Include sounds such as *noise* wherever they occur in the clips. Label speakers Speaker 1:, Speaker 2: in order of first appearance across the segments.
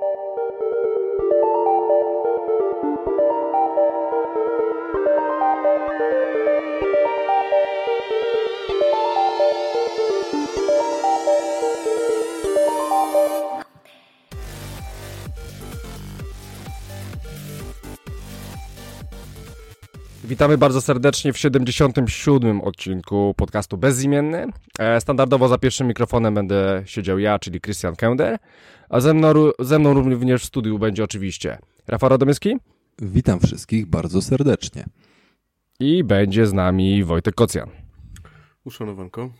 Speaker 1: Thank you. Witamy bardzo serdecznie w 77. odcinku podcastu Bezimienny. E, standardowo za pierwszym mikrofonem będę siedział ja, czyli Christian Kender, a ze mną, ze mną również w studiu będzie oczywiście Rafał Radomyski.
Speaker 2: Witam wszystkich bardzo serdecznie.
Speaker 1: I będzie z nami Wojtek Kocjan.
Speaker 3: Uszanowanko.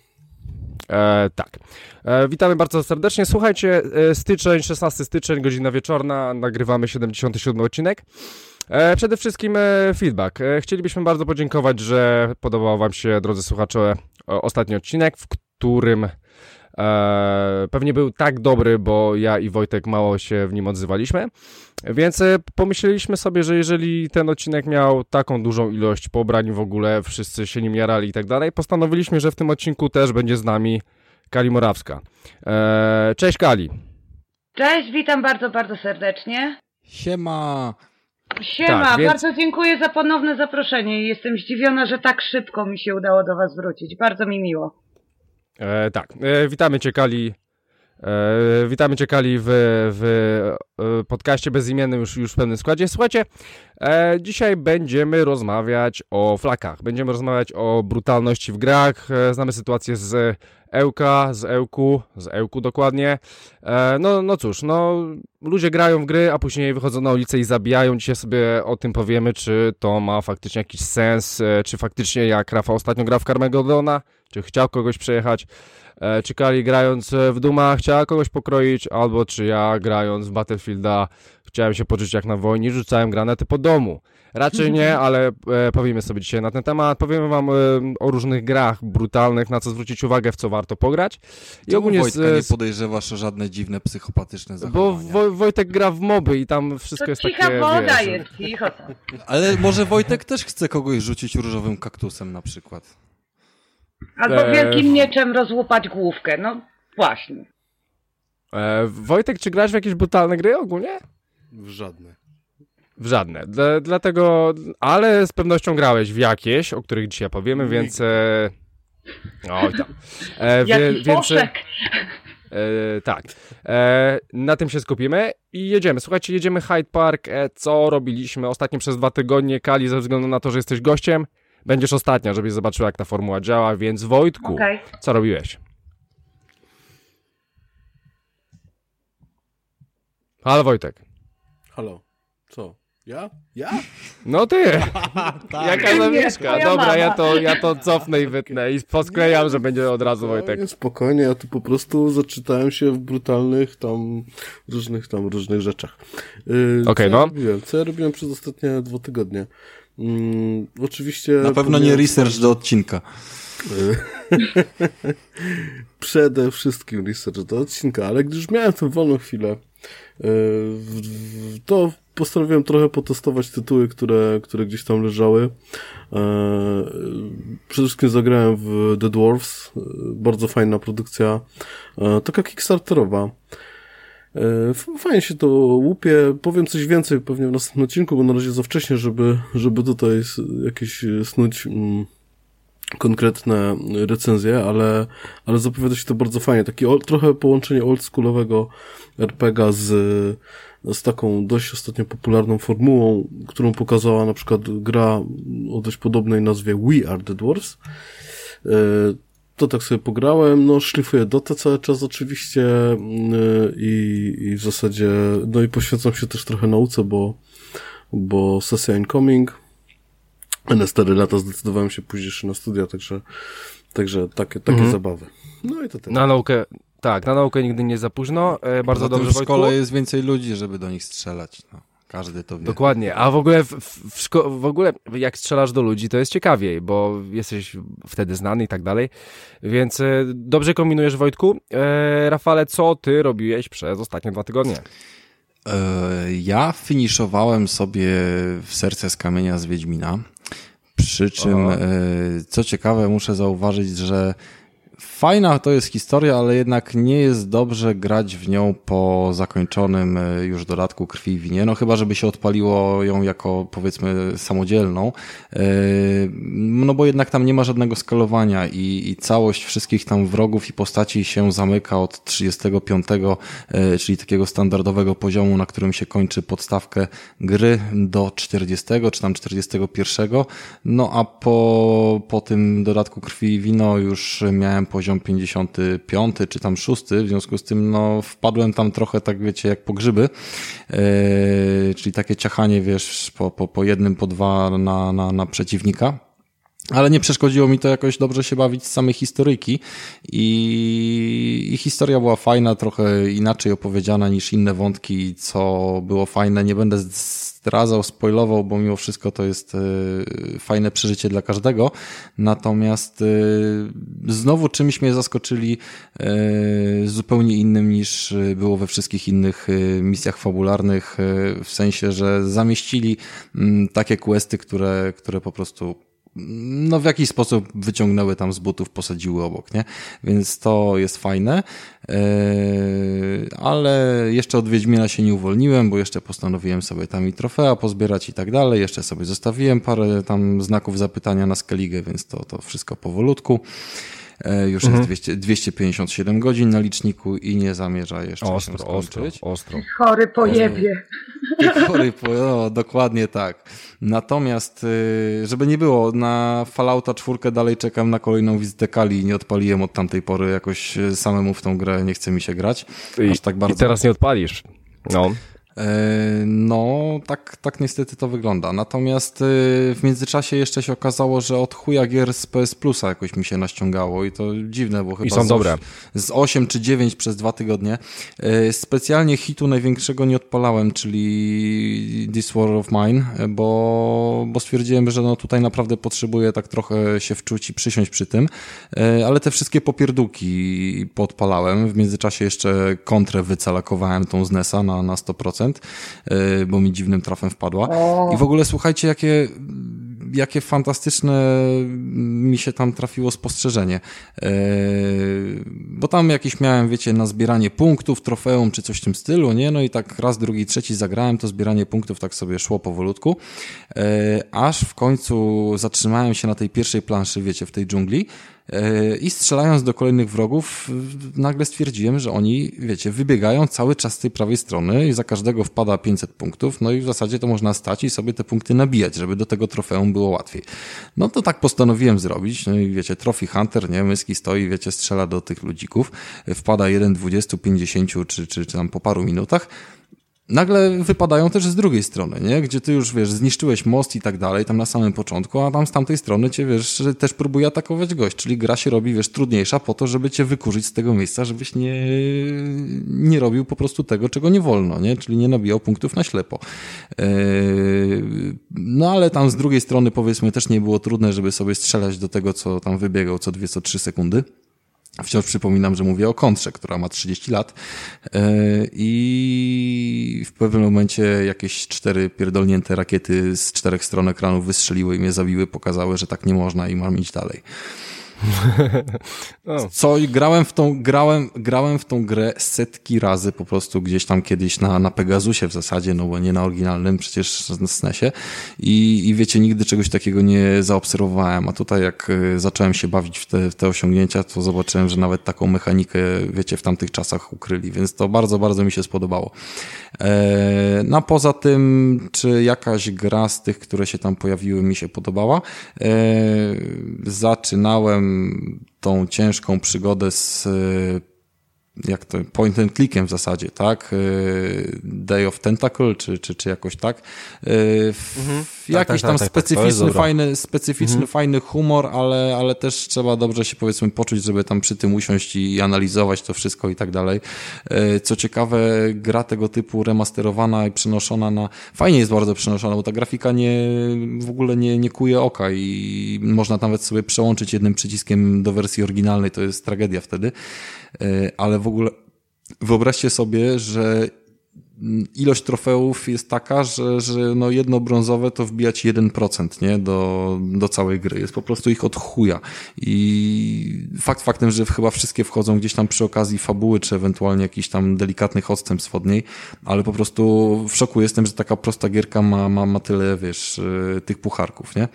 Speaker 1: E, tak. E, witamy bardzo serdecznie. Słuchajcie, e, styczeń, 16 styczeń, godzina wieczorna, nagrywamy 77 odcinek. E, przede wszystkim e, feedback. E, chcielibyśmy bardzo podziękować, że podobał Wam się, drodzy słuchacze, ostatni odcinek, w którym pewnie był tak dobry, bo ja i Wojtek mało się w nim odzywaliśmy. Więc pomyśleliśmy sobie, że jeżeli ten odcinek miał taką dużą ilość pobrań w ogóle, wszyscy się nim jarali i tak dalej, postanowiliśmy, że w tym odcinku też będzie z nami Kali Morawska. Cześć Kali.
Speaker 4: Cześć, witam bardzo, bardzo serdecznie.
Speaker 2: Siema.
Speaker 4: Siema, tak, więc... bardzo dziękuję za ponowne zaproszenie. Jestem zdziwiona, że tak szybko mi się udało do Was wrócić. Bardzo mi miło.
Speaker 1: E, tak, e, witamy Cię Kali. E, witamy Cię Kali w, w e, podcaście bezimiennym już, już w pełnym składzie. Słuchajcie, e, dzisiaj będziemy rozmawiać o flakach. Będziemy rozmawiać o brutalności w grach. Znamy sytuację z Ełka, z Ełku, z Ełku dokładnie. No, no cóż, no ludzie grają w gry, a później wychodzą na ulicę i zabijają. Dzisiaj sobie o tym powiemy, czy to ma faktycznie jakiś sens, czy faktycznie jak Rafa ostatnio gra w Carmageddona, czy chciał kogoś przejechać, czy Kali grając w Duma chciała kogoś pokroić, albo czy ja grając w Battlefielda chciałem się poczuć jak na wojnie i rzucałem granety po domu. Raczej nie, ale e, powiemy sobie dzisiaj na ten temat. Powiemy wam e, o różnych grach brutalnych, na co zwrócić uwagę, w co warto pograć.
Speaker 2: I ogólnie Wojtka z, nie podejrzewasz o żadne dziwne psychopatyczne zachowania.
Speaker 1: Bo Wojtek gra w moby i tam wszystko
Speaker 4: to
Speaker 1: jest
Speaker 4: cicha
Speaker 1: takie,
Speaker 4: woda
Speaker 1: wiesz,
Speaker 4: jest, cicho
Speaker 2: Ale może Wojtek też chce kogoś rzucić różowym kaktusem na przykład.
Speaker 4: Albo e, wielkim mieczem rozłupać główkę, no właśnie.
Speaker 1: E, Wojtek, czy grasz w jakieś brutalne gry ogólnie?
Speaker 3: W żadne.
Speaker 1: W żadne. Dla, dlatego, ale z pewnością grałeś w jakieś, o których dzisiaj powiemy, Nie. więc... E, oj tam.
Speaker 4: E, *laughs* wie, więc, e,
Speaker 1: tak. E, na tym się skupimy i jedziemy. Słuchajcie, jedziemy Hyde Park. E, co robiliśmy ostatnio przez dwa tygodnie? Kali, ze względu na to, że jesteś gościem, będziesz ostatnia, żebyś zobaczyła, jak ta formuła działa, więc Wojtku, okay. co robiłeś? Halo Wojtek.
Speaker 3: Halo. Co? Ja? Ja?
Speaker 1: No ty! *laughs* tak. Jaka zamieszka? Dobra, ja to, ja to cofnę i wytnę i posklejam, że będzie od razu Wojtek.
Speaker 3: Spokojnie, ja tu po prostu zaczytałem się w brutalnych tam, różnych tam, różnych rzeczach.
Speaker 1: Yy, Okej, okay, no.
Speaker 3: Robiłem? Co ja robiłem przez ostatnie dwa tygodnie?
Speaker 2: Mm, oczywiście... Na pewno nie research do odcinka. *laughs*
Speaker 3: Przede wszystkim research do odcinka, ale gdyż miałem tę wolną chwilę, to postanowiłem trochę potestować tytuły, które, które gdzieś tam leżały. E, przede wszystkim zagrałem w The Dwarfs. E, bardzo fajna produkcja. E, taka kickstarterowa. Fajnie się to łupie. Powiem coś więcej pewnie w następnym odcinku, bo na razie za wcześnie, żeby, żeby tutaj jakieś snuć mm, konkretne recenzje, ale, ale zapowiada się to bardzo fajnie. Taki trochę połączenie oldschoolowego RPGa z, z taką dość ostatnio popularną formułą, którą pokazała na przykład gra o dość podobnej nazwie We Are The Dwarfs. To tak sobie pograłem, no szlifuję Dotę cały czas oczywiście e, i, i w zasadzie, no i poświęcam się też trochę nauce, bo, bo sesja incoming, na stare lata zdecydowałem się pójść jeszcze na studia, także, także takie, takie mhm. zabawy. No i to tyle.
Speaker 1: Na naukę, tak, na naukę nigdy nie za późno. E, bardzo Poza dobrze,
Speaker 2: w szkole Wojtku. jest więcej ludzi, żeby do nich strzelać. No. Każdy to wie.
Speaker 1: Dokładnie, a w ogóle, w, w, w, ogóle jak strzelasz do ludzi, to jest ciekawiej, bo jesteś wtedy znany i tak dalej, więc e, dobrze kombinujesz Wojtku. E, Rafale, co ty robiłeś przez ostatnie dwa tygodnie?
Speaker 2: E, ja finiszowałem sobie w serce z kamienia z Wiedźmina. Przy czym, e, co ciekawe, muszę zauważyć, że Fajna to jest historia, ale jednak nie jest dobrze grać w nią po zakończonym e, już dodatku krwi i winie, no chyba, żeby się odpaliło ją jako powiedzmy samodzielną, e, no bo jednak tam nie ma żadnego skalowania i, i całość wszystkich tam wrogów i postaci się zamyka od 35, e, czyli takiego standardowego poziomu, na którym się kończy podstawkę gry do 40 czy tam 41, no a po, po tym dodatku krwi i wino już miałem poziom 55 czy tam 6, w związku z tym no wpadłem tam trochę tak wiecie jak po grzyby, yy, czyli takie ciachanie wiesz po, po, po jednym, po dwa na, na, na przeciwnika. Ale nie przeszkodziło mi to jakoś dobrze się bawić z samej historyjki i, i historia była fajna, trochę inaczej opowiedziana niż inne wątki, co było fajne. Nie będę zdradzał, spoilował, bo mimo wszystko to jest y, fajne przeżycie dla każdego. Natomiast y, znowu czymś mnie zaskoczyli y, zupełnie innym niż było we wszystkich innych misjach fabularnych, w sensie, że zamieścili mm, takie questy, które, które po prostu no w jakiś sposób wyciągnęły tam z butów, posadziły obok, nie? Więc to jest fajne. Yy, ale jeszcze od Wiedźmina się nie uwolniłem, bo jeszcze postanowiłem sobie tam i trofea pozbierać i tak dalej. Jeszcze sobie zostawiłem parę tam znaków zapytania na Skellige, więc to, to wszystko powolutku. E, już mhm. jest 200, 257 godzin na liczniku i nie zamierza jeszcze ostro, się skończyć.
Speaker 1: Ostro, ostro.
Speaker 4: Chory pojebie. *laughs*
Speaker 2: Chory po, no, dokładnie tak. Natomiast, y, żeby nie było, na Fallouta czwórkę dalej czekam na kolejną wizytę Kali. Nie odpaliłem od tamtej pory. Jakoś y, samemu w tą grę nie chce mi się grać.
Speaker 1: I, tak bardzo. I teraz nie odpalisz. No.
Speaker 2: E, no, tak, tak niestety to wygląda. Natomiast e, w międzyczasie jeszcze się okazało, że od chuja gier z PS Plusa jakoś mi się naściągało i to dziwne, bo chyba
Speaker 1: I są z, dobre.
Speaker 2: z 8 czy 9 przez dwa tygodnie. E, specjalnie hitu największego nie odpalałem, czyli This War of Mine, bo, bo stwierdziłem, że no tutaj naprawdę potrzebuję tak trochę się wczuć i przysiąść przy tym, ale te wszystkie popierdółki podpalałem. W międzyczasie jeszcze kontrę wycalakowałem tą z NESa na, na 100%. E, bo mi dziwnym trafem wpadła. I w ogóle słuchajcie, jakie jakie fantastyczne mi się tam trafiło spostrzeżenie. E, bo tam jakieś miałem, wiecie, na zbieranie punktów, trofeum czy coś w tym stylu, nie? No i tak raz, drugi, trzeci zagrałem, to zbieranie punktów tak sobie szło powolutku. E, aż w końcu zatrzymałem się na tej pierwszej planszy, wiecie, w tej dżungli i strzelając do kolejnych wrogów, nagle stwierdziłem, że oni, wiecie, wybiegają cały czas z tej prawej strony i za każdego wpada 500 punktów, no i w zasadzie to można stać i sobie te punkty nabijać, żeby do tego trofeum było łatwiej. No to tak postanowiłem zrobić, no i wiecie, Trophy Hunter, nie, myski stoi, wiecie, strzela do tych ludzików, wpada jeden 20, 50 czy, czy, czy tam po paru minutach, nagle wypadają też z drugiej strony, nie? Gdzie ty już, wiesz, zniszczyłeś most i tak dalej, tam na samym początku, a tam z tamtej strony cię, wiesz, też próbuje atakować gość, czyli gra się robi, wiesz, trudniejsza po to, żeby cię wykurzyć z tego miejsca, żebyś nie, nie robił po prostu tego, czego nie wolno, nie? Czyli nie nabijał punktów na ślepo. Yy, no ale tam z drugiej strony, powiedzmy, też nie było trudne, żeby sobie strzelać do tego, co tam wybiegał co dwie, co trzy sekundy. Wciąż przypominam, że mówię o kontrze, która ma 30 lat e, i w pewnym momencie jakieś cztery pierdolnięte rakiety z czterech stron ekranu wystrzeliły i mnie zabiły, pokazały, że tak nie można i mam iść dalej. *laughs* Co grałem w tą, grałem, grałem w tą grę setki razy po prostu gdzieś tam kiedyś na, na Pegasusie w zasadzie, no bo nie na oryginalnym przecież SNESie i, i wiecie, nigdy czegoś takiego nie zaobserwowałem, a tutaj jak e, zacząłem się bawić w te, w te osiągnięcia, to zobaczyłem, że nawet taką mechanikę, wiecie, w tamtych czasach ukryli, więc to bardzo, bardzo mi się spodobało. E, no poza tym, czy jakaś gra z tych, które się tam pojawiły mi się podobała? E, zaczynałem tą ciężką przygodę z jak to, point and clickiem w zasadzie, tak? Y, Day of Tentacle, czy, czy, czy jakoś tak. Y, mhm. Jakiś tak, tak, tam tak, tak, tak. specyficzny, fajny, specyficzny, mhm. fajny humor, ale, ale też trzeba dobrze się powiedzmy poczuć, żeby tam przy tym usiąść i analizować to wszystko i tak dalej. Y, co ciekawe, gra tego typu remasterowana i przenoszona na, fajnie jest bardzo przenoszona, bo ta grafika nie, w ogóle nie, nie kuje oka i można nawet sobie przełączyć jednym przyciskiem do wersji oryginalnej, to jest tragedia wtedy ale w ogóle wyobraźcie sobie, że ilość trofeów jest taka, że, że no jedno brązowe to wbijać 1% nie? Do, do całej gry. Jest po prostu ich od chuja. I fakt faktem, że chyba wszystkie wchodzą gdzieś tam przy okazji fabuły, czy ewentualnie jakiś tam delikatnych odstępstw od niej, ale po prostu w szoku jestem, że taka prosta gierka ma, ma, ma tyle, wiesz, y, tych pucharków, nie?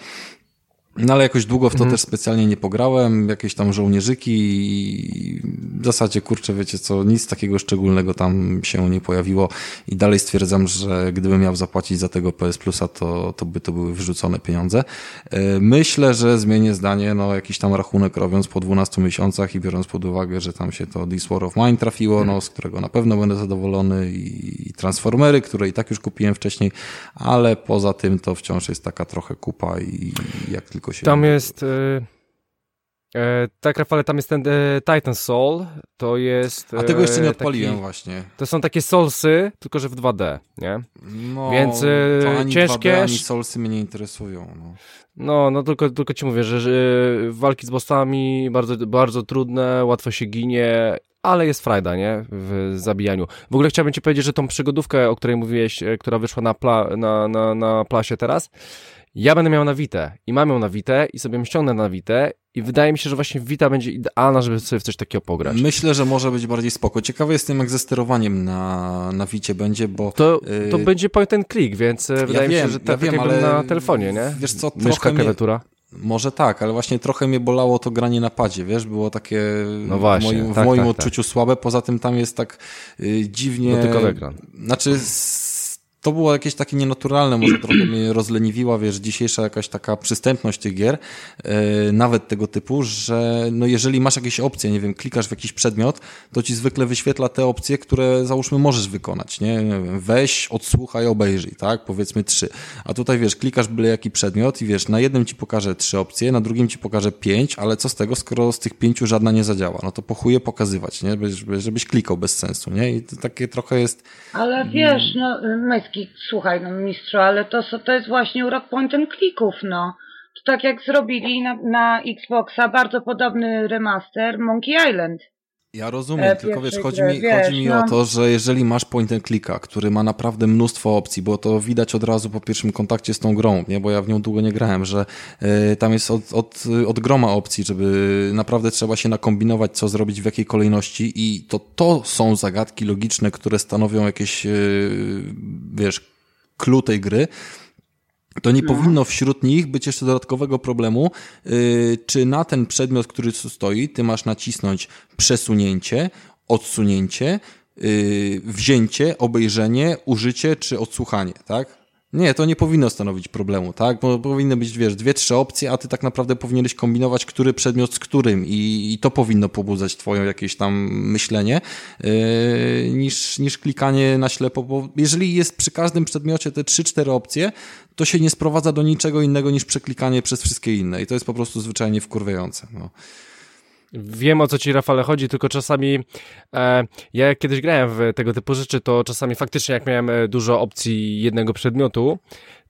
Speaker 2: No ale jakoś długo w to mhm. też specjalnie nie pograłem, jakieś tam żołnierzyki i w zasadzie, kurczę, wiecie co, nic takiego szczególnego tam się nie pojawiło i dalej stwierdzam, że gdybym miał zapłacić za tego PS Plusa, to, to by to były wyrzucone pieniądze. E, myślę, że zmienię zdanie, no jakiś tam rachunek robiąc po 12 miesiącach i biorąc pod uwagę, że tam się to This War of Mine trafiło, no z którego na pewno będę zadowolony i, i Transformery, które i tak już kupiłem wcześniej, ale poza tym to wciąż jest taka trochę kupa i jak tylko tylko się...
Speaker 1: Tam jest... E, e, tak, Rafale, tam jest ten e, Titan Soul, to jest...
Speaker 2: A tego jeszcze nie odpaliłem taki, właśnie.
Speaker 1: To są takie Soulsy, tylko że w 2D, nie?
Speaker 2: No, Więc to ani ciężkie... 2D, ani Soulsy mnie nie interesują, no.
Speaker 1: No, no tylko, tylko ci mówię, że, że walki z bossami bardzo, bardzo trudne, łatwo się ginie, ale jest frajda, nie? W zabijaniu. W ogóle chciałbym ci powiedzieć, że tą przygodówkę, o której mówiłeś, która wyszła na, pla, na, na, na plasie teraz, ja będę miał na Vita i mam ją na Vita i sobie ściągnę na Vita i wydaje mi się, że właśnie Vita będzie idealna, żeby sobie w coś takiego pograć.
Speaker 2: Myślę, że może być bardziej spoko. Ciekawy jestem, jak ze sterowaniem na, na Vicie będzie, bo...
Speaker 1: To, to yy... będzie point and click, więc ja wydaje wiem, mi się, że tak ja wiem, ale... na telefonie, nie?
Speaker 2: Wiesz co, trochę mnie... klawiatura. Może tak, ale właśnie trochę mnie bolało to granie na padzie, wiesz, było takie no właśnie, w moim, tak, w moim tak, odczuciu tak. słabe, poza tym tam jest tak yy, dziwnie...
Speaker 1: Dotykowy ekran.
Speaker 2: Znaczy to było jakieś takie nienaturalne, może trochę mnie *clears throat* rozleniwiła, wiesz, dzisiejsza jakaś taka przystępność tych gier, yy, nawet tego typu, że no jeżeli masz jakieś opcje, nie wiem, klikasz w jakiś przedmiot, to ci zwykle wyświetla te opcje, które załóżmy możesz wykonać, nie? nie wiem, weź, odsłuchaj, obejrzyj, tak? Powiedzmy trzy. A tutaj wiesz, klikasz byle jaki przedmiot i wiesz, na jednym ci pokaże trzy opcje, na drugim ci pokaże pięć, ale co z tego, skoro z tych pięciu żadna nie zadziała? No to pochuje pokazywać, nie? Żebyś klikał bez sensu, nie? I to takie trochę jest...
Speaker 4: Ale wiesz, no, słuchaj, no mistrzu, ale to, to jest właśnie urok point and clicków, no. To tak jak zrobili na, na Xboxa bardzo podobny remaster Monkey Island.
Speaker 2: Ja rozumiem, e, tylko wiesz, chodzi mi, wiesz, chodzi mi no. o to, że jeżeli masz point and clicka, który ma naprawdę mnóstwo opcji, bo to widać od razu po pierwszym kontakcie z tą grą, nie? bo ja w nią długo nie grałem, że y, tam jest od, od, od groma opcji, żeby naprawdę trzeba się nakombinować, co zrobić w jakiej kolejności i to, to są zagadki logiczne, które stanowią jakieś, y, wiesz, clue tej gry, to nie no. powinno wśród nich być jeszcze dodatkowego problemu, yy, czy na ten przedmiot, który tu stoi, ty masz nacisnąć przesunięcie, odsunięcie, yy, wzięcie, obejrzenie, użycie czy odsłuchanie, tak? Nie, to nie powinno stanowić problemu, tak? Bo powinny być, wiesz, dwie, trzy opcje, a ty tak naprawdę powinieneś kombinować, który przedmiot z którym i, i to powinno pobudzać twoje jakieś tam myślenie, yy, niż, niż klikanie na ślepo, bo jeżeli jest przy każdym przedmiocie te trzy, cztery opcje, to się nie sprowadza do niczego innego niż przeklikanie przez wszystkie inne i to jest po prostu zwyczajnie wkurwiające, no.
Speaker 1: Wiem o co ci Rafale chodzi, tylko czasami e, ja jak kiedyś grałem w tego typu rzeczy, to czasami faktycznie jak miałem e, dużo opcji jednego przedmiotu,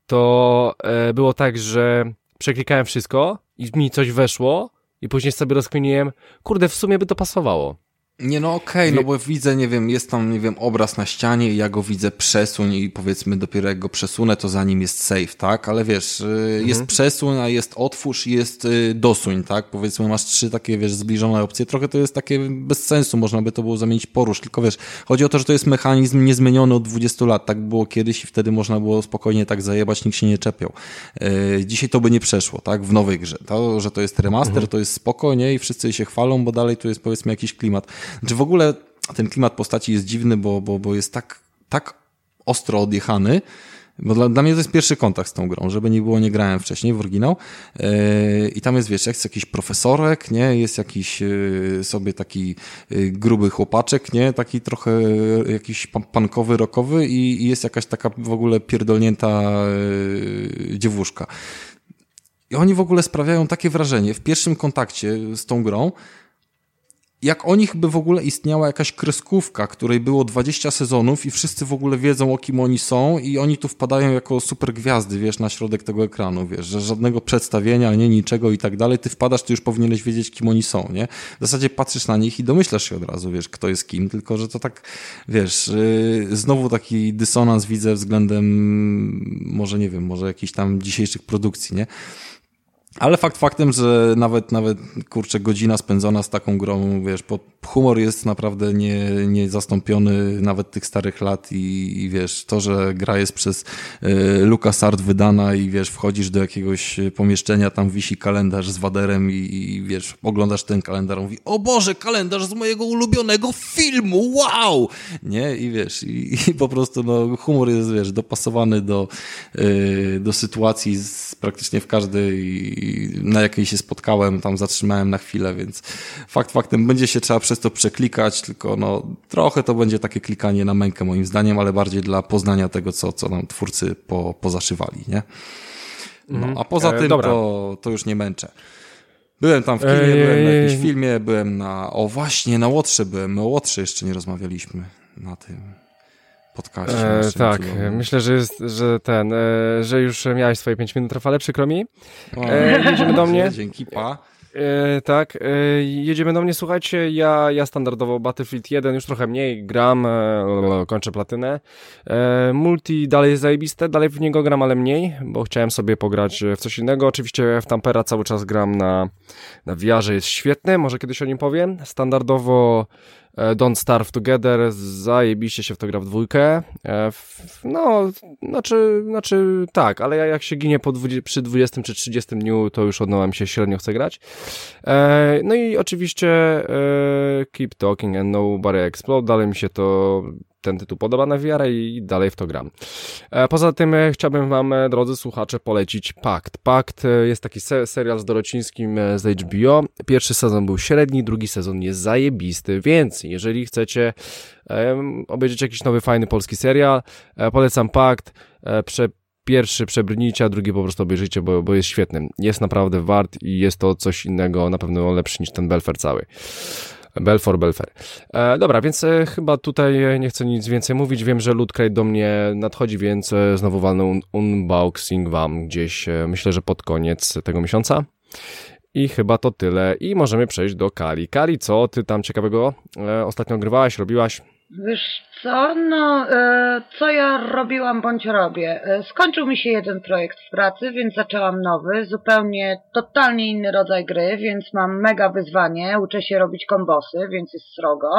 Speaker 1: to e, było tak, że przeklikałem wszystko i mi coś weszło i później sobie rozkminiłem, kurde, w sumie by to pasowało.
Speaker 2: Nie, no okej, okay, no bo widzę, nie wiem, jest tam, nie wiem, obraz na ścianie i ja go widzę przesuń i powiedzmy dopiero jak go przesunę, to za nim jest save, tak? Ale wiesz, y, mhm. jest przesuń, a jest otwórz i jest y, dosuń, tak? Powiedzmy masz trzy takie, wiesz, zbliżone opcje. Trochę to jest takie bez sensu, można by to było zamienić porusz, tylko wiesz, chodzi o to, że to jest mechanizm niezmieniony od 20 lat. Tak było kiedyś i wtedy można było spokojnie tak zajebać, nikt się nie czepiał. Y, dzisiaj to by nie przeszło, tak? W nowej grze. To, że to jest remaster, mhm. to jest spokojnie i wszyscy się chwalą, bo dalej tu jest powiedzmy jakiś klimat. Znaczy w ogóle ten klimat postaci jest dziwny, bo, bo, bo jest tak, tak ostro odjechany, bo dla, dla mnie to jest pierwszy kontakt z tą grą, żeby nie było, nie grałem wcześniej w oryginał. Yy, I tam jest, wiesz, jest jakiś profesorek, nie? Jest jakiś yy, sobie taki yy, gruby chłopaczek, nie? Taki trochę jakiś pankowy, rokowy i, i jest jakaś taka w ogóle pierdolnięta dziewuszka. I oni w ogóle sprawiają takie wrażenie w pierwszym kontakcie z tą grą, jak o nich by w ogóle istniała jakaś kreskówka, której było 20 sezonów i wszyscy w ogóle wiedzą, o kim oni są i oni tu wpadają jako super gwiazdy, wiesz, na środek tego ekranu, wiesz, że żadnego przedstawienia, nie niczego i tak dalej, ty wpadasz, ty już powinieneś wiedzieć, kim oni są, nie? W zasadzie patrzysz na nich i domyślasz się od razu, wiesz, kto jest kim, tylko, że to tak, wiesz, yy, znowu taki dysonans widzę względem, może nie wiem, może jakichś tam dzisiejszych produkcji, nie? Ale fakt faktem, że nawet, nawet, kurczę, godzina spędzona z taką grą, wiesz, po, humor jest naprawdę nie, nie zastąpiony nawet tych starych lat i, i wiesz, to, że gra jest przez y, LucasArt wydana i wiesz, wchodzisz do jakiegoś pomieszczenia, tam wisi kalendarz z waderem i, i wiesz, oglądasz ten kalendarz mówi, o Boże, kalendarz z mojego ulubionego filmu, wow! Nie? I wiesz, i, *laughs* i po prostu no, humor jest, wiesz, dopasowany do, y, do sytuacji z, praktycznie w każdej na jakiej się spotkałem, tam zatrzymałem na chwilę, więc fakt faktem będzie się trzeba przez to przeklikać, tylko no trochę to będzie takie klikanie na mękę moim zdaniem, ale bardziej dla poznania tego, co, co nam twórcy po, pozaszywali, nie? No, mhm. a poza e, tym to, to już nie męczę. Byłem tam w kinie, byłem na jakimś filmie, byłem na... O właśnie, na Łotrze byłem. My o Łotrze jeszcze nie rozmawialiśmy na tym podcaście. E,
Speaker 1: tak, myślę, że jest, że ten, e, że już miałeś swoje 5 minut trwale, przykro mi.
Speaker 2: E, jedziemy do mnie. Dzięki, pa.
Speaker 1: E, tak, e, jedziemy do mnie, słuchajcie, ja, ja standardowo Battlefield 1 już trochę mniej gram, e, kończę platynę. E, multi dalej jest zajebiste, dalej w niego gram, ale mniej, bo chciałem sobie pograć w coś innego. Oczywiście w Tampera cały czas gram na, na VR, jest świetny, może kiedyś o nim powiem. Standardowo Don't Starve Together, zajebiście się w to gra w dwójkę. E, no, znaczy, znaczy tak, ale jak się ginie po 20, przy 20 czy 30 dniu, to już od nowa mi się średnio chce grać. E, no i oczywiście Keep Talking and Nobody Explode, dalej mi się to ten tytuł podoba na VR i dalej w to gram. E, poza tym e, chciałbym wam, e, drodzy słuchacze, polecić Pakt. Pakt jest taki se serial z Dorocińskim z HBO. Pierwszy sezon był średni, drugi sezon jest zajebisty, więc jeżeli chcecie obejrzeć jakiś nowy, fajny polski serial, polecam Pakt. Prze pierwszy przebrnijcie, a drugi po prostu obejrzyjcie, bo, bo jest świetny. Jest naprawdę wart i jest to coś innego, na pewno lepszy niż ten Belfer cały. Belfor, Belfer. E, dobra, więc e, chyba tutaj nie chcę nic więcej mówić. Wiem, że Loot Crate do mnie nadchodzi, więc e, znowu walnę un unboxing wam gdzieś, e, myślę, że pod koniec tego miesiąca. I chyba to tyle. I możemy przejść do Kali. Kali, co ty tam ciekawego e, ostatnio ogrywałaś, robiłaś?
Speaker 4: Wiesz co, no, e, co ja robiłam bądź robię? E, skończył mi się jeden projekt w pracy, więc zaczęłam nowy, zupełnie, totalnie inny rodzaj gry, więc mam mega wyzwanie, uczę się robić kombosy, więc jest srogo.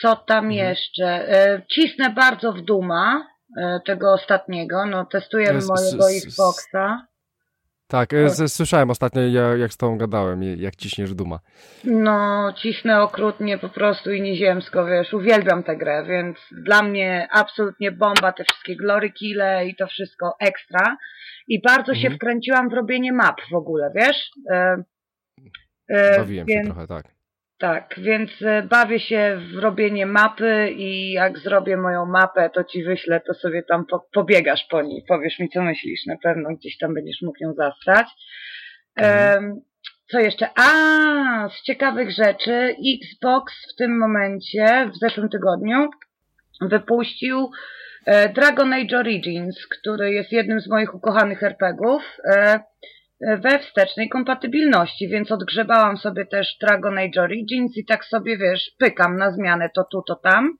Speaker 4: Co tam mhm. jeszcze? E, cisnę bardzo w Duma, tego ostatniego, no testuję mojego Xboxa.
Speaker 1: Tak, tak. słyszałem ostatnio, jak, jak z tobą gadałem, jak ciśniesz duma.
Speaker 4: No, cisnę okrutnie po prostu i nieziemsko, wiesz, uwielbiam tę grę, więc dla mnie absolutnie bomba, te wszystkie glory kille i to wszystko ekstra. I bardzo mhm. się wkręciłam w robienie map w ogóle, wiesz? E,
Speaker 1: e, Bawiłem więc, się trochę, tak.
Speaker 4: Tak, więc e, bawię się w robienie mapy i jak zrobię moją mapę, to ci wyślę, to sobie tam po, pobiegasz po niej, powiesz mi co myślisz, na pewno gdzieś tam będziesz mógł ją zastać. Mhm. co jeszcze? A, z ciekawych rzeczy, Xbox w tym momencie, w zeszłym tygodniu, wypuścił e, Dragon Age Origins, który jest jednym z moich ukochanych RPGów. We wstecznej kompatybilności, więc odgrzebałam sobie też Dragon Age Origins i tak sobie, wiesz, pykam na zmianę to tu, to tam.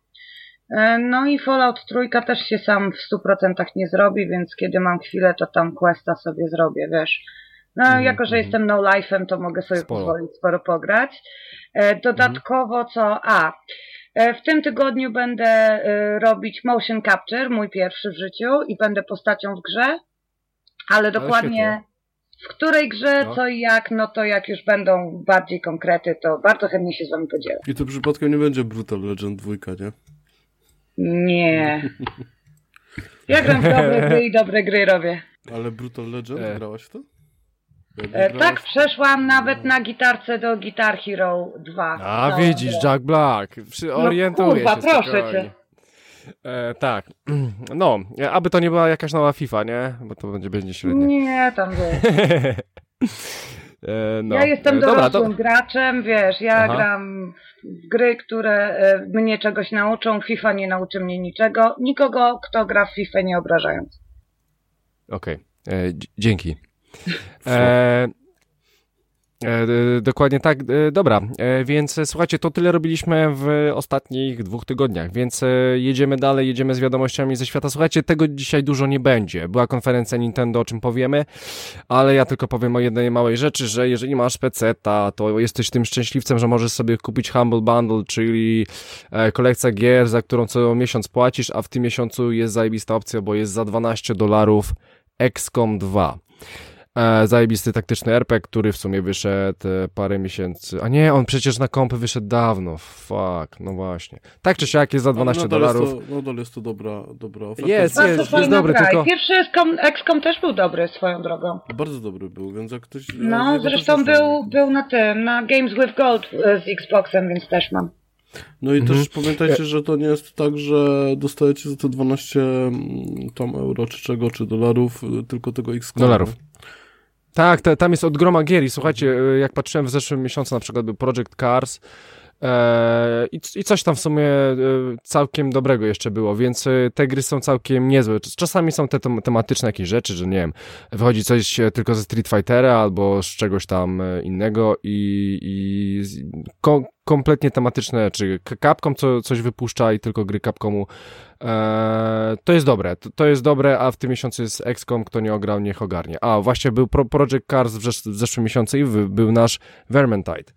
Speaker 4: E, no i Fallout trójka też się sam w 100% nie zrobi, więc kiedy mam chwilę, to tam questa sobie zrobię, wiesz. No, mm, jako że mm. jestem no life'em, to mogę sobie sporo. pozwolić sporo pograć. E, dodatkowo co? A, e, w tym tygodniu będę robić motion capture, mój pierwszy w życiu i będę postacią w grze, ale dokładnie w której grze, no. co i jak, no to jak już będą bardziej konkrety, to bardzo chętnie się z wami podzielę.
Speaker 3: I to przypadkiem nie będzie Brutal Legend 2, nie?
Speaker 4: Nie. *laughs* Ja gram w dobre *laughs* gry i dobre gry robię.
Speaker 3: Ale Brutal Legend e. grałaś w to?
Speaker 4: E, tak, przeszłam nawet na gitarce do Guitar Hero 2.
Speaker 1: A no, widzisz, Jack Black. Orientuje no, kurwa, się proszę cię. E, tak. *clears throat* No, aby to nie była jakaś nowa FIFA, nie? Bo to będzie będzie średnie.
Speaker 4: Nie, tam *laughs* wiesz.
Speaker 1: E, no.
Speaker 4: Ja jestem
Speaker 1: E, dobra,
Speaker 4: dorosłym
Speaker 1: to...
Speaker 4: graczem, wiesz, ja
Speaker 1: Aha.
Speaker 4: gram w gry, które e, mnie czegoś nauczą, FIFA nie nauczy mnie niczego, nikogo, kto gra w FIFA nie obrażając.
Speaker 1: Okej, e, dzi- dzięki. *laughs* E, e, dokładnie tak, e, dobra, e, więc słuchajcie, to tyle robiliśmy w ostatnich dwóch tygodniach, więc jedziemy dalej, jedziemy z wiadomościami ze świata. Słuchajcie, tego dzisiaj dużo nie będzie. Była konferencja Nintendo, o czym powiemy, ale ja tylko powiem o jednej małej rzeczy, że jeżeli masz PC, to jesteś tym szczęśliwcem, że możesz sobie kupić Humble Bundle, czyli kolekcja gier, za którą co miesiąc płacisz, a w tym miesiącu jest zajebista opcja, bo jest za 12 dolarów XCOM 2. E, zajebisty taktyczny RPG, który w sumie wyszedł e, parę miesięcy. A nie, on przecież na kompy wyszedł dawno. Fuck, no właśnie. Tak czy siak jest za 12
Speaker 3: nadal
Speaker 1: dolarów.
Speaker 3: Jest to, nadal jest to dobra, dobra oferta.
Speaker 1: Jest,
Speaker 4: Bardzo
Speaker 1: jest, jest
Speaker 4: fajna
Speaker 1: dobry, tylko...
Speaker 4: Pierwszy XCOM, XCOM też był dobry swoją drogą.
Speaker 3: Bardzo dobry był, więc jak ktoś... ja
Speaker 4: No,
Speaker 3: też
Speaker 4: zresztą był, był na tym, na Games with Gold e, z Xboxem, więc też mam.
Speaker 3: No i
Speaker 1: Mhm.
Speaker 3: też pamiętajcie, że to nie jest tak, że dostajecie za te 12 mm, tam euro, czy czego, czy dolarów, y, tylko tego X
Speaker 1: Dolarów. Tak, te, tam jest od groma gier i słuchajcie, e, jak patrzyłem w zeszłym miesiącu na przykład był Project Cars e, i, i coś tam w sumie e, całkiem dobrego jeszcze było, więc te gry są całkiem niezłe. Czas- Czasami są te tem- tematyczne jakieś rzeczy, że nie wiem, wychodzi coś tylko ze Street Fightera albo z czegoś tam innego i, i kompletnie tematyczne, czy Capcom co, coś wypuszcza i tylko gry Capcomu Eee, to jest dobre, to, to jest dobre, a w tym miesiącu jest XCOM, kto nie ograł, niech ogarnie. A, właśnie był Pro Project Cars w, zesz- w zeszłym miesiącu i był nasz Vermintide.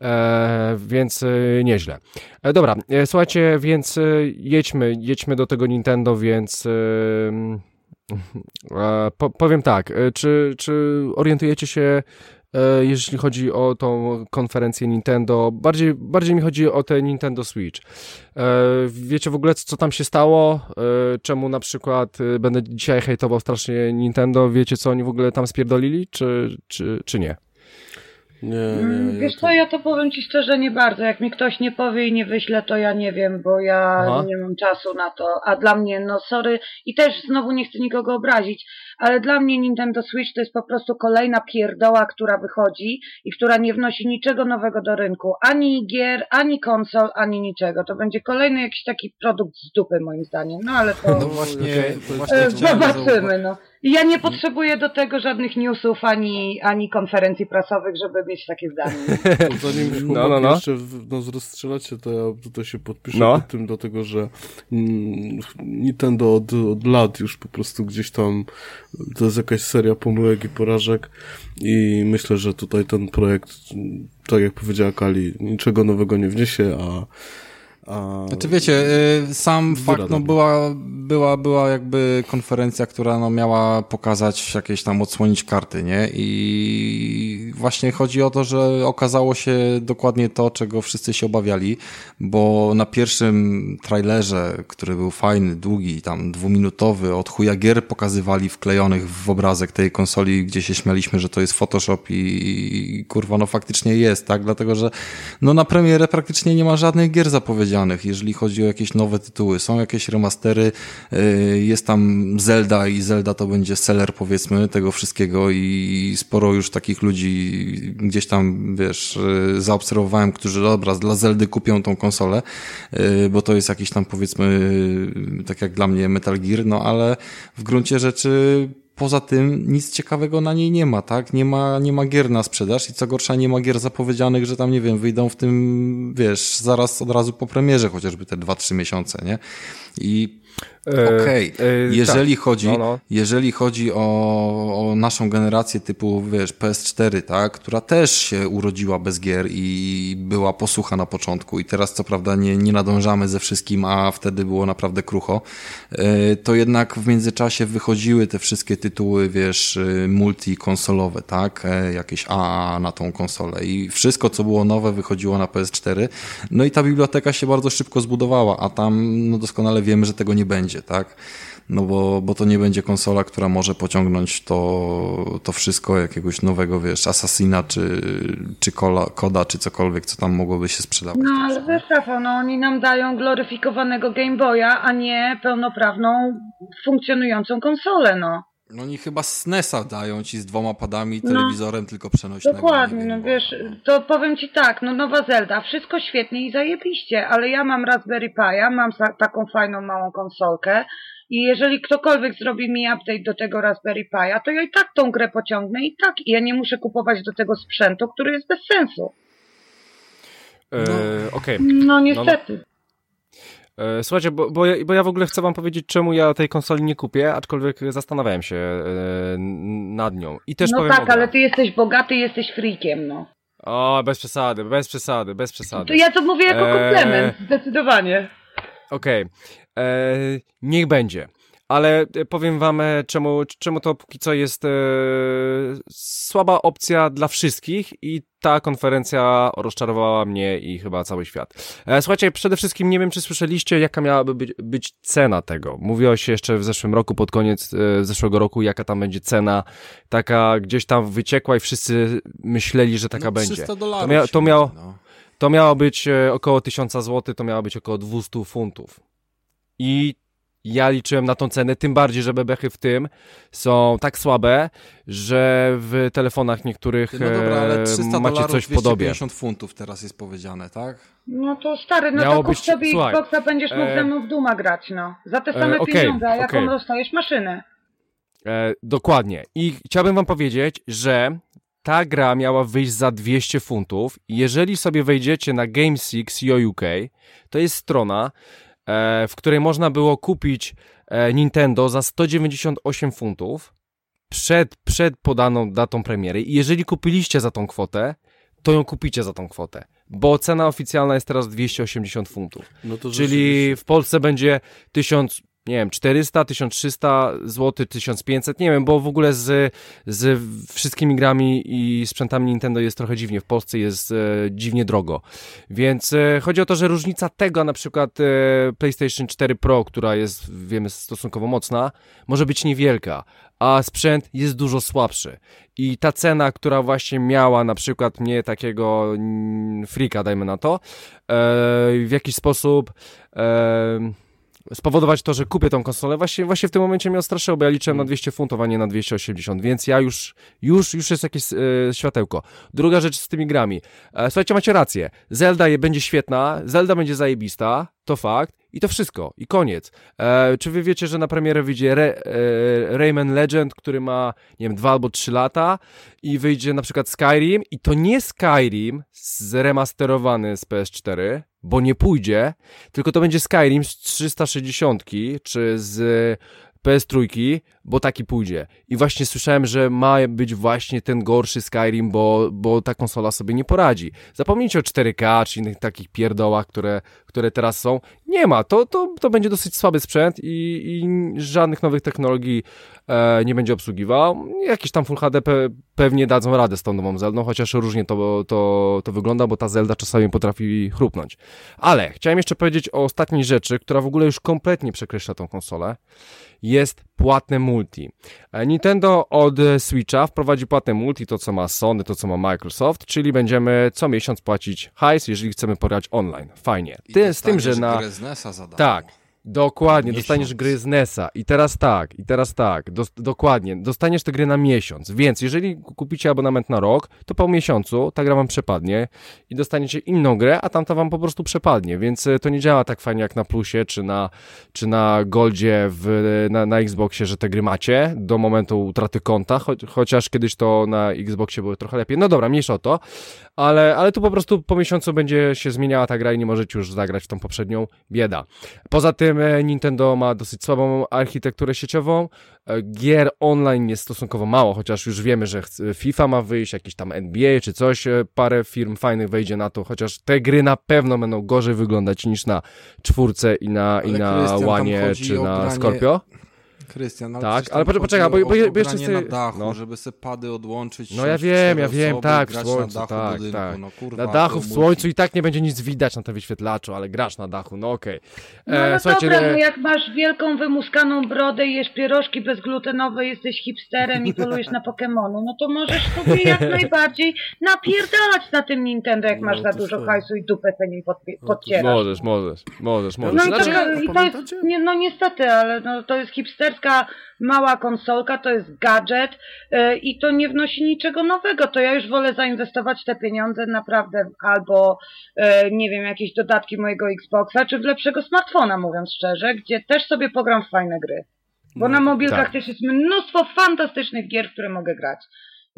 Speaker 1: Eee, więc e, nieźle. E, dobra, e, słuchajcie, więc e, jedźmy, jedźmy do tego Nintendo, więc e, *laughs* e, po, powiem tak, e, czy, czy orientujecie się e, jeśli chodzi o tą konferencję Nintendo, bardziej, bardziej mi chodzi o te Nintendo Switch. E, wiecie w ogóle, co, tam się stało? E, czemu na przykład będę dzisiaj hejtował strasznie Nintendo? Wiecie, co oni w ogóle tam spierdolili, czy, czy, czy nie?
Speaker 3: Nie, nie,
Speaker 4: Mm,
Speaker 3: ja
Speaker 4: Wiesz
Speaker 3: to-
Speaker 4: co, ja to powiem ci szczerze nie bardzo. Jak mi ktoś nie powie i nie wyśle, to ja nie wiem, bo ja
Speaker 1: Aha.
Speaker 4: nie mam czasu na to. A dla mnie, no sorry, i też znowu nie chcę nikogo obrazić, ale dla mnie Nintendo Switch to jest po prostu kolejna pierdoła, która wychodzi i która nie wnosi niczego nowego do rynku. Ani gier, ani konsol, ani niczego. To będzie kolejny jakiś taki produkt z dupy moim zdaniem. No ale to...
Speaker 2: No właśnie,
Speaker 3: to
Speaker 2: właśnie
Speaker 4: E, Zobaczymy, no. I Ja nie potrzebuję do tego żadnych newsów ani, ani konferencji prasowych, żeby mieć takie zdanie.
Speaker 3: To *laughs* Zanim
Speaker 1: No, no, no.
Speaker 3: jeszcze nas rozstrzelacie, to ja tutaj się podpiszę
Speaker 1: No.
Speaker 3: pod tym, dlatego że mm, Nintendo od, od lat już po prostu gdzieś tam to jest jakaś seria pomyłek i porażek i myślę, że tutaj ten projekt, mm, tak jak powiedziała Kali, niczego nowego nie wniesie, a, a
Speaker 2: Znaczy wiecie, y, sam fakt, no była, była, była jakby konferencja, która no miała pokazać jakieś tam, odsłonić karty, nie? I właśnie chodzi o to, że okazało się dokładnie to, czego wszyscy się obawiali, bo na pierwszym trailerze, który był fajny, długi, tam dwuminutowy, od chuja gier pokazywali wklejonych w obrazek tej konsoli, gdzie się śmialiśmy, że to jest Photoshop i, i kurwa, no faktycznie jest, tak? Dlatego, że no na premierę praktycznie nie ma żadnych gier zapowiedzianych, jeżeli chodzi o jakieś nowe tytuły. Są jakieś remastery, jest tam Zelda i Zelda to będzie seller powiedzmy tego wszystkiego i sporo już takich ludzi gdzieś tam, wiesz, yy, zaobserwowałem, którzy dobra, dla Zeldy kupią tą konsolę, yy, bo to jest jakiś tam powiedzmy, tak jak dla mnie Metal Gear, no ale w gruncie rzeczy Poza tym nic ciekawego na niej nie ma, tak? Nie ma, nie ma gier na sprzedaż i co gorsza nie ma gier zapowiedzianych, że tam, nie wiem, wyjdą w tym, wiesz, zaraz od razu po premierze, chociażby te 2-3 miesiące, nie? I Okej,
Speaker 1: e,
Speaker 2: jeżeli
Speaker 1: tak.
Speaker 2: chodzi,
Speaker 1: No, no.
Speaker 2: jeżeli chodzi o, o naszą generację typu, wiesz, PS4, tak, która też się urodziła bez gier i była posłucha na początku i teraz co prawda nie, nie nadążamy ze wszystkim, a wtedy było naprawdę krucho, e, to jednak w międzyczasie wychodziły te wszystkie tytuły, wiesz, e, multikonsolowe, tak, e, jakieś AA na tą konsolę i wszystko, co było nowe, wychodziło na PS4, no i ta biblioteka się bardzo szybko zbudowała, a tam, no doskonale wiemy, że tego nie będzie, tak? No bo, bo to nie będzie konsola, która może pociągnąć to, to wszystko jakiegoś nowego, wiesz, Assassina, czy, czy Koda, czy cokolwiek, co tam mogłoby się sprzedawać.
Speaker 4: No ale wiesz, Rafał, no oni nam dają gloryfikowanego Game Boya, a nie pełnoprawną, funkcjonującą konsolę, no.
Speaker 2: No oni chyba SNESa dają ci z dwoma padami,
Speaker 4: No.
Speaker 2: telewizorem tylko przenośnego.
Speaker 4: Dokładnie,
Speaker 2: nie
Speaker 4: no
Speaker 2: wiem,
Speaker 4: wiesz, to powiem ci tak, no nowa Zelda, wszystko świetnie i zajebiście, ale ja mam Raspberry Pi'a, mam taką fajną małą konsolkę i jeżeli ktokolwiek zrobi mi update do tego Raspberry Pi'a, to ja i tak tą grę pociągnę i tak, i ja nie muszę kupować do tego sprzętu, który jest bez sensu.
Speaker 1: E, Okej.
Speaker 4: No niestety.
Speaker 1: E, Słuchajcie, bo, bo, ja, bo ja w ogóle chcę wam powiedzieć, czemu ja tej konsoli nie kupię, aczkolwiek zastanawiałem się e, nad nią. I też
Speaker 4: no
Speaker 1: powiem
Speaker 4: tak, ale ty jesteś bogaty, jesteś freakiem, no.
Speaker 1: O, bez przesady, bez przesady, bez przesady.
Speaker 4: To ja to mówię jako
Speaker 1: Eee.
Speaker 4: komplement, zdecydowanie.
Speaker 1: Okej, e, niech będzie. Ale e, powiem wam, e, czemu, czemu to póki co jest e, słaba opcja dla wszystkich i ta konferencja rozczarowała mnie i chyba cały świat. E, słuchajcie, przede wszystkim nie wiem, czy słyszeliście, jaka miałaby być, być cena tego. Mówiło się jeszcze w zeszłym roku, pod koniec e, zeszłego roku, jaka tam będzie cena, taka gdzieś tam wyciekła i wszyscy myśleli, że taka
Speaker 2: no,
Speaker 1: będzie.
Speaker 2: 300 dolarów.
Speaker 1: To, mia, to miało...
Speaker 2: No.
Speaker 1: To miało być e, około 1000 zł, to miało być około 200 funtów. I ja liczyłem na tą cenę, tym bardziej, że bebechy w tym są tak słabe, że w telefonach niektórych
Speaker 2: No dobra, ale
Speaker 1: e,
Speaker 2: 300
Speaker 1: macie
Speaker 2: dolarów,
Speaker 1: coś w podobie.
Speaker 2: 250 funtów teraz jest powiedziane, tak?
Speaker 4: No to stary, no
Speaker 1: Miało
Speaker 4: to kup
Speaker 1: być-
Speaker 4: sobie
Speaker 1: słuchaj,
Speaker 4: Xboxa, będziesz mógł
Speaker 1: e,
Speaker 4: ze mną w Duma grać, no. Za te
Speaker 1: e,
Speaker 4: same
Speaker 1: okej,
Speaker 4: pieniądze, a jaką
Speaker 1: okej.
Speaker 4: dostajesz maszynę.
Speaker 1: E, dokładnie. I chciałbym wam powiedzieć, że ta gra miała wyjść za 200 funtów. Jeżeli sobie wejdziecie na Game6 to jest strona, e, w której można było kupić e, Nintendo za 198 funtów przed, przed podaną datą premiery. I jeżeli kupiliście za tą kwotę, to ją kupicie za tą kwotę, bo cena oficjalna jest teraz 280 funtów.
Speaker 3: No
Speaker 1: Czyli w Polsce będzie 1000, nie wiem, 400, 1300 zł, 1500, nie wiem, bo w ogóle z, z wszystkimi grami i sprzętami Nintendo jest trochę dziwnie. W Polsce jest e, dziwnie drogo. Więc e, chodzi o to, że różnica tego, na przykład e, PlayStation 4 Pro, która jest, wiemy, stosunkowo mocna, może być niewielka, a sprzęt jest dużo słabszy. I ta cena, która właśnie miała na przykład mnie takiego mm, freaka, dajmy na to, e, w jakiś sposób e, spowodować to, że kupię tą konsolę, właśnie, właśnie w tym momencie mnie odstraszyło, bo ja liczyłem na 200 funtów, a nie na 280, więc ja już, już, już jest jakieś e, światełko. Druga rzecz z tymi grami. E, słuchajcie, macie rację. Zelda je, będzie świetna, Zelda będzie zajebista, to fakt, i to wszystko, i koniec. E, czy wy wiecie, że na premierę wyjdzie Re, e, Rayman Legend, który ma, nie wiem, dwa albo trzy lata i wyjdzie na przykład Skyrim i to nie Skyrim zremasterowany z PS4, bo nie pójdzie, tylko to będzie Skyrim z 360 czy z PS3, bo taki pójdzie. I właśnie słyszałem, że ma być właśnie ten gorszy Skyrim, bo, bo ta konsola sobie nie poradzi. Zapomnijcie o 4K czy innych takich pierdołach, które, które teraz są. Nie ma. To, to, to będzie dosyć słaby sprzęt i, i żadnych nowych technologii e, nie będzie obsługiwał. Jakieś tam Full HD pe, pewnie dadzą radę z tą nową Zeldą, chociaż różnie to, to, to wygląda, bo ta Zelda czasami potrafi chrupnąć. Ale chciałem jeszcze powiedzieć o ostatniej rzeczy, która w ogóle już kompletnie przekreśla tą konsolę. Jest płatne multi. E, Nintendo od Switcha wprowadzi płatne multi, to co ma Sony, to co ma Microsoft, czyli będziemy co miesiąc płacić hajs, jeżeli chcemy porać online. Fajnie. Ty, z tym, że na... Tak. Dokładnie,
Speaker 2: Miesiąc.
Speaker 1: dostaniesz gry z NES-a i teraz tak, i teraz tak, dos- dokładnie, dostaniesz te gry na miesiąc, więc jeżeli kupicie abonament na rok, to po miesiącu ta gra wam przepadnie i dostaniecie inną grę, a tamta wam po prostu przepadnie, więc e, to nie działa tak fajnie jak na Plusie czy na, czy na Goldzie w, na, na Xboxie, że te gry macie do momentu utraty konta, cho- chociaż kiedyś to na Xboxie było trochę lepiej, no dobra, mniejsza o to, ale, ale tu po prostu po miesiącu będzie się zmieniała ta gra i nie możecie już zagrać w tą poprzednią, bieda. Poza tym e, Nintendo ma dosyć słabą architekturę sieciową. E, Gier online jest stosunkowo mało, chociaż już wiemy, że FIFA ma wyjść, jakiś tam NBA czy coś, e, parę firm fajnych wejdzie na to, chociaż te gry na pewno będą gorzej wyglądać niż na czwórce i na, i na Łanie czy na Scorpio.
Speaker 2: Krystian, ale
Speaker 1: Tak, ale poczekaj, bo- bo bo jeszcze sobie-
Speaker 2: na dachu,
Speaker 1: no.
Speaker 2: żeby se pady odłączyć.
Speaker 1: No ja wiem, ja wiem,
Speaker 2: osoby,
Speaker 1: tak, w słońcu,
Speaker 2: na dachu
Speaker 1: tak,
Speaker 2: budynku,
Speaker 1: tak.
Speaker 2: No, kurwa,
Speaker 1: Na dachu w słońcu i tak nie będzie nic widać na tym wyświetlaczu, ale grasz na dachu, no okej.
Speaker 4: No,
Speaker 1: E,
Speaker 4: no
Speaker 1: słuchajcie,
Speaker 4: dobra,
Speaker 1: e,
Speaker 4: no jak masz wielką wymuskaną brodę i jesz pierożki bezglutenowe, jesteś hipsterem i polujesz na Pokemonu, no to możesz sobie jak *laughs* najbardziej napierdalać na tym Nintendo, jak
Speaker 3: No,
Speaker 4: masz za dużo hajsu i dupę sobie nim podpie-
Speaker 3: No
Speaker 4: podcierasz.
Speaker 1: Możesz, możesz, możesz, możesz.
Speaker 4: No i,
Speaker 1: Znaczy,
Speaker 4: to, i to jest, nie, no niestety, ale no, to jest hipsterstwo youtuberska mała konsolka, to jest gadżet yy, i to nie wnosi niczego nowego. To ja już wolę zainwestować te pieniądze naprawdę albo, yy, nie wiem, jakieś dodatki mojego Xboxa, czy w lepszego smartfona, mówiąc szczerze, gdzie też sobie pogram w fajne gry. Bo na mobilkach
Speaker 1: tak.
Speaker 4: też jest mnóstwo fantastycznych gier, w które mogę grać.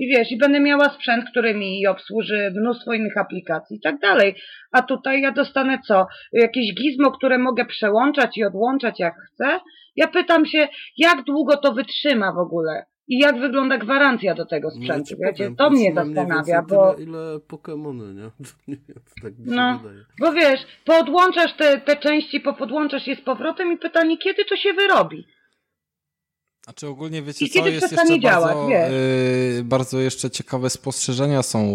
Speaker 4: I wiesz, i będę miała sprzęt, który mi obsłuży mnóstwo innych aplikacji i tak dalej. A tutaj ja dostanę co? Jakieś gizmo, które mogę przełączać i odłączać jak chcę? Ja pytam się, jak długo to wytrzyma w ogóle? I jak wygląda gwarancja do tego
Speaker 3: No, ja
Speaker 4: sprzętu? Wiecie,
Speaker 3: powiem,
Speaker 4: to mnie zastanawia, bo...
Speaker 3: Tyle, ile Pokemony, nie? *laughs* Tak mi się
Speaker 4: No,
Speaker 3: wydaje.
Speaker 4: bo wiesz, podłączasz te, te części, popodłączasz je z powrotem i pytanie, kiedy to się wyrobi?
Speaker 2: A czy ogólnie wiecie
Speaker 4: I
Speaker 2: co, jest jeszcze
Speaker 4: działać,
Speaker 2: bardzo, yy, bardzo jeszcze ciekawe spostrzeżenia są,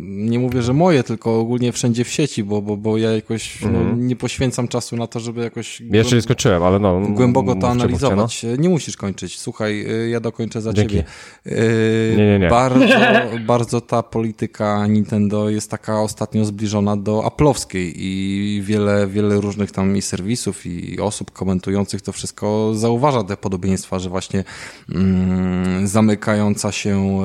Speaker 2: nie mówię, że moje, tylko ogólnie wszędzie w sieci, bo, bo, bo ja jakoś no,
Speaker 1: Mhm.
Speaker 2: nie poświęcam czasu na to, żeby jakoś
Speaker 1: Jeszcze nie skończyłem, ale no.
Speaker 2: głęboko to
Speaker 1: mówcie, mówcie,
Speaker 2: analizować. Nie musisz kończyć. Słuchaj, y, ja dokończę za
Speaker 1: Dzięki.
Speaker 2: ciebie. Y,
Speaker 1: Nie, nie, nie.
Speaker 2: Bardzo, *laughs* bardzo ta polityka Nintendo jest taka ostatnio zbliżona do aplowskiej i wiele, wiele różnych tam i serwisów i osób komentujących to wszystko zauważa te podobieństwa, że właśnie mm, zamykająca się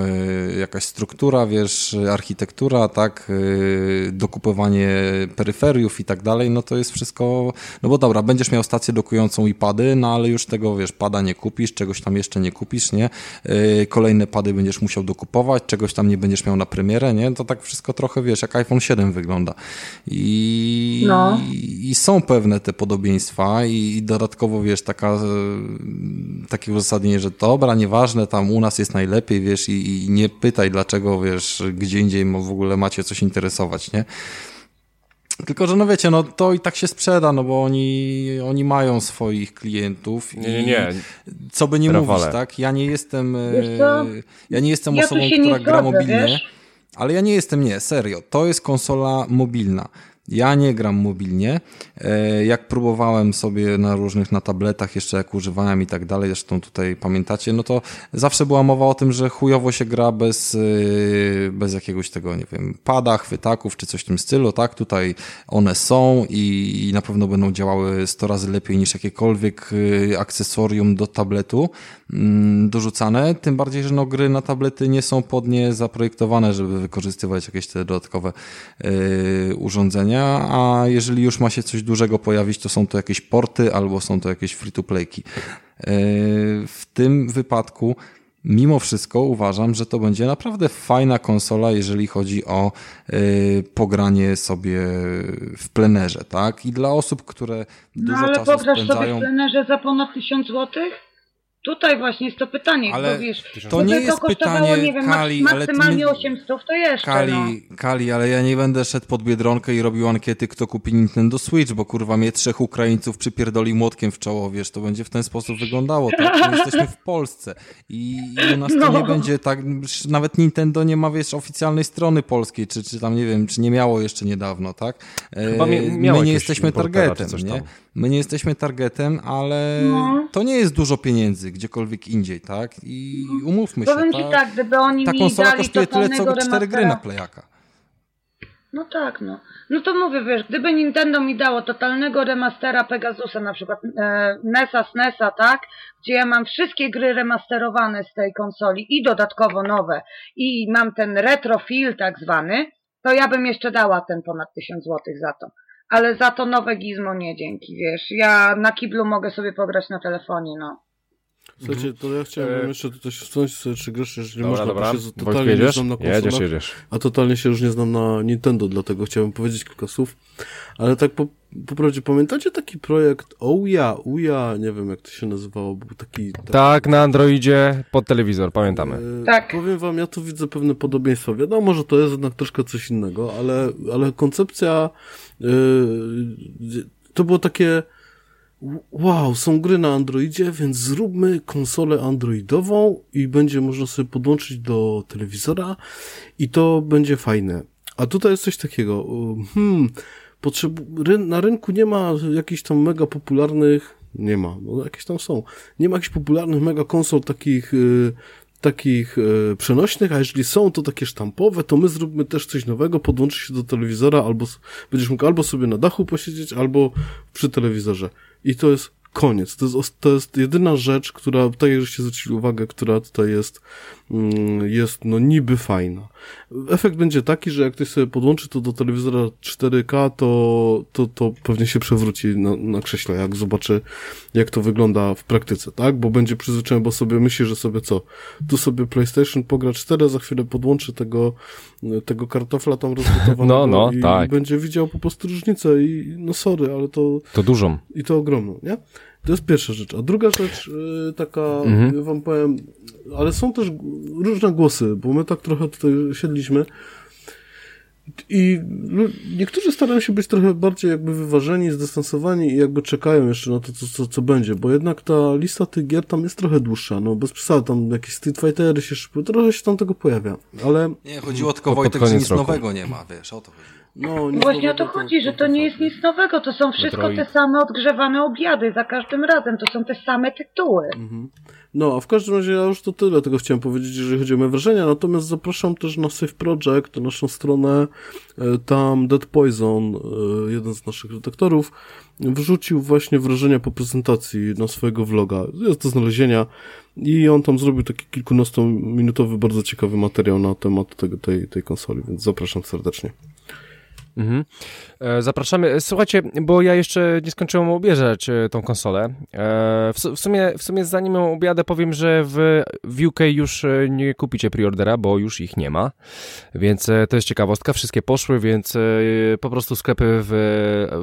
Speaker 2: y, jakaś struktura, wiesz, architektura, tak, y, dokupowanie peryferiów i tak dalej, no to jest wszystko, no bo dobra, będziesz miał stację dokującą i pady, no ale już tego, wiesz, pada nie kupisz, czegoś tam jeszcze nie kupisz, nie? Yy, kolejne pady będziesz musiał dokupować, czegoś tam nie będziesz miał na premierę, nie? To tak wszystko trochę, wiesz, jak iPhone 7 wygląda. I,
Speaker 4: No.
Speaker 2: i są pewne te podobieństwa i, i dodatkowo, wiesz, taka, e, takie uzasadnienie, że dobra, nieważne, tam u nas jest najlepiej, wiesz, i, i nie pytaj dlaczego, wiesz, gdzie indziej w ogóle macie coś interesować, nie? Tylko, że no wiecie, no to i tak się sprzeda, no bo oni, oni mają swoich klientów.
Speaker 1: Nie, nie,
Speaker 2: i
Speaker 1: nie.
Speaker 2: Co by nie
Speaker 1: Rafale.
Speaker 2: mówić, tak? Ja nie jestem, e, ja nie jestem
Speaker 4: Ja
Speaker 2: osobą, która gra
Speaker 4: zgodzę,
Speaker 2: mobilnie,
Speaker 4: wiesz?
Speaker 2: ale ja nie jestem, nie, serio. To jest konsola mobilna. Ja nie gram mobilnie. E, Jak próbowałem sobie na różnych, na tabletach jeszcze jak używałem i tak dalej, zresztą tutaj pamiętacie, no to zawsze była mowa o tym, że chujowo się gra bez, e, bez jakiegoś tego, nie wiem, pada, chwytaków czy coś w tym stylu, tak? Tutaj one są i, i na pewno będą działały 100 razy lepiej niż jakiekolwiek e, akcesorium do tabletu mm, dorzucane, tym bardziej, że no gry na tablety nie są pod nie zaprojektowane, żeby wykorzystywać jakieś te dodatkowe e, a jeżeli już ma się coś dużego pojawić, to są to jakieś porty albo są to jakieś free-to-playki. E, W tym wypadku Mimo wszystko uważam, że to będzie naprawdę fajna konsola, jeżeli chodzi o y, pogranie sobie w plenerze, tak? I dla osób, które
Speaker 4: No
Speaker 2: dużo
Speaker 4: ale
Speaker 2: czasu
Speaker 4: pograsz sobie
Speaker 2: spędzają...
Speaker 4: w plenerze za ponad 1000 złotych? Tutaj właśnie jest to pytanie,
Speaker 2: Ale
Speaker 4: bo wiesz,
Speaker 2: to nie jest
Speaker 4: kosztowało,
Speaker 2: pytanie,
Speaker 4: nie wiem,
Speaker 2: Kali, ale
Speaker 4: maksymalnie
Speaker 2: my-
Speaker 4: 800, to jeszcze, no.
Speaker 2: Kali, Kali, ale ja nie będę szedł pod Biedronkę i robił ankiety, kto kupi Nintendo Switch, bo kurwa mnie trzech Ukraińców przypierdoli młotkiem w czoło, wiesz, to będzie w ten sposób wyglądało, tak? My *laughs* jesteśmy w Polsce i, i u nas to
Speaker 4: No.
Speaker 2: nie będzie tak, nawet Nintendo nie ma, wiesz, oficjalnej strony polskiej, czy, czy tam, nie wiem, czy nie miało jeszcze niedawno, tak? E,
Speaker 1: Chyba mie- miało
Speaker 2: My nie jesteśmy targetem, nie?
Speaker 1: tam.
Speaker 2: My nie jesteśmy targetem, ale
Speaker 4: No.
Speaker 2: to nie jest dużo pieniędzy gdziekolwiek indziej, tak? I umówmy się,
Speaker 4: Powiem ci
Speaker 2: ta,
Speaker 4: tak, gdyby oni
Speaker 2: ta
Speaker 4: mi
Speaker 2: konsola
Speaker 4: dali
Speaker 2: kosztuje tyle, co
Speaker 4: totalnego
Speaker 2: cztery gry na
Speaker 4: remastera...
Speaker 2: playaka.
Speaker 4: No tak, no. No to mówię, wiesz, gdyby Nintendo mi dało totalnego remastera Pegasusa, na przykład e, NESa, SNESa, tak? Gdzie ja mam wszystkie gry remasterowane z tej konsoli i dodatkowo nowe i mam ten retrofil tak zwany, to ja bym jeszcze dała ten ponad 1000 złotych za to. Ale za to nowe gizmo nie dzięki, wiesz. Ja na kiblu mogę sobie pograć na telefonie, no.
Speaker 3: Słuchajcie, to ja chciałbym
Speaker 1: E,
Speaker 3: jeszcze tutaj wtrącić sobie trzy groszy, jeżeli
Speaker 1: Dobra,
Speaker 3: można,
Speaker 1: dobra.
Speaker 3: bo się totalnie nie znam na konsolach.
Speaker 1: Jedziesz, jedziesz.
Speaker 3: A totalnie się już nie znam na Nintendo, dlatego chciałem powiedzieć kilka słów. Ale tak po, po prawdzie, pamiętacie taki projekt Ouya, Ouya, nie wiem jak to się nazywało, był taki... taki
Speaker 1: Tak, na Androidzie pod telewizor, pamiętamy.
Speaker 3: e,
Speaker 4: Tak.
Speaker 3: Powiem wam, ja tu widzę pewne podobieństwa. Wiadomo, że to jest jednak troszkę coś innego, ale, ale koncepcja to było takie wow, są gry na Androidzie, więc zróbmy konsolę androidową i będzie można sobie podłączyć do telewizora i to będzie fajne. A tutaj jest coś takiego, hmm, potrzebu- ryn- na rynku nie ma jakichś tam mega popularnych, nie ma, no jakieś tam są, nie ma jakichś popularnych mega konsol takich, y, takich y, przenośnych, a jeżeli są to takie sztampowe, to my zróbmy też coś nowego, podłączysz się do telewizora, albo będziesz mógł albo sobie na dachu posiedzieć, albo przy telewizorze. I to jest koniec. To jest, to jest jedyna rzecz, która, tak jak żeście zwrócili uwagę, która tutaj jest, mm, jest no niby fajna. Efekt będzie taki, że jak ktoś sobie podłączy to do telewizora 4K, to, to, to pewnie się przewróci na, na krześle, jak zobaczy, jak to wygląda w praktyce, tak? Bo będzie przyzwyczajony, bo sobie myśli, że sobie co? Tu sobie PlayStation pogra 4, za chwilę podłączy tego, tego kartofla tam rozgotowanego *laughs*
Speaker 1: no, no,
Speaker 3: i
Speaker 1: tak.
Speaker 3: będzie widział po prostu różnicę i no sorry, ale to...
Speaker 1: To dużą.
Speaker 3: I to ogromną, nie? To jest pierwsza rzecz. A druga rzecz, yy, taka, mhm. ja wam powiem, ale są też różne głosy, bo my tak trochę tutaj siedliśmy i niektórzy starają się być trochę bardziej jakby wyważeni, zdystansowani i jakby czekają jeszcze na to, co, co, co będzie, bo jednak ta lista tych gier tam jest trochę dłuższa, no bez przesady, tam jakieś Street Fightery się szybują, trochę się tam tego pojawia, ale...
Speaker 2: Nie, chodziło tylko Wojtek, że nic roku. nowego nie ma, wiesz, o to chodzi.
Speaker 4: No, Właśnie o to chodzi, że to nie jest nic nowego, to są wszystko Metroid. te same odgrzewane obiady za każdym razem, to są te same tytuły. Mhm.
Speaker 3: No, a w każdym razie ja już to tyle tego chciałem powiedzieć, jeżeli chodzi o moje wrażenia, natomiast zapraszam też na Safe Project, naszą stronę, e, tam Dead Poison, e, jeden z naszych redaktorów, wrzucił właśnie wrażenia po prezentacji na swojego vloga. Jest do znalezienia i on tam zrobił taki kilkunastominutowy, bardzo ciekawy materiał na temat tego, tej, tej konsoli, więc zapraszam serdecznie.
Speaker 1: Mhm. E, zapraszamy. Słuchajcie, bo ja jeszcze nie skończyłem obierzać e, tą konsolę. E, w, w, sumie, w sumie zanim ją objadę, powiem, że w, w UK już nie kupicie preordera, bo już ich nie ma. Więc to jest ciekawostka. Wszystkie poszły, więc po prostu sklepy w,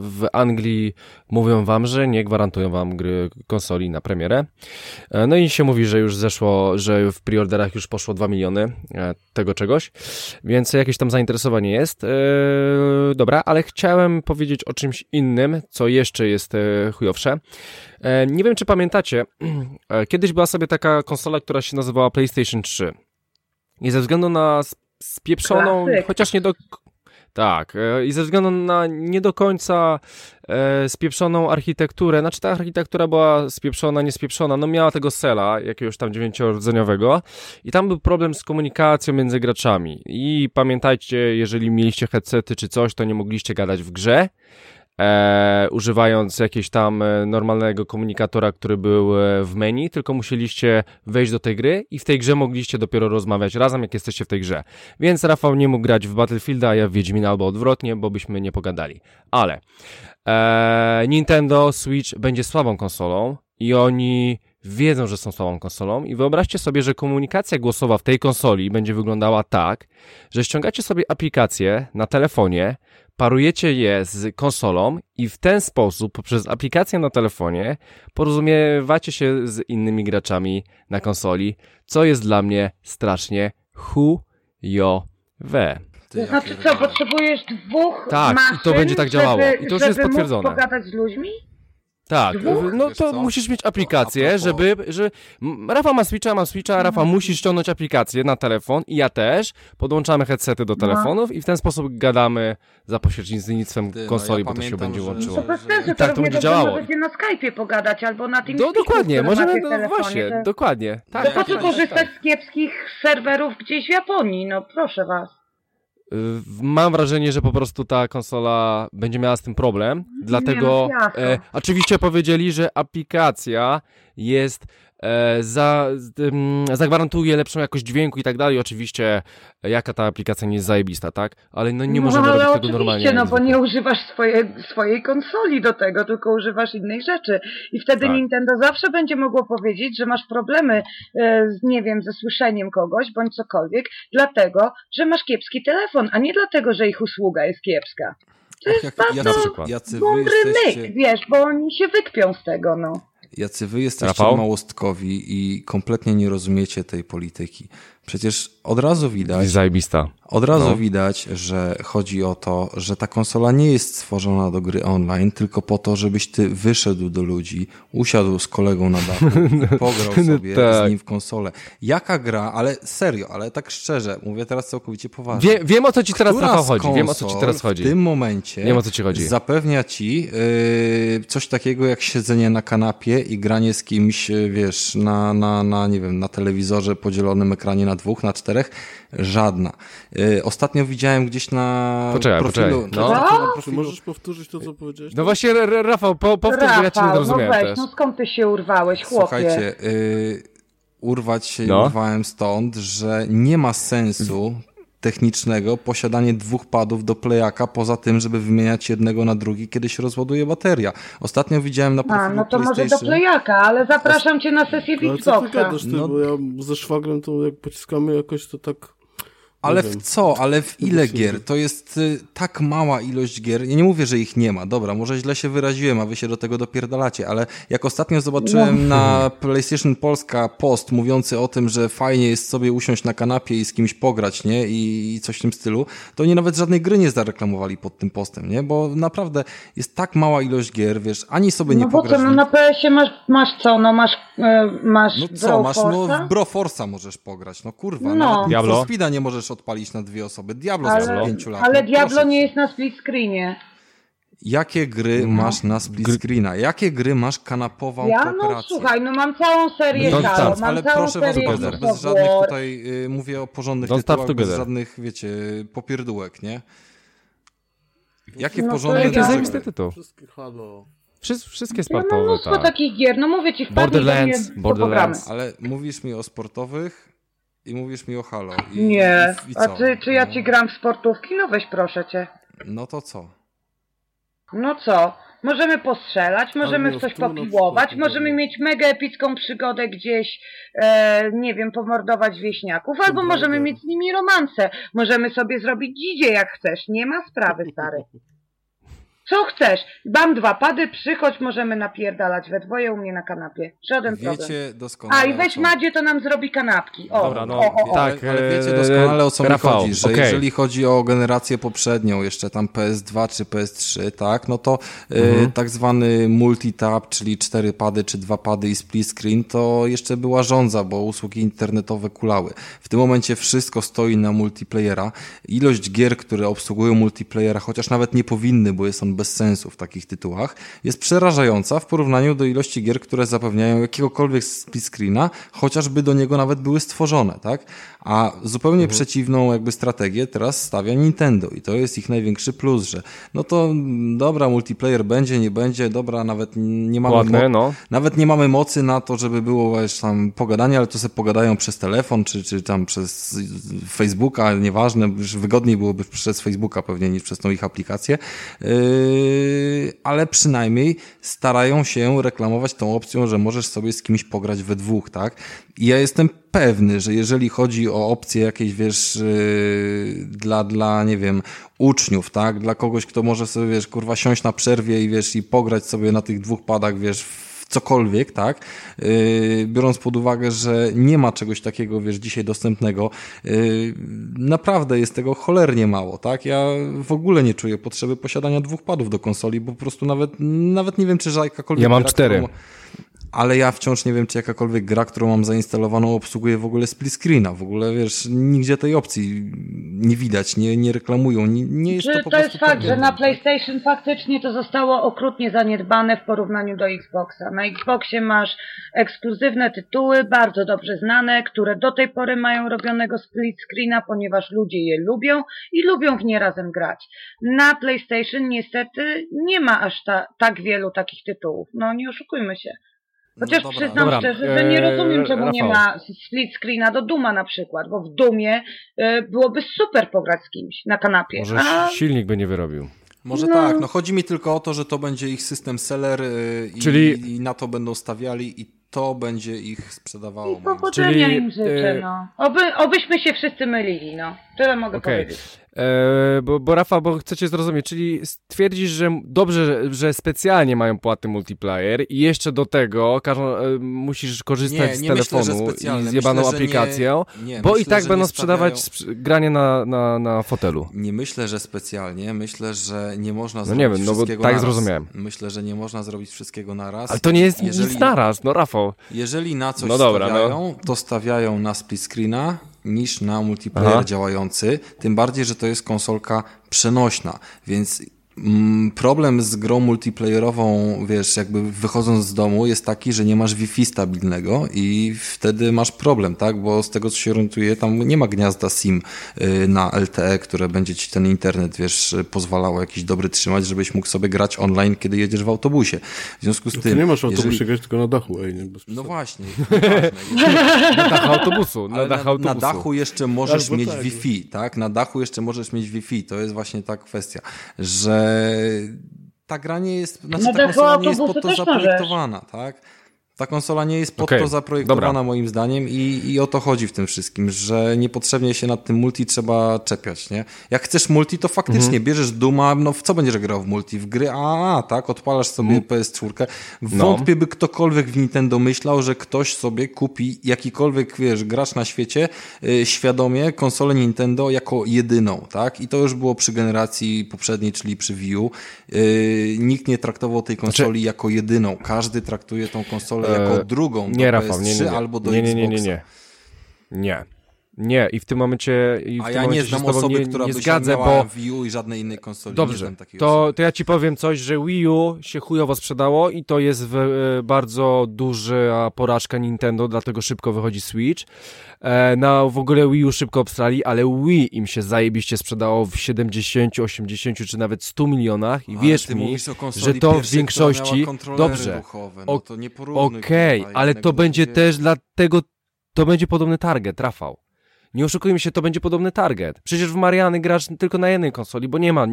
Speaker 1: w Anglii mówią wam, że nie gwarantują wam gry konsoli na premierę. No i się mówi, że już zeszło, że w preorderach już poszło 2 miliony tego czegoś. Więc jakieś tam zainteresowanie jest dobra, ale chciałem powiedzieć o czymś innym, co jeszcze jest e, chujowsze. E, nie wiem, czy pamiętacie, *clears throat* e, kiedyś była sobie taka konsola, która się nazywała PlayStation 3. I ze względu na spieprzoną, Klasyk. chociaż nie do tak, e, i ze względu na nie do końca e, spieprzoną architekturę, znaczy ta architektura była spieprzona, niespieprzona, no miała tego sela, jakiegoś tam dziewięciordzeniowego i tam był problem z komunikacją między graczami. I pamiętajcie, jeżeli mieliście headsety czy coś, to nie mogliście gadać w grze, e, używając jakiegoś tam e, normalnego komunikatora, który był e, w menu, tylko musieliście wejść do tej gry i w tej grze mogliście dopiero rozmawiać razem, jak jesteście w tej grze. Więc Rafał nie mógł grać w Battlefielda, a ja w Wiedźmina albo odwrotnie, bo byśmy nie pogadali. Ale e, Nintendo Switch będzie słabą konsolą i oni wiedzą, że są słabą konsolą i wyobraźcie sobie, że komunikacja głosowa w tej konsoli będzie wyglądała tak, że ściągacie sobie aplikację na telefonie, parujecie je z konsolą i w ten sposób, poprzez aplikację na telefonie, porozumiewacie się z innymi graczami na konsoli, co jest dla mnie strasznie chujowe.
Speaker 4: To znaczy co, potrzebujesz dwóch
Speaker 1: Tak,
Speaker 4: maszyn,
Speaker 1: i to będzie tak działało.
Speaker 4: Żeby,
Speaker 1: I to już jest potwierdzone.
Speaker 4: pogadać z ludźmi?
Speaker 1: Tak, no to musisz mieć aplikację, żeby, że Rafa ma Switcha, ma Switcha, Rafa mhm. musi ściągnąć aplikację na telefon i ja też, podłączamy headsety do no. telefonów i w ten sposób gadamy za pośrednictwem Ty, konsoli, no ja bo to się będzie łączyło.
Speaker 4: I tak to będzie działało. będzie na Skype'ie pogadać albo na tym Do,
Speaker 1: Dokładnie, możemy, no właśnie, to... dokładnie.
Speaker 4: Tak, to po co korzystać tak. z kiepskich serwerów gdzieś w Japonii, no proszę was.
Speaker 1: Mam wrażenie, że po prostu ta konsola będzie miała z tym problem, dlatego e, oczywiście powiedzieli, że aplikacja jest za, e, zagwarantuje lepszą jakość dźwięku i tak dalej. Oczywiście jaka ta aplikacja nie jest zajebista, tak? Ale no nie no, możemy robić tego normalnie.
Speaker 4: No bo nie używasz swoje, swojej konsoli do tego, tylko używasz innej rzeczy. I wtedy tak. Nintendo zawsze będzie mogło powiedzieć, że masz problemy e, z, nie wiem, ze słyszeniem kogoś bądź cokolwiek, dlatego, że masz kiepski telefon, a nie dlatego, że ich usługa jest kiepska. To jest jak, bardzo jacy mądry jesteście... myk, wiesz, bo oni się wykpią z tego, no
Speaker 2: jacy wy jesteście Rafał? małostkowi i kompletnie nie rozumiecie tej polityki. Przecież od razu widać.
Speaker 1: Zajebista.
Speaker 2: Od razu no. widać, że chodzi o to, że ta konsola nie jest stworzona do gry online, tylko po to, żebyś ty wyszedł do ludzi, usiadł z kolegą na dachu *laughs* pograł no sobie tak. z nim w konsolę. Jaka gra, ale serio, ale tak szczerze, mówię teraz całkowicie poważnie.
Speaker 1: Wie, wiem o co ci teraz Która chodzi. Wiem o co ci teraz chodzi.
Speaker 2: W tym momencie
Speaker 1: wiem, o co ci chodzi.
Speaker 2: zapewnia ci yy, coś takiego jak siedzenie na kanapie i granie z kimś, yy, wiesz, na, na, na, nie wiem, na telewizorze podzielonym ekranie na dwóch, na czterech? Żadna. Yy, ostatnio widziałem gdzieś na
Speaker 1: Poczekaj,
Speaker 2: profilu...
Speaker 1: poczekaj. No.
Speaker 2: na
Speaker 3: Czy
Speaker 2: profilu
Speaker 3: możesz powtórzyć to, co powiedziałeś?
Speaker 1: No właśnie, Rafał, po, powtórz, bo ja cię nie
Speaker 4: Rafał, no weź, no skąd ty się urwałeś, chłopie?
Speaker 2: Słuchajcie, yy, urwać się
Speaker 1: No.
Speaker 2: urwałem stąd, że nie ma sensu technicznego posiadanie dwóch padów do playaka, poza tym, żeby wymieniać jednego na drugi, kiedy się rozładuje bateria. Ostatnio widziałem na
Speaker 4: A,
Speaker 2: profilu
Speaker 4: no to może do playaka, ale zapraszam cię na sesję
Speaker 3: Ale co ty
Speaker 4: Xboxa.
Speaker 3: gadasz, ty,
Speaker 2: No.
Speaker 3: bo ja ze szwagrem to jak pociskamy jakoś, to tak...
Speaker 2: Ale w co? Ale w ile gier? To jest y, tak mała ilość gier. Ja nie mówię, że ich nie ma. Dobra, może źle się wyraziłem, a wy się do tego dopierdalacie, ale jak ostatnio zobaczyłem na PlayStation Polska post mówiący o tym, że fajnie jest sobie usiąść na kanapie i z kimś pograć, nie? I, coś w tym stylu, to oni nawet żadnej gry nie zareklamowali pod tym postem, nie? Bo naprawdę jest tak mała ilość gier, wiesz, ani sobie nie
Speaker 4: No bo
Speaker 2: pograsz.
Speaker 4: co,
Speaker 2: w
Speaker 4: no
Speaker 2: nic.
Speaker 4: na PS-ie masz, masz co, no masz, e, masz
Speaker 2: No co, masz, no w Broforce'a możesz pograć, no kurwa,
Speaker 4: No.
Speaker 2: nawet
Speaker 1: Diablo?
Speaker 2: Diablo? Speeda nie możesz odpalić na dwie osoby, Diablo
Speaker 4: ale,
Speaker 2: z pięciu lat.
Speaker 4: ale
Speaker 2: no
Speaker 4: Diablo
Speaker 2: proszę
Speaker 4: nie jest na split screenie.
Speaker 2: Jakie gry masz na split screena? Jakie gry masz kanapową
Speaker 4: Ja, no
Speaker 2: kooperację?
Speaker 4: słuchaj, no mam całą serię
Speaker 1: No
Speaker 4: Halo,
Speaker 1: tak,
Speaker 4: mam
Speaker 2: ale
Speaker 4: całą
Speaker 2: proszę was
Speaker 4: serię
Speaker 2: bardzo,
Speaker 4: Gears
Speaker 2: bez żadnych tutaj, y, mówię o porządnych
Speaker 1: Don't
Speaker 2: tytułach, bez żadnych, wiecie, popierdółek, nie? Jakie
Speaker 4: No to
Speaker 2: porządne
Speaker 4: ja-
Speaker 1: Jakie
Speaker 2: gry?
Speaker 1: zajebiste tytuł.
Speaker 3: Wszystkie halo.
Speaker 1: Wszy- wszystkie
Speaker 4: Ja mam
Speaker 1: sportowe,
Speaker 4: mnóstwo
Speaker 1: tak.
Speaker 4: takich gier, no mówię ci, wpadnij
Speaker 1: Borderlands,
Speaker 4: to
Speaker 1: Borderlands.
Speaker 2: Ale mówisz mi o sportowych i mówisz mi o Halo. I,
Speaker 4: Nie,
Speaker 2: i, i
Speaker 4: a ty, czy ja
Speaker 2: No.
Speaker 4: ci gram w sportówki? No weź proszę cię.
Speaker 2: No to co?
Speaker 4: No co? Możemy postrzelać, możemy w coś
Speaker 3: na
Speaker 4: popiłować,
Speaker 3: przykład,
Speaker 4: możemy
Speaker 3: no.
Speaker 4: mieć mega epicką przygodę gdzieś, e, nie wiem, pomordować wieśniaków, albo możemy mieć z nimi romanse. Możemy sobie zrobić dzidzie jak chcesz, nie ma sprawy, stary. *laughs* Co chcesz? Mam dwa pady, przychodź, możemy napierdalać we dwoje u mnie na kanapie. Żaden problem.
Speaker 2: Wiecie doskonale
Speaker 4: A i weź
Speaker 2: co-
Speaker 4: Madzie, to nam zrobi kanapki. O,
Speaker 1: Dobra, no,
Speaker 4: o, o, o.
Speaker 1: tak.
Speaker 2: ale, ale wiecie
Speaker 1: e,
Speaker 2: doskonale o co
Speaker 1: Rafał,
Speaker 2: mi chodzi, że
Speaker 1: okej.
Speaker 2: jeżeli chodzi o generację poprzednią, jeszcze tam PS2 czy PS3, tak, no to
Speaker 1: Mhm.
Speaker 2: e, tak zwany multitap, czyli cztery pady czy dwa pady i split screen, to jeszcze była rządza, bo usługi internetowe kulały. W tym momencie wszystko stoi na multiplayera. Ilość gier, które obsługują multiplayera, chociaż nawet nie powinny, bo jest on bez sensu w takich tytułach, jest przerażająca w porównaniu do ilości gier, które zapewniają jakiegokolwiek split screena, chociażby do niego nawet były stworzone, tak? A zupełnie
Speaker 1: Mhm.
Speaker 2: przeciwną jakby strategię teraz stawia Nintendo i to jest ich największy plus, że no to dobra, multiplayer będzie, nie będzie, dobra, nawet nie mamy
Speaker 1: Ładne, no.
Speaker 2: nawet nie mamy mocy na to, żeby było wiesz, tam pogadanie, ale to sobie pogadają przez telefon, czy, czy tam przez Facebooka, nieważne, już wygodniej byłoby przez Facebooka pewnie niż przez tą ich aplikację, yy, ale przynajmniej starają się reklamować tą opcją, że możesz sobie z kimś pograć we dwóch, tak? I ja jestem pewny, że jeżeli chodzi o opcje jakieś, wiesz, yy, dla, dla, nie wiem, uczniów, tak? Dla kogoś, kto może sobie, wiesz, kurwa, siąść na przerwie i, wiesz, i pograć sobie na tych dwóch padach, wiesz, cokolwiek, tak? Yy, biorąc pod uwagę, że nie ma czegoś takiego, wiesz, dzisiaj dostępnego, yy, naprawdę jest tego cholernie mało, tak? Ja w ogóle nie czuję potrzeby posiadania dwóch padów do konsoli, bo po prostu nawet, nawet nie wiem, czy jakakolwiek
Speaker 1: Ja mam cztery.
Speaker 2: którą- ale ja wciąż nie wiem, czy jakakolwiek gra, którą mam zainstalowaną, obsługuje w ogóle split screena. W ogóle, wiesz, nigdzie tej opcji nie widać, nie, nie reklamują, nie, nie jest
Speaker 4: Czy
Speaker 2: to
Speaker 4: to,
Speaker 2: po prostu...
Speaker 4: jest fakt, że na
Speaker 2: tak?
Speaker 4: PlayStation faktycznie to zostało okrutnie zaniedbane w porównaniu do Xboxa. Na Xboxie masz ekskluzywne tytuły, bardzo dobrze znane, które do tej pory mają robionego split screena, ponieważ ludzie je lubią i lubią w nie razem grać. Na PlayStation niestety nie ma aż ta, tak wielu takich tytułów. No nie oszukujmy się. Chociaż
Speaker 2: No dobra,
Speaker 4: przyznam
Speaker 1: dobra,
Speaker 4: szczerze, że nie
Speaker 1: eee,
Speaker 4: rozumiem, czemu nie
Speaker 1: Rafał.
Speaker 4: ma split screena do Duma na przykład, bo w Dumie e, byłoby super pograć z kimś na kanapie.
Speaker 1: Może
Speaker 4: A
Speaker 1: silnik by nie wyrobił.
Speaker 2: Może
Speaker 4: No.
Speaker 2: tak, no chodzi mi tylko o to, że to będzie ich system seller yy, i,
Speaker 1: Czyli-
Speaker 2: i na to będą stawiali i to będzie ich sprzedawało.
Speaker 4: I powodzenia
Speaker 1: Czyli,
Speaker 4: im życzę,
Speaker 1: e,
Speaker 4: no. Oby, obyśmy się wszyscy mylili, no. Tyle mogę
Speaker 1: Okej.
Speaker 4: powiedzieć.
Speaker 1: E, bo, bo Rafał, bo chcecie zrozumieć, czyli stwierdzisz, że dobrze, że, że specjalnie mają płatny multiplayer i jeszcze do tego każą, e, musisz korzystać z
Speaker 2: myślę, że
Speaker 1: telefonu
Speaker 2: specjalne.
Speaker 1: i zjebaną
Speaker 2: Myślę, nie-
Speaker 1: aplikacją,
Speaker 2: nie,
Speaker 1: bo
Speaker 2: myślę,
Speaker 1: i tak będą
Speaker 2: nie
Speaker 1: sprzedawać
Speaker 2: stawiają-
Speaker 1: granie na, na, na fotelu.
Speaker 2: Nie myślę, że specjalnie. Myślę, że nie można
Speaker 1: No
Speaker 2: zrobić
Speaker 1: nie wiem, no bo tak
Speaker 2: naraz.
Speaker 1: zrozumiałem.
Speaker 2: Myślę, że nie można zrobić wszystkiego na raz.
Speaker 1: Ale to nie jest
Speaker 2: jeżeli,
Speaker 1: nic naraz, no Rafał.
Speaker 2: Jeżeli na coś
Speaker 1: No dobra,
Speaker 2: stawiają, to stawiają na split screena niż na multiplayer
Speaker 1: Aha.
Speaker 2: działający. Tym bardziej, że to jest konsolka przenośna, więc problem z grą multiplayerową, wiesz, jakby wychodząc z domu jest taki, że nie masz Wi-Fi stabilnego i wtedy masz problem, tak? Bo z tego co się orientuję, tam nie ma gniazda SIM y, na LTE, które będzie ci ten internet, wiesz, pozwalało jakiś dobry trzymać, żebyś mógł sobie grać online, kiedy jedziesz w autobusie. W związku z
Speaker 3: Ty
Speaker 2: tym...
Speaker 3: nie masz autobusie
Speaker 2: jeżeli...
Speaker 3: grać tylko na dachu, ej, nie? Bez
Speaker 2: No
Speaker 3: przesady.
Speaker 2: właśnie. *laughs*
Speaker 1: Na dachu autobusu, na dachu
Speaker 2: na,
Speaker 1: autobusu.
Speaker 2: na dachu jeszcze możesz
Speaker 3: Albo
Speaker 2: mieć
Speaker 3: tak.
Speaker 2: Wi-Fi, tak? Na dachu jeszcze możesz mieć Wi-Fi. To jest właśnie ta kwestia, że ta gra nie jest, znaczy
Speaker 4: Na
Speaker 2: ta konsola nie jest pod to zaprojektowana, tak? Ta konsola nie jest pod
Speaker 1: Okej,
Speaker 2: to zaprojektowana
Speaker 1: dobra.
Speaker 2: moim zdaniem i, i o to chodzi w tym wszystkim, że niepotrzebnie się nad tym multi trzeba czepiać, nie? Jak chcesz multi, to faktycznie
Speaker 1: Mhm.
Speaker 2: bierzesz Duma, no w co będziesz grał w multi? W gry AAA, tak? Odpalasz sobie
Speaker 1: Mhm.
Speaker 2: PS4. Wątpię, by ktokolwiek w Nintendo myślał, że ktoś sobie kupi jakikolwiek, wiesz, gracz na świecie yy, świadomie konsolę Nintendo jako jedyną, tak? I to już było przy generacji poprzedniej, czyli przy Wii U. Yy, nikt nie traktował tej konsoli jako jedyną. Każdy traktuje tą konsolę jako
Speaker 1: E,
Speaker 2: drugą do
Speaker 1: Nie,
Speaker 2: PS3
Speaker 1: Rafał, nie, nie, nie.
Speaker 2: albo do
Speaker 1: nie, nie, nie, nie, nie. Nie. Nie, i w tym momencie. I w
Speaker 2: A
Speaker 1: tym
Speaker 2: ja
Speaker 1: momencie
Speaker 2: nie znam osoby,
Speaker 1: nie,
Speaker 2: która
Speaker 1: nie
Speaker 2: by
Speaker 1: zgadzę, bo.
Speaker 2: Wii U i żadnej innej konsoli.
Speaker 1: Dobrze, to, to ja ci powiem coś, że Wii U się chujowo sprzedało i to jest w, e, bardzo duża porażka Nintendo, dlatego szybko wychodzi Switch. E, na w ogóle Wii U szybko obstrali, ale Wii im się zajebiście sprzedało w 70, 80 czy nawet 100 milionach i
Speaker 2: Ale
Speaker 1: wierz
Speaker 2: ty
Speaker 1: mi, że to w większości- dobrze.
Speaker 2: Ruchowe. No
Speaker 1: Okej,
Speaker 2: tutaj
Speaker 1: ale to będzie też dlatego, to będzie podobny target, Rafał. Nie oszukujmy się, to będzie podobny target. Przecież w Mariany grasz tylko na jednej konsoli, bo nie ma,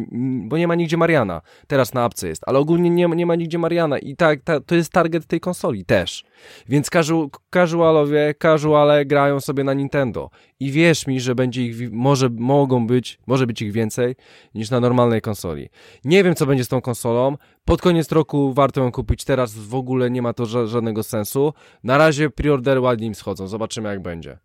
Speaker 1: bo nie ma nigdzie Mariana. Teraz na apce jest, ale ogólnie nie, nie ma nigdzie Mariana i tak, ta, to jest target tej konsoli też. Więc casual, casualowie, casuale grają sobie na Nintendo. I wierz mi, że będzie ich, może, mogą być, może być ich więcej niż na normalnej konsoli. Nie wiem, co będzie z tą konsolą. Pod koniec roku warto ją kupić, teraz w ogóle nie ma to ża- żadnego sensu. Na razie preordery ładnie im schodzą, zobaczymy jak będzie.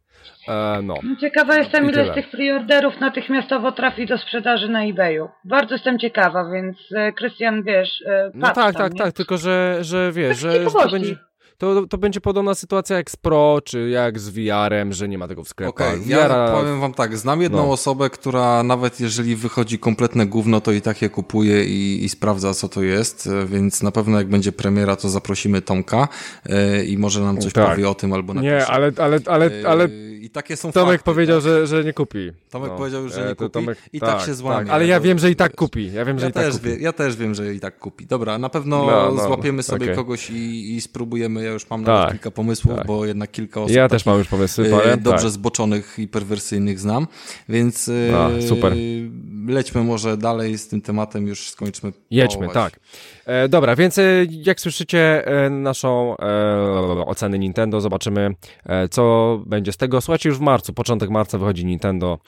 Speaker 1: E, no.
Speaker 4: Ciekawa jestem,
Speaker 1: I
Speaker 4: ile z tych preorderów natychmiastowo trafi do sprzedaży na eBayu. Bardzo jestem ciekawa, więc e, Krystian, wiesz, e,
Speaker 1: No tak,
Speaker 4: tam,
Speaker 1: tak,
Speaker 4: nie?
Speaker 1: tak, tylko że, że wiesz, że, że to będzie... To, to będzie podobna sytuacja jak z Pro, czy jak z VR-em, że nie ma tego w sklepach.
Speaker 2: Okej, ja powiem wam tak, znam jedną
Speaker 1: No.
Speaker 2: osobę, która nawet jeżeli wychodzi kompletne gówno, to i tak je kupuje i, i sprawdza, co to jest, e, więc na pewno jak będzie premiera, to zaprosimy Tomka e, i może nam coś
Speaker 1: Tak.
Speaker 2: powie o tym albo napisze.
Speaker 1: Nie, ale, ale, ale, ale
Speaker 2: E, I takie są
Speaker 1: Tomek
Speaker 2: fakty,
Speaker 1: powiedział,
Speaker 2: tak?
Speaker 1: że, że nie kupi.
Speaker 2: Tomek
Speaker 1: No.
Speaker 2: powiedział, że
Speaker 1: E,
Speaker 2: nie kupi i tak się złamie.
Speaker 1: ale ja wiem, że i tak kupi. Ja wiem, że
Speaker 2: Ja
Speaker 1: i tak
Speaker 2: też,
Speaker 1: kupi.
Speaker 2: wie, ja też wiem, że i tak kupi. Dobra, na pewno
Speaker 1: No, no,
Speaker 2: złapiemy sobie
Speaker 1: okej.
Speaker 2: kogoś i, i spróbujemy. Ja już mam nawet
Speaker 1: Tak,
Speaker 2: kilka pomysłów,
Speaker 1: tak.
Speaker 2: bo jednak kilka osób
Speaker 1: Ja też
Speaker 2: takich,
Speaker 1: mam już pomysły,
Speaker 2: e,
Speaker 1: parę.
Speaker 2: dobrze
Speaker 1: tak.
Speaker 2: zboczonych i perwersyjnych znam, więc e,
Speaker 1: A, super.
Speaker 2: lećmy może dalej z tym tematem, już skończmy.
Speaker 1: Jedźmy, tak. E, dobra, więc e, jak słyszycie e, naszą e, ocenę Nintendo, zobaczymy co będzie z tego. Słuchajcie, już w marcu, początek marca wychodzi Nintendo.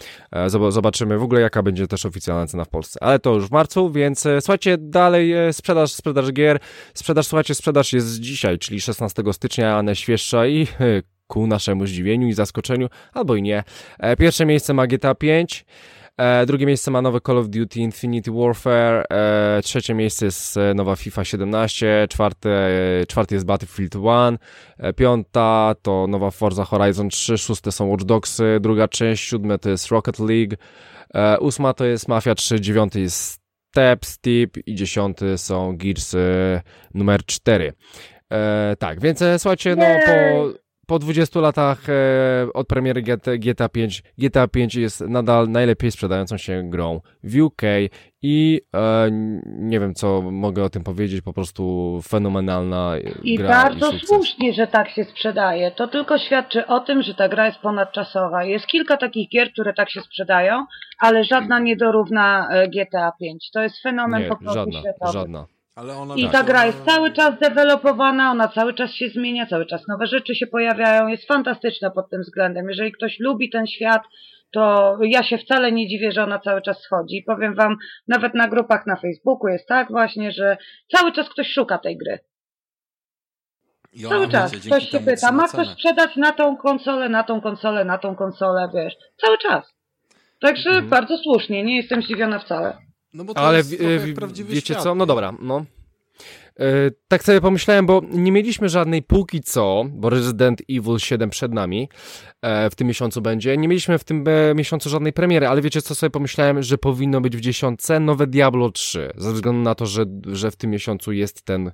Speaker 1: Zob- zobaczymy w ogóle jaka będzie też oficjalna cena w Polsce. Ale to już w marcu, więc słuchajcie, dalej sprzedaż, sprzedaż gier. Sprzedaż, słuchajcie, sprzedaż jest dzisiaj, czyli 16 stycznia, a najświeższa i ku naszemu zdziwieniu i zaskoczeniu, albo i nie. Pierwsze miejsce ma GTA 5. E, drugie miejsce ma nowe Call of Duty Infinity Warfare, e, trzecie miejsce jest e, nowa FIFA 17, czwarte, e, czwarty jest Battlefield 1, e, piąta to nowa Forza Horizon 3, szóste są Watch Dogsy, druga część, siódme to jest Rocket League, e, ósma to jest Mafia 3, dziewiąty jest Step, Steep i dziesiąty są Gears e, numer 4. E, tak, więc e, słuchajcie, no po, po 20 latach e, od premiery GTA, GTA 5, GTA 5 jest nadal najlepiej sprzedającą się grą w UK i e, nie wiem co mogę o tym powiedzieć, po prostu fenomenalna
Speaker 4: I
Speaker 1: gra
Speaker 4: bardzo
Speaker 1: sukces.
Speaker 4: słusznie, że tak się sprzedaje. To tylko świadczy o tym, że ta gra jest ponadczasowa. Jest kilka takich gier, które tak się sprzedają, ale żadna nie dorówna e, GTA 5. To jest fenomen
Speaker 1: Nie,
Speaker 4: po prostu
Speaker 1: żadna,
Speaker 4: światowy.
Speaker 1: żadna.
Speaker 4: I
Speaker 2: tak,
Speaker 4: ta gra jest cały czas dewelopowana, ona cały czas się zmienia, cały czas nowe rzeczy się pojawiają, jest fantastyczna pod tym względem. Jeżeli ktoś lubi ten świat, to ja się wcale nie dziwię, że ona cały czas schodzi. I powiem wam, nawet na grupach na Facebooku jest tak właśnie, że cały czas ktoś szuka tej gry.
Speaker 2: I
Speaker 4: Cały czas ktoś się pyta, ma ktoś sprzedać na tą konsolę, na tą konsolę, na tą konsolę, wiesz, cały czas. Także
Speaker 1: Mhm.
Speaker 4: bardzo słusznie, nie jestem zdziwiona wcale.
Speaker 2: No bo to
Speaker 1: Ale
Speaker 2: jest
Speaker 1: w-
Speaker 2: prawdziwy
Speaker 1: wiecie
Speaker 2: świat,
Speaker 1: co, no dobra, no. E, tak sobie pomyślałem, bo nie mieliśmy żadnej póki co, bo Resident Evil 7 przed nami e, w tym miesiącu będzie. Nie mieliśmy w tym e, miesiącu żadnej premiery, ale wiecie co sobie pomyślałem, że powinno być w dziesiątce nowe Diablo 3, ze względu na to, że, że w tym miesiącu jest ten,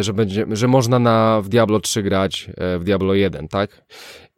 Speaker 1: że będzie, że można na, w Diablo 3 grać w Diablo 1, tak?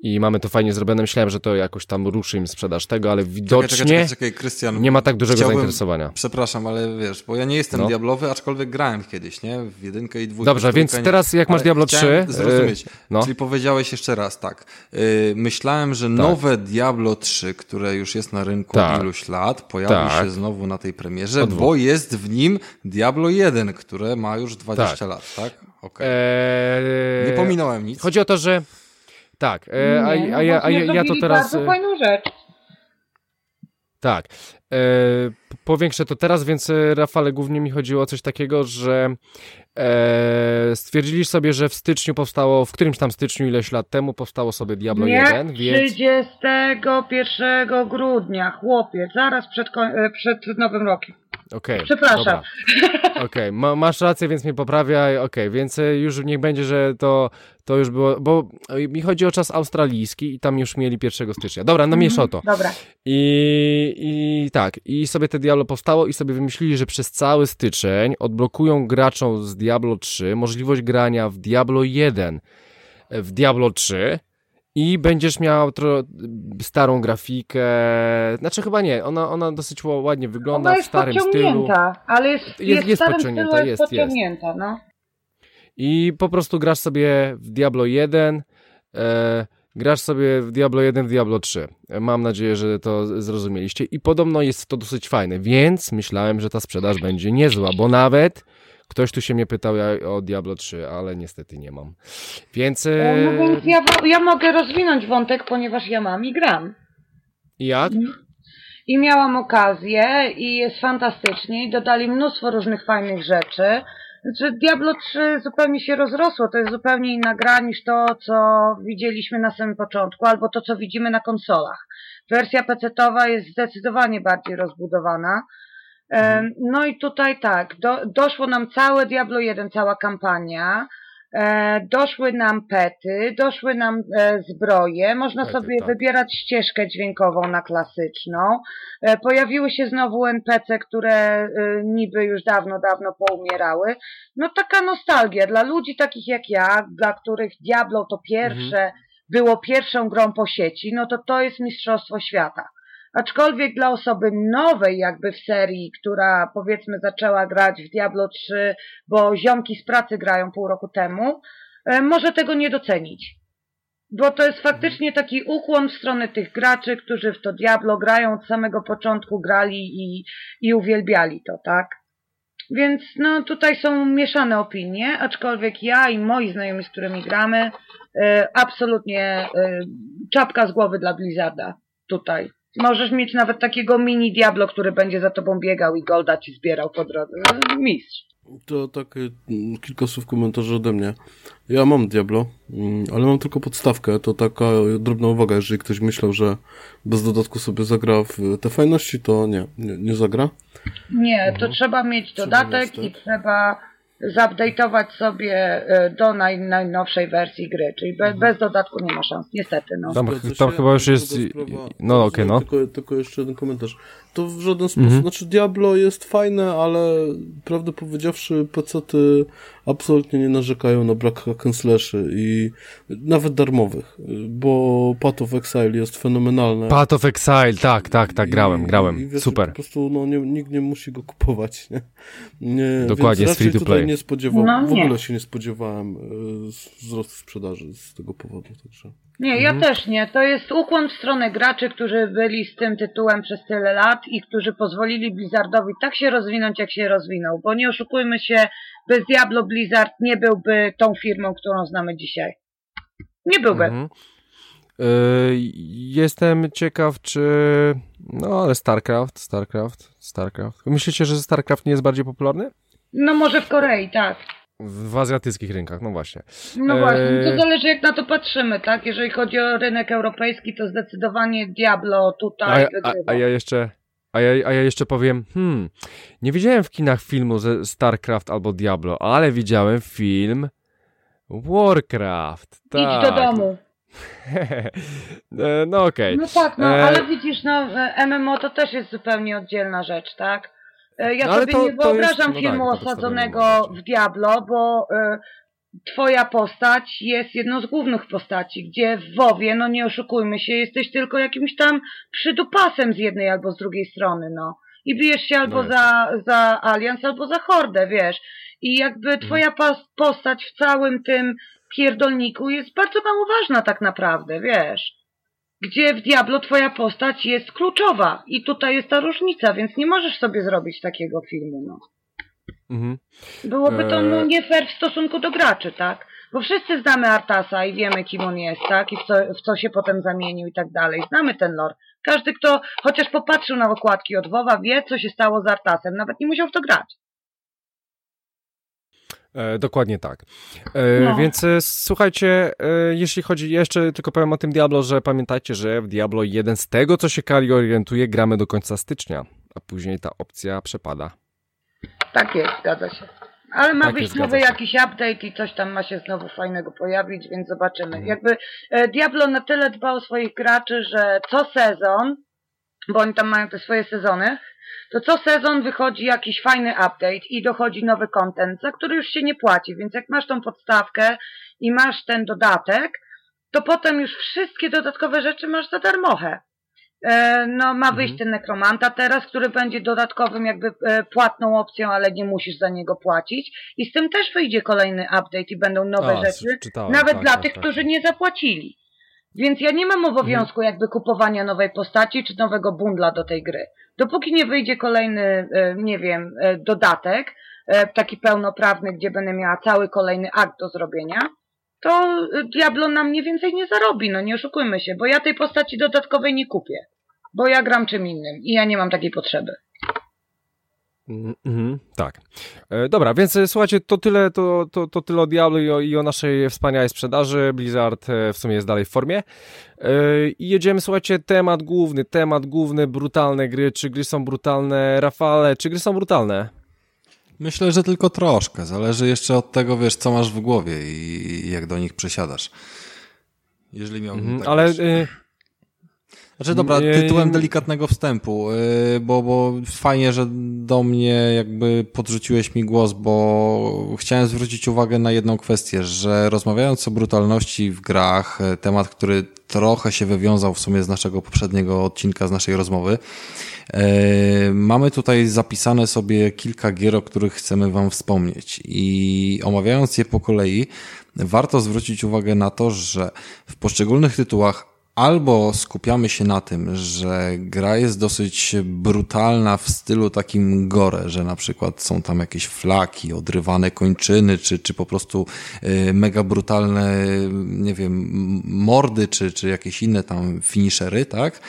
Speaker 1: I mamy to fajnie zrobione. Myślałem, że to jakoś tam ruszy im sprzedaż tego, ale widocznie czekaj, czekaj, nie ma tak dużego chciałbym, zainteresowania.
Speaker 2: Przepraszam, ale wiesz, bo ja nie jestem no. Diablowy, aczkolwiek grałem kiedyś, nie? W jedynkę i dwójkę.
Speaker 1: Dobrze, więc nie... teraz jak masz Diablo 3...
Speaker 2: zrozumieć. Yy, no. Czyli powiedziałeś jeszcze raz tak. Yy, myślałem, że tak. nowe Diablo 3, które już jest na rynku tak. iluś lat, pojawi tak. się znowu na tej premierze, bo jest w nim Diablo 1, które ma już 20 tak. lat, tak? Okay. Eee... Nie pominąłem nic.
Speaker 1: Chodzi o to, że tak, e, a, a, a, ja, a ja, ja to teraz...
Speaker 4: bardzo e, fajną rzecz.
Speaker 1: Tak. E, powiększę to teraz, więc e, Rafale, głównie mi chodziło o coś takiego, że e, stwierdzili sobie, że w styczniu powstało, w którymś tam styczniu, ileś lat temu powstało sobie Diablo
Speaker 4: Nie,
Speaker 1: 1,
Speaker 4: więc... 31 grudnia, chłopie, zaraz przed, e, przed Nowym Rokiem.
Speaker 1: Okej. Okay,
Speaker 4: Przepraszam. *laughs*
Speaker 1: Okej, okay, Ma, masz rację, więc mnie poprawiaj. Okej, okay, więc e, już niech będzie, że to, to już było, bo e, mi chodzi o czas australijski i tam już mieli 1 stycznia. Dobra, no mm, o to.
Speaker 4: Dobra.
Speaker 1: I, I tak, i sobie te Diablo powstało i sobie wymyślili, że przez cały styczeń odblokują graczom z Diablo 3 możliwość grania w Diablo 1 w Diablo 3 i będziesz miał tro, starą grafikę. Znaczy chyba nie, ona, ona dosyć ładnie wygląda w starym
Speaker 4: stylu. ale jest, jest, jest, jest podciągnięta, stylu, jest, jest podciągnięta, no.
Speaker 1: I po prostu grasz sobie w Diablo 1, e, grasz sobie w Diablo 1, w Diablo 3. Mam nadzieję, że to zrozumieliście. I podobno jest to dosyć fajne, więc myślałem, że ta sprzedaż będzie niezła, bo nawet Ktoś tu się mnie pytał o Diablo 3, ale niestety nie mam. Więc.
Speaker 4: E, no więc ja, ja mogę rozwinąć wątek, ponieważ ja mam i gram.
Speaker 1: Jak?
Speaker 4: I miałam okazję i jest fantastycznie i dodali mnóstwo różnych fajnych rzeczy. Znaczy Diablo 3 zupełnie się rozrosło, to jest zupełnie inna gra niż to, co widzieliśmy na samym początku, albo to, co widzimy na konsolach. Wersja PC-towa jest zdecydowanie bardziej rozbudowana. Mhm. No i tutaj tak, do, doszło nam całe Diablo 1, cała kampania, e, doszły nam pety, doszły nam e, zbroje, można pety, sobie tak. wybierać ścieżkę dźwiękową na klasyczną, e, pojawiły się znowu NPC, które niby już dawno, dawno poumierały. No taka nostalgia dla ludzi takich jak ja, dla których Diablo to pierwsze, mhm. było pierwszą grą po sieci, no to to jest mistrzostwo świata. Aczkolwiek dla osoby nowej jakby w serii, która powiedzmy zaczęła grać w Diablo 3, bo ziomki z pracy grają pół roku temu, e, może tego nie docenić. Bo to jest faktycznie taki ukłon w stronę tych graczy, którzy w to Diablo grają od samego początku, grali i, i uwielbiali to, tak? Więc no tutaj są mieszane opinie, aczkolwiek ja i moi znajomi, z którymi gramy, e, absolutnie e, czapka z głowy dla Blizzarda tutaj. Możesz mieć nawet takiego mini Diablo, który będzie za tobą biegał i golda ci zbierał po drodze. No, mistrz.
Speaker 3: To tak mm, kilka słów komentarzy ode mnie. Ja mam Diablo, mm, ale mam tylko podstawkę. To taka drobna uwaga, jeżeli ktoś myślał, że bez dodatku sobie zagra w te fajności, to nie, nie, nie zagra.
Speaker 4: Nie, to mhm. trzeba mieć dodatek trzeba i trzeba zupdate'ować sobie e, do naj, najnowszej wersji gry, czyli bez, mhm. bez dodatku nie ma szans, niestety. No.
Speaker 1: Tam, tam chyba już jest... No okej, okay, no.
Speaker 3: Tylko, tylko jeszcze jeden komentarz to w żaden sposób, mhm. znaczy Diablo jest fajne, ale prawdę powiedziawszy pecety absolutnie nie narzekają na brak hack i nawet darmowych, bo Path of Exile jest fenomenalne.
Speaker 1: Path of Exile, tak, tak, tak, grałem, grałem, i, i super.
Speaker 3: Po prostu no, nie, nikt nie musi go kupować, nie? nie
Speaker 1: Dokładnie, jest free to play.
Speaker 3: nie spodziewałem, no, w ogóle się nie spodziewałem e, wzrostu sprzedaży z tego powodu, także...
Speaker 4: Nie, ja mhm. też nie. To jest ukłon w stronę graczy, którzy byli z tym tytułem przez tyle lat i którzy pozwolili Blizzardowi tak się rozwinąć, jak się rozwinął. Bo nie oszukujmy się, bez Diablo Blizzard nie byłby tą firmą, którą znamy dzisiaj. Nie byłby. Mhm.
Speaker 1: Yy, jestem ciekaw, czy. No, ale StarCraft, StarCraft, StarCraft. Myślicie, że StarCraft nie jest bardziej popularny?
Speaker 4: No, może w Korei, tak.
Speaker 1: W azjatyckich rynkach, no właśnie.
Speaker 4: No właśnie, to e, zależy jak na to patrzymy, tak? Jeżeli chodzi o rynek europejski, to zdecydowanie Diablo tutaj
Speaker 1: a, a, a ja jeszcze A ja, a ja jeszcze powiem, hmm, nie widziałem w kinach filmu ze StarCraft albo Diablo, ale widziałem film Warcraft. Tak.
Speaker 4: Idź do domu. *laughs*
Speaker 1: E, no okej.
Speaker 4: No tak, no
Speaker 1: E,
Speaker 4: ale widzisz, no MMO to też jest zupełnie oddzielna rzecz, tak? E, Ja
Speaker 1: No,
Speaker 4: sobie
Speaker 1: to-
Speaker 4: nie
Speaker 1: to jest-
Speaker 4: wyobrażam
Speaker 1: no tak,
Speaker 4: filmu osadzonego w Diablo, bo e, twoja postać jest jedną z głównych postaci, gdzie w WoWie, no nie oszukujmy się, jesteś tylko jakimś tam przydupasem z jednej albo z drugiej strony, no. I bijesz się albo
Speaker 1: No
Speaker 4: za, za Alians, albo za Hordę, wiesz. I jakby
Speaker 1: Mhm.
Speaker 4: twoja postać w całym tym pierdolniku jest bardzo mało ważna tak naprawdę, wiesz gdzie w Diablo twoja postać jest kluczowa i tutaj jest ta różnica, więc nie możesz sobie zrobić takiego filmu, no.
Speaker 1: Mhm.
Speaker 4: Byłoby to no,
Speaker 1: Eee.
Speaker 4: nie fair w stosunku do graczy, tak? Bo wszyscy znamy Artasa i wiemy, kim on jest, tak? I w co, w co się potem zamienił i tak dalej. Znamy ten lore. Każdy, kto chociaż popatrzył na okładki od WoWa, wie, co się stało z Artasem. Nawet nie musiał w to grać.
Speaker 1: E, dokładnie tak. E,
Speaker 4: No.
Speaker 1: Więc e, słuchajcie, jeśli chodzi, jeszcze tylko powiem o tym Diablo, że pamiętajcie, że w Diablo 1 z tego, co się Kali orientuje, gramy do końca stycznia, a później ta opcja przepada.
Speaker 4: Tak jest, zgadza się. Ale ma
Speaker 1: Tak
Speaker 4: być nowy
Speaker 1: się.
Speaker 4: jakiś update i coś tam ma się znowu fajnego pojawić, więc zobaczymy.
Speaker 1: Mhm.
Speaker 4: Jakby Diablo na tyle dba o swoich graczy, że co sezon, bo oni tam mają te swoje sezony, to co sezon wychodzi jakiś fajny update i dochodzi nowy content, za który już się nie płaci, więc jak masz tą podstawkę i masz ten dodatek, to potem już wszystkie dodatkowe rzeczy masz za darmochę. E, No, ma wyjść
Speaker 1: Mhm.
Speaker 4: ten nekromanta teraz, który będzie dodatkowym jakby e, płatną opcją, ale nie musisz za niego płacić. I z tym też wyjdzie kolejny update i będą nowe
Speaker 1: A,
Speaker 4: rzeczy,
Speaker 1: czytałem,
Speaker 4: nawet
Speaker 1: tak,
Speaker 4: dla
Speaker 1: tak,
Speaker 4: tych,
Speaker 1: tak.
Speaker 4: którzy nie zapłacili. Więc ja nie mam obowiązku jakby kupowania nowej postaci czy nowego bundla do tej gry. Dopóki nie wyjdzie kolejny, e, nie wiem, e, dodatek, e, taki pełnoprawny, gdzie będę miała cały kolejny akt do zrobienia, to Diablo na mnie więcej nie zarobi, no nie oszukujmy się, bo ja tej postaci dodatkowej nie kupię. Bo ja gram czym innym i ja nie mam takiej potrzeby.
Speaker 1: Mm, tak. E, dobra, więc e, słuchajcie, to tyle, to, to, to tyle o Diablo i o, i o naszej wspaniałej sprzedaży. Blizzard e, w sumie jest dalej w formie. E, I jedziemy, słuchajcie, temat główny, temat główny, brutalne gry. Czy gry są brutalne? Rafale, czy gry są brutalne?
Speaker 2: Myślę, że tylko troszkę. Zależy jeszcze od tego, wiesz, co masz w głowie i jak do nich przesiadasz. Jeżeli miałbym
Speaker 1: Mhm,
Speaker 2: tak
Speaker 1: ale
Speaker 2: Znaczy dobra, tytułem delikatnego wstępu, yy, bo, bo fajnie, że do mnie jakby podrzuciłeś mi głos, bo chciałem zwrócić uwagę na jedną kwestię, że rozmawiając o brutalności w grach, e, temat, który trochę się wywiązał w sumie z naszego poprzedniego odcinka, z naszej rozmowy, e, mamy tutaj zapisane sobie kilka gier, o których chcemy Wam wspomnieć. I omawiając je po kolei, warto zwrócić uwagę na to, że w poszczególnych tytułach albo skupiamy się na tym, że gra jest dosyć brutalna w stylu takim gore, że na przykład są tam jakieś flaki, odrywane kończyny, czy, czy po prostu y, mega brutalne, nie wiem, mordy, czy, czy jakieś inne tam finishery, tak?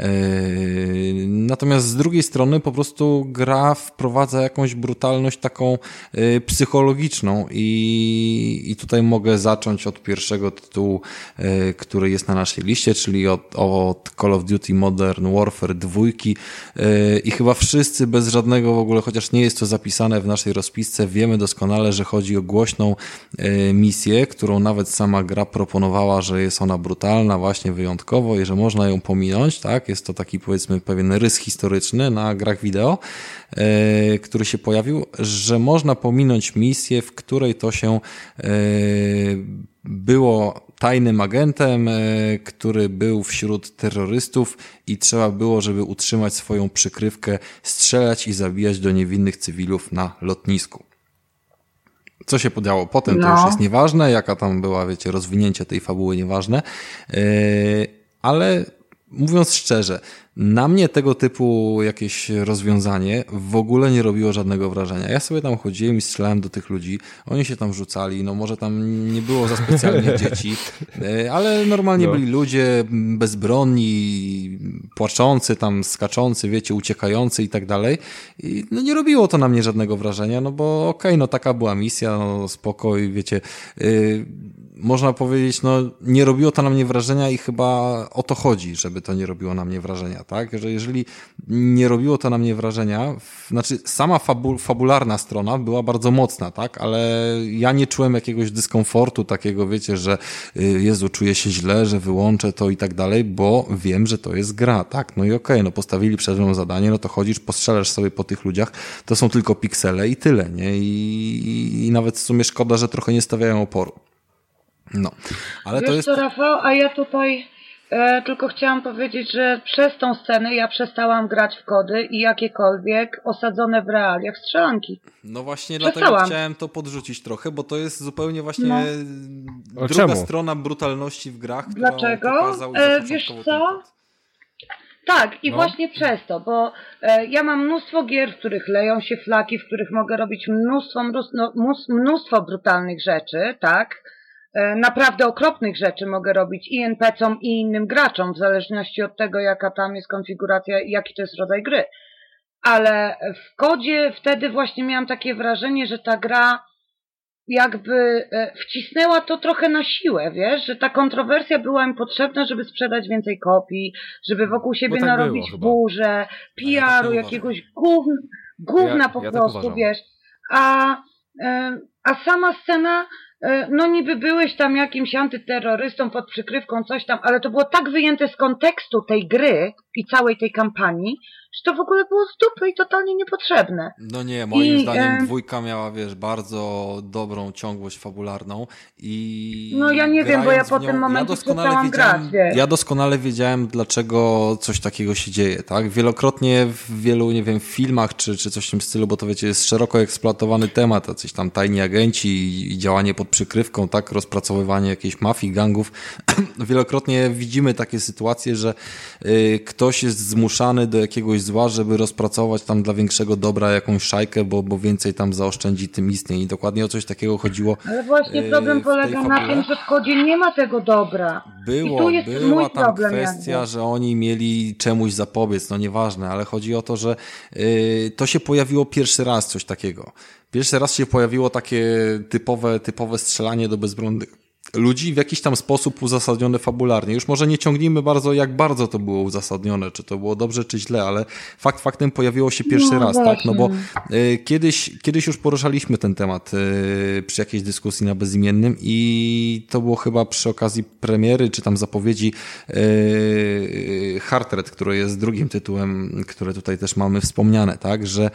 Speaker 2: Yy, Natomiast z drugiej strony po prostu gra wprowadza jakąś brutalność taką yy, psychologiczną i, i tutaj mogę zacząć od pierwszego tytułu, yy, który jest na naszej liście, czyli od, od Call of Duty Modern Warfare 2 yy, i chyba wszyscy bez żadnego w ogóle, chociaż nie jest to zapisane w naszej rozpisce, wiemy doskonale, że chodzi o głośną misję, którą nawet sama gra proponowała, że jest ona brutalna właśnie wyjątkowo i że można ją pominąć, tak? Jest to taki powiedzmy pewien rys historyczny na grach wideo, e, który się pojawił, że można pominąć misję, w której to się e, było tajnym agentem, e, który był wśród terrorystów i trzeba było, żeby utrzymać swoją przykrywkę, strzelać i zabijać do niewinnych cywilów na lotnisku. Co się podziało potem, to
Speaker 4: No.
Speaker 2: już jest nieważne, jaka tam była, wiecie, rozwinięcie tej fabuły, nieważne. Yy, ale mówiąc szczerze, na mnie tego typu jakieś rozwiązanie w ogóle nie robiło żadnego wrażenia. Ja sobie tam chodziłem i strzelałem do tych ludzi, oni się tam rzucali, no może tam nie było za specjalnie *laughs* dzieci, yy, ale normalnie
Speaker 1: No.
Speaker 2: byli ludzie bezbronni, płaczący, tam skaczący, wiecie, uciekający i tak dalej. I no nie robiło to na mnie żadnego wrażenia, no bo okej, no taka była misja, no spokoj, wiecie. Yy, można powiedzieć, no nie robiło to na mnie wrażenia i chyba o to chodzi, żeby to nie robiło na mnie wrażenia, tak? Że jeżeli nie robiło to na mnie wrażenia, znaczy sama fabu fabularna strona była bardzo mocna, tak? Ale ja nie czułem jakiegoś dyskomfortu takiego, wiecie, że y, Jezu, czuję się źle, że wyłączę to i tak dalej, bo wiem, że to jest gra, tak? No i okej, okay, no postawili przed mną zadanie, no to chodzisz, postrzelasz sobie po tych ludziach, to są tylko piksele i tyle, nie? I, i, i nawet w sumie szkoda, że trochę nie stawiają oporu. No, ale
Speaker 4: Wiesz
Speaker 2: to jest...
Speaker 4: co, Rafał, a ja tutaj e, tylko chciałam powiedzieć, że przez tą scenę ja przestałam grać w kody i jakiekolwiek osadzone w realiach strzelanki.
Speaker 2: No właśnie
Speaker 4: Przestałam.
Speaker 2: dlatego chciałem to podrzucić trochę, bo to jest zupełnie właśnie
Speaker 4: No.
Speaker 2: Druga
Speaker 1: czemu?
Speaker 2: strona brutalności w grach,
Speaker 4: Dlaczego? E, wiesz co? Tak, i
Speaker 1: No.
Speaker 4: właśnie przez to, bo e, ja mam mnóstwo gier, w których leją się flaki, w których mogę robić mnóstwo, mnóstwo, mnóstwo brutalnych rzeczy, tak? E, naprawdę okropnych rzeczy mogę robić i NPC-om, i innym graczom, w zależności od tego, jaka tam jest konfiguracja i jaki to jest rodzaj gry. Ale w kodzie wtedy właśnie miałam takie wrażenie, że ta gra jakby e, wcisnęła to trochę na siłę, wiesz, że ta kontrowersja była im potrzebna, żeby sprzedać więcej kopii, żeby wokół siebie
Speaker 1: tak
Speaker 4: narobić
Speaker 1: było
Speaker 4: burzę,
Speaker 2: ja tak
Speaker 4: PR-u, jakiegoś gówn, gówna
Speaker 1: Ja-
Speaker 4: po
Speaker 1: ja tak
Speaker 4: prostu,
Speaker 1: uważam.
Speaker 4: wiesz. A, e, a sama scena, no niby byłeś tam jakimś antyterrorystą pod przykrywką, coś tam, ale to było tak wyjęte z kontekstu tej gry i całej tej kampanii, że to w ogóle było z dupy i totalnie niepotrzebne.
Speaker 2: No nie, moim
Speaker 4: I,
Speaker 2: zdaniem dwójka miała, wiesz, bardzo dobrą ciągłość fabularną i
Speaker 4: No ja nie wiem, bo ja po
Speaker 2: w
Speaker 4: tym
Speaker 2: nią,
Speaker 4: momencie
Speaker 2: wiedziałem,
Speaker 4: grać, wiesz.
Speaker 2: Ja doskonale wiedziałem, dlaczego coś takiego się dzieje, tak? Wielokrotnie w wielu, nie wiem, filmach czy, czy coś w tym stylu, bo to wiecie, jest szeroko eksploatowany temat, jacyś tam tajni agenci i, i działanie pod przykrywką, tak? Rozpracowywanie jakiejś mafii, gangów. *clears throat* Wielokrotnie widzimy takie sytuacje, że y, ktoś jest zmuszany do jakiegoś zła, żeby rozpracować tam dla większego dobra jakąś szajkę, bo, bo więcej tam zaoszczędzi tym istnień. I dokładnie o coś takiego chodziło.
Speaker 4: Ale właśnie
Speaker 2: Yy,
Speaker 4: problem polega na tym, że w kodzie nie ma tego dobra. I
Speaker 2: Było,
Speaker 4: tu jest
Speaker 2: była
Speaker 4: mój
Speaker 2: tam
Speaker 4: problem
Speaker 2: kwestia,
Speaker 4: jakby.
Speaker 2: że oni mieli czemuś zapobiec, no nieważne, ale chodzi o to, że y, to się pojawiło pierwszy raz coś takiego. Pierwszy raz się pojawiło takie typowe, typowe strzelanie do bezbronnych ludzi w jakiś tam sposób uzasadnione fabularnie. Już może nie ciągnijmy bardzo, jak bardzo to było uzasadnione, czy to było dobrze, czy źle, ale fakt faktem pojawiło się pierwszy
Speaker 4: No
Speaker 2: raz, tak? No bo
Speaker 4: właśnie.
Speaker 2: y, kiedyś, kiedyś już poruszaliśmy ten temat y, przy jakiejś dyskusji na bezimiennym i to było chyba przy okazji premiery, czy tam zapowiedzi y, Hard Red, który jest drugim tytułem, które tutaj też mamy wspomniane, tak? Że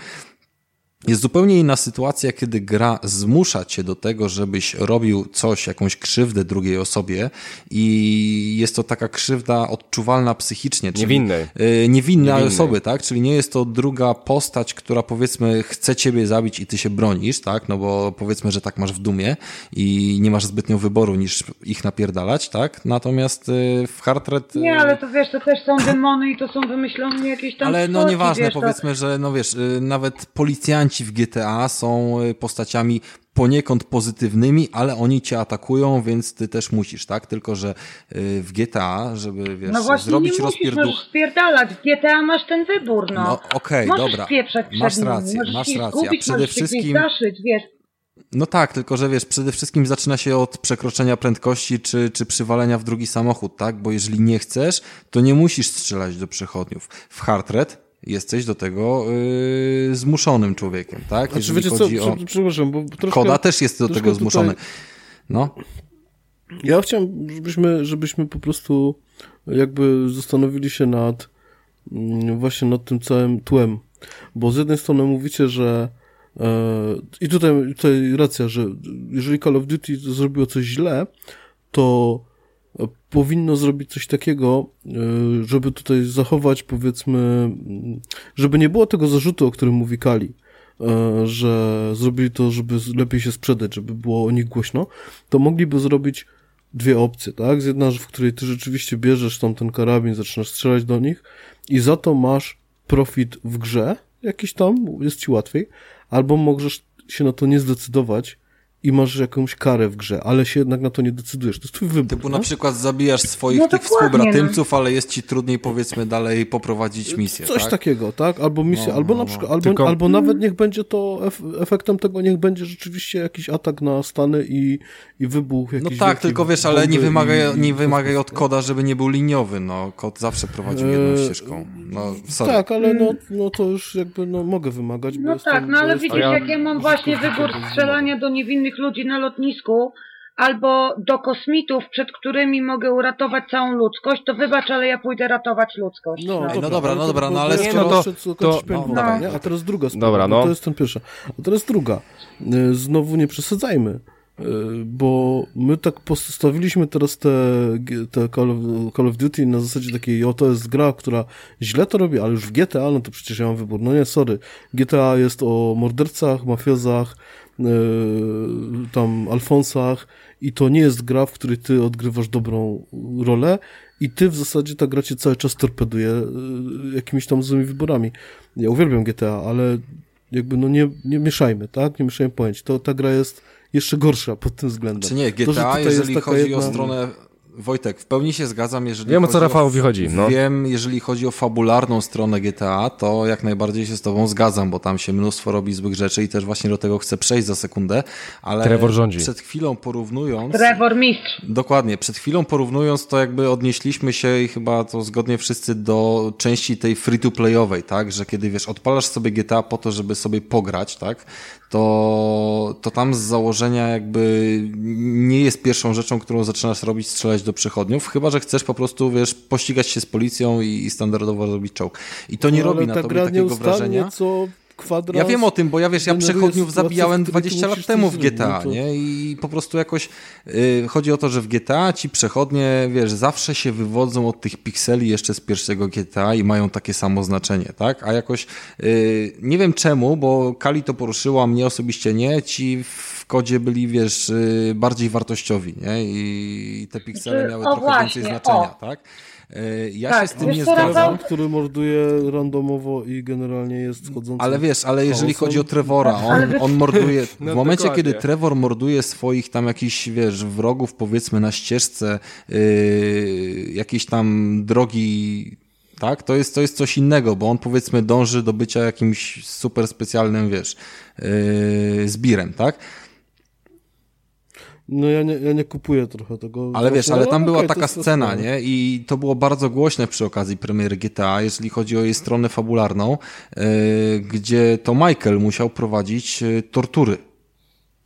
Speaker 2: jest zupełnie inna sytuacja, kiedy gra zmusza cię do tego, żebyś robił coś, jakąś krzywdę drugiej osobie i jest to taka krzywda odczuwalna psychicznie. czyli,
Speaker 1: Niewinnej.
Speaker 2: y, niewinnej
Speaker 1: Niewinnej.
Speaker 2: osoby, tak? Czyli nie jest to druga postać, która powiedzmy chce ciebie zabić i ty się bronisz, tak? No bo powiedzmy, że tak masz w dumie i nie masz zbytnio wyboru niż ich napierdalać, tak? Natomiast y, w Hard Red... y,
Speaker 4: Nie, ale to wiesz, to też są demony i to są wymyślone jakieś tam
Speaker 2: ale no nieważne,
Speaker 4: wiesz, to-
Speaker 2: powiedzmy, że no wiesz, nawet policjanci w GTA są y, postaciami poniekąd pozytywnymi, ale oni cię atakują, więc ty też musisz, tak? Tylko, że y, w GTA, żeby wiesz,
Speaker 4: No właśnie
Speaker 2: zrobić
Speaker 4: nie musisz,
Speaker 2: rozpierduch...
Speaker 4: możesz spierdalać. W GTA masz ten wybór, no.
Speaker 2: No okej,
Speaker 4: możesz
Speaker 2: dobra, masz rację,
Speaker 4: możesz
Speaker 2: masz rację, a
Speaker 4: zgubić,
Speaker 2: przede
Speaker 4: się gdzieś
Speaker 2: wszystkim-
Speaker 4: zaszyć, wiesz.
Speaker 2: No tak, tylko że wiesz, przede wszystkim zaczyna się od przekroczenia prędkości czy, czy przywalenia w drugi samochód, tak? Bo jeżeli nie chcesz, to nie musisz strzelać do przechodniów. W Hard Red jesteś do tego yy, zmuszonym człowiekiem, tak?
Speaker 3: Znaczy, wiecie co,
Speaker 2: o...
Speaker 3: prze- przepraszam, bo troszkę...
Speaker 2: Koda też jest do tego
Speaker 3: tutaj-
Speaker 2: zmuszony. No,
Speaker 3: Ja chciałem, żebyśmy, żebyśmy po prostu jakby zastanowili się nad mm, właśnie nad tym całym tłem. Bo z jednej strony mówicie, że e, i tutaj, tutaj racja, że jeżeli Call of Duty zrobiło coś źle, to powinno zrobić coś takiego, e, żeby tutaj zachować powiedzmy, żeby nie było tego zarzutu, o którym mówi Kali, e, że zrobili to, żeby lepiej się sprzedać, żeby było o nich głośno, to mogliby zrobić dwie opcje, tak? Z Jedna, w której ty rzeczywiście bierzesz tam ten karabin, zaczynasz strzelać do nich i za to masz profit w grze, jakiś tam, jest ci łatwiej, albo możesz się na to nie zdecydować i masz jakąś karę w grze, ale się jednak na to nie decydujesz. To jest twój wybór.
Speaker 2: Typu
Speaker 3: no?
Speaker 2: na przykład zabijasz swoich
Speaker 4: No
Speaker 2: tych współbratymców, ale jest ci trudniej powiedzmy dalej poprowadzić misję,
Speaker 3: Coś
Speaker 2: tak?
Speaker 3: takiego, tak? Albo misja,
Speaker 2: No,
Speaker 3: albo
Speaker 2: no,
Speaker 3: na
Speaker 2: no.
Speaker 3: przykład, albo,
Speaker 1: Tylko-
Speaker 3: albo nawet niech będzie to, ef efektem tego niech będzie rzeczywiście jakiś atak na Stany i, i wybuch
Speaker 2: No
Speaker 3: jakiś
Speaker 2: tak, tylko wiesz, ale nie wymagaj,
Speaker 3: i-
Speaker 2: nie wymagaj od koda, żeby nie był liniowy, no. Kod zawsze prowadził jedną
Speaker 3: Eee,
Speaker 2: ścieżką. No, sorry.
Speaker 3: Tak, ale no, no to już jakby no, mogę wymagać, bo
Speaker 4: No
Speaker 3: jestem,
Speaker 4: tak, no ale widzisz,
Speaker 1: ja-
Speaker 4: jak ja mam właśnie wybór strzelania do niewinnych ludzi na lotnisku, albo do kosmitów, przed którymi mogę uratować całą ludzkość, to wybacz, ale ja pójdę ratować ludzkość.
Speaker 3: No,
Speaker 2: Ej, no
Speaker 3: dobra,
Speaker 2: dobra, no dobra, no ale
Speaker 1: skoro-
Speaker 3: raz
Speaker 1: to- to-
Speaker 2: no,
Speaker 3: nie? A teraz druga sprawa,
Speaker 1: Dobra, no.
Speaker 3: to jest ten pierwsza. A teraz druga. Y, Znowu nie przesadzajmy, y, bo my tak postawiliśmy teraz te, te Call, of, Call of Duty na zasadzie takiej, o to jest gra, która źle to robi, ale już w GTA, no to przecież ja mam wybór. No nie, sorry. GTA jest o mordercach, mafiozach, tam Alfonsach i to nie jest gra, w której ty odgrywasz dobrą rolę i ty w zasadzie ta gra cię cały czas torpeduje y, jakimiś tam złymi wyborami. Ja uwielbiam GTA, ale jakby no nie, nie mieszajmy, tak? Nie mieszajmy pojęć. To ta gra jest jeszcze gorsza pod tym względem.
Speaker 2: Czy nie,
Speaker 3: To,
Speaker 2: GTA,
Speaker 3: jest
Speaker 2: jeżeli chodzi
Speaker 3: jedna-
Speaker 2: o stronę... Wojtek, w pełni się zgadzam, jeżeli
Speaker 1: Wiem, o co Rafałowi chodzi, no.
Speaker 2: Wiem, jeżeli chodzi o fabularną stronę GTA, to jak najbardziej się z tobą zgadzam, bo tam się mnóstwo robi złych rzeczy i też właśnie do tego chcę przejść za sekundę, ale
Speaker 1: Trevor rządzi.
Speaker 2: przed chwilą porównując...
Speaker 4: Trevor Mistrz.
Speaker 2: Dokładnie. Przed chwilą porównując to jakby odnieśliśmy się i chyba to zgodnie wszyscy do części tej free-to-playowej, tak? Że kiedy wiesz, odpalasz sobie GTA po to, żeby sobie pograć, tak? To, to tam z założenia jakby nie jest pierwszą rzeczą, którą zaczynasz robić, strzelać do przechodniów, chyba, że chcesz po prostu, wiesz, pościgać się z policją i, i standardowo robić czołg. I to nie
Speaker 3: No,
Speaker 2: robi na tobie takiego wrażenia.
Speaker 3: co kwadrans...
Speaker 2: Ja wiem o tym, bo ja wiesz, ja przechodniów zabijałem
Speaker 3: w której ty
Speaker 2: 20 lat temu w
Speaker 3: zrobić,
Speaker 2: GTA,
Speaker 3: no to-
Speaker 2: nie? I po prostu jakoś y, chodzi o to, że w GTA ci przechodnie, wiesz, zawsze się wywodzą od tych pikseli jeszcze z pierwszego GTA i mają takie samo znaczenie, tak? A jakoś y, nie wiem czemu, bo Kali to poruszyła, mnie osobiście nie, ci w kodzie byli, wiesz, y, bardziej wartościowi, nie? I te piksele
Speaker 4: Że-
Speaker 2: miały
Speaker 4: o
Speaker 2: trochę
Speaker 4: właśnie,
Speaker 2: więcej znaczenia,
Speaker 4: o.
Speaker 2: tak? Y, Ja
Speaker 4: Tak,
Speaker 2: się z tym nie zgadzam.
Speaker 4: Rafał?
Speaker 3: Który morduje randomowo i generalnie jest chodzący...
Speaker 2: Ale wiesz, ale jeżeli
Speaker 3: chaosem.
Speaker 2: chodzi o Trevora, *laughs* on, on morduje. *laughs* W
Speaker 1: No
Speaker 2: momencie,
Speaker 1: dokładnie.
Speaker 2: kiedy Trevor morduje swoich tam jakichś, wiesz, wrogów, powiedzmy na ścieżce yy, jakiejś tam drogi. Tak, to jest, to jest coś innego, bo on powiedzmy dąży do bycia jakimś super specjalnym, wiesz, yy, zbirem, tak?
Speaker 3: No ja nie, ja nie kupuję trochę tego.
Speaker 2: Ale wiesz, ale tam była
Speaker 3: okej, to
Speaker 2: taka scena, nie? I to było bardzo głośne przy okazji premiery GTA, jeżeli chodzi o jej stronę fabularną, yy, gdzie to Michael musiał prowadzić yy, tortury.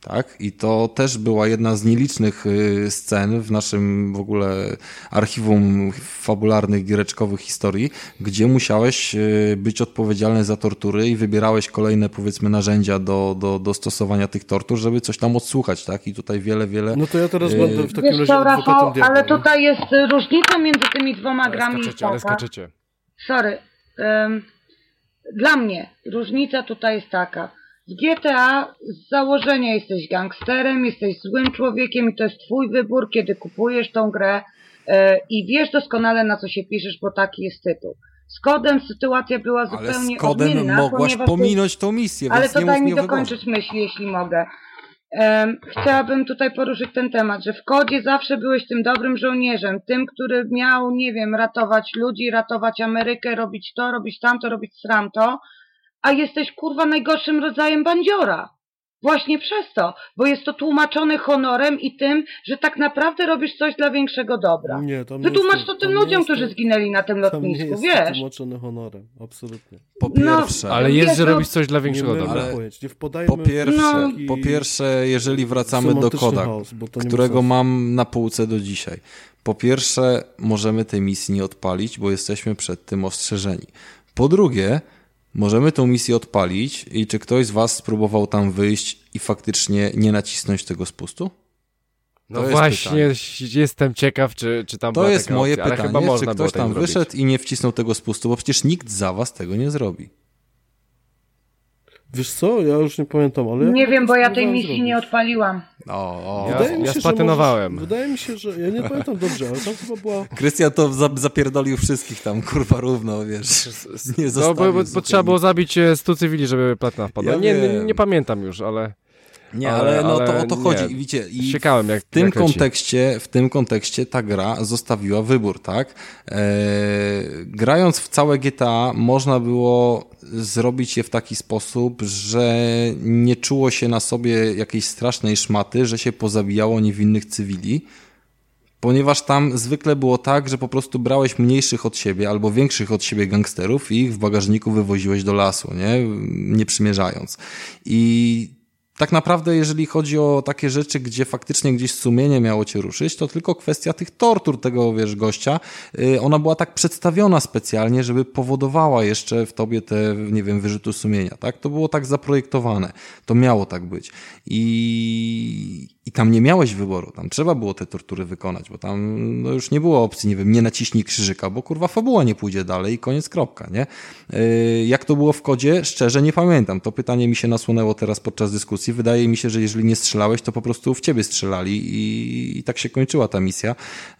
Speaker 2: Tak? I to też była jedna z nielicznych yy, scen w naszym w ogóle archiwum fabularnych, giereczkowych historii, gdzie musiałeś yy, być odpowiedzialny za tortury i wybierałeś kolejne, powiedzmy, narzędzia do, do, do stosowania tych tortur, żeby coś tam odsłuchać, tak? I tutaj wiele, wiele
Speaker 3: No to ja teraz będę w takim
Speaker 4: Wiesz
Speaker 3: razie
Speaker 4: Rafał,
Speaker 3: diabła.
Speaker 4: ale
Speaker 3: nie?
Speaker 4: tutaj jest y, różnica między tymi dwoma
Speaker 1: Ale
Speaker 4: grami
Speaker 1: skaczecie, ale skaczecie.
Speaker 4: Sorry. Ym, dla mnie różnica tutaj jest taka. W GTA z założenia jesteś gangsterem, jesteś złym człowiekiem i to jest twój wybór, kiedy kupujesz tą grę y, i wiesz doskonale na co się piszesz, bo taki jest tytuł. Z kodem sytuacja była
Speaker 2: Ale
Speaker 4: zupełnie
Speaker 2: z kodem
Speaker 4: odmienna,
Speaker 2: mogłaś pominąć tą misję,
Speaker 4: ale to daj mi dokończyć myśl, jeśli mogę. Chciałabym tutaj poruszyć ten temat, że w kodzie zawsze byłeś tym dobrym żołnierzem, tym, który miał, nie wiem, ratować ludzi, ratować Amerykę, robić to, robić tamto, robić sramto, a jesteś kurwa najgorszym rodzajem bandziora. Właśnie przez to, bo jest to tłumaczone honorem i tym, że tak naprawdę robisz coś dla większego dobra.
Speaker 3: Nie, tam nie
Speaker 4: Wytłumacz
Speaker 3: jest
Speaker 4: to
Speaker 3: tam
Speaker 4: tym
Speaker 3: nie
Speaker 4: ludziom,
Speaker 3: jest
Speaker 4: którzy
Speaker 3: to-
Speaker 4: zginęli na tym
Speaker 3: Tam nie
Speaker 4: lotnisku,
Speaker 3: jest
Speaker 4: wiesz?
Speaker 3: tłumaczone honorem, absolutnie.
Speaker 2: Po
Speaker 4: No,
Speaker 2: pierwsze,
Speaker 1: Ale jest,
Speaker 4: Wiesz,
Speaker 1: że
Speaker 4: no-
Speaker 1: robisz coś dla
Speaker 3: Nie
Speaker 1: większego
Speaker 3: mylmy
Speaker 1: dobra.
Speaker 2: Ale-
Speaker 3: nie wpadajmy
Speaker 2: po pierwsze,
Speaker 4: No.
Speaker 2: po pierwsze, jeżeli wracamy do
Speaker 3: semantyczny
Speaker 2: koda,
Speaker 3: chaos, bo to nie ma
Speaker 2: którego mam na półce do dzisiaj. Po pierwsze, możemy tej misji nie odpalić, bo jesteśmy przed tym ostrzeżeni. Po drugie, możemy tą misję odpalić i czy ktoś z was spróbował tam wyjść i faktycznie nie nacisnąć tego spustu?
Speaker 1: No
Speaker 2: To jest
Speaker 1: właśnie, jestem ciekaw, czy, czy tam
Speaker 2: To
Speaker 1: była
Speaker 2: jest moje
Speaker 1: opcja,
Speaker 2: pytanie,
Speaker 1: chyba
Speaker 2: czy ktoś
Speaker 1: tak
Speaker 2: tam wyszedł i nie wcisnął tego spustu, bo przecież nikt za was tego nie zrobi.
Speaker 3: Wiesz co, ja już nie pamiętam, ale...
Speaker 4: Nie
Speaker 3: ja
Speaker 4: wiem, bo ja tej misji
Speaker 3: zrobić.
Speaker 4: nie odpaliłam.
Speaker 2: O, o.
Speaker 1: Ja-
Speaker 3: Wydaje mi się, że
Speaker 1: spatynowałem.
Speaker 3: Możesz, wydaje mi się, że... Ja nie pamiętam dobrze, ale tam chyba była...
Speaker 2: Krystian to za- zapierdolił wszystkich tam, kurwa, równo, wiesz. Nie
Speaker 1: No,
Speaker 2: zostawił
Speaker 1: bo, bo, bo trzeba było zabić e, 100 cywili, żeby platyna wpadła.
Speaker 2: Ja
Speaker 1: nie, nie, nie pamiętam już, ale...
Speaker 2: Nie,
Speaker 1: Ale-
Speaker 2: ale, no to o to
Speaker 1: nie.
Speaker 2: chodzi. Widzicie, i
Speaker 1: Ciekałem, jak
Speaker 2: w tym
Speaker 1: jak
Speaker 2: kontekście, w tym kontekście ta gra zostawiła wybór, tak? Eee, grając w całe GTA można było zrobić je w taki sposób, że nie czuło się na sobie jakiejś strasznej szmaty, że się pozabijało niewinnych cywili. Ponieważ tam zwykle było tak, że po prostu brałeś mniejszych od siebie albo większych od siebie gangsterów i ich w bagażniku wywoziłeś do lasu, nie, nie przymierzając. I tak naprawdę, jeżeli chodzi o takie rzeczy, gdzie faktycznie gdzieś sumienie miało cię ruszyć, to tylko kwestia tych tortur tego, wiesz, gościa. Yy, Ona była tak przedstawiona specjalnie, żeby powodowała jeszcze w tobie te, nie wiem, wyrzuty sumienia, tak? To było tak zaprojektowane. To miało tak być. I, i tam nie miałeś wyboru. Tam trzeba było te tortury wykonać, bo tam no już nie było opcji, nie wiem, nie naciśnij krzyżyka, bo kurwa fabuła nie pójdzie dalej i koniec, kropka, nie? Yy, Jak to było w kodzie? Szczerze nie pamiętam. To pytanie mi się nasunęło teraz podczas dyskusji. Wydaje mi się, że jeżeli nie strzelałeś, to po prostu w ciebie strzelali i, i tak się kończyła ta misja.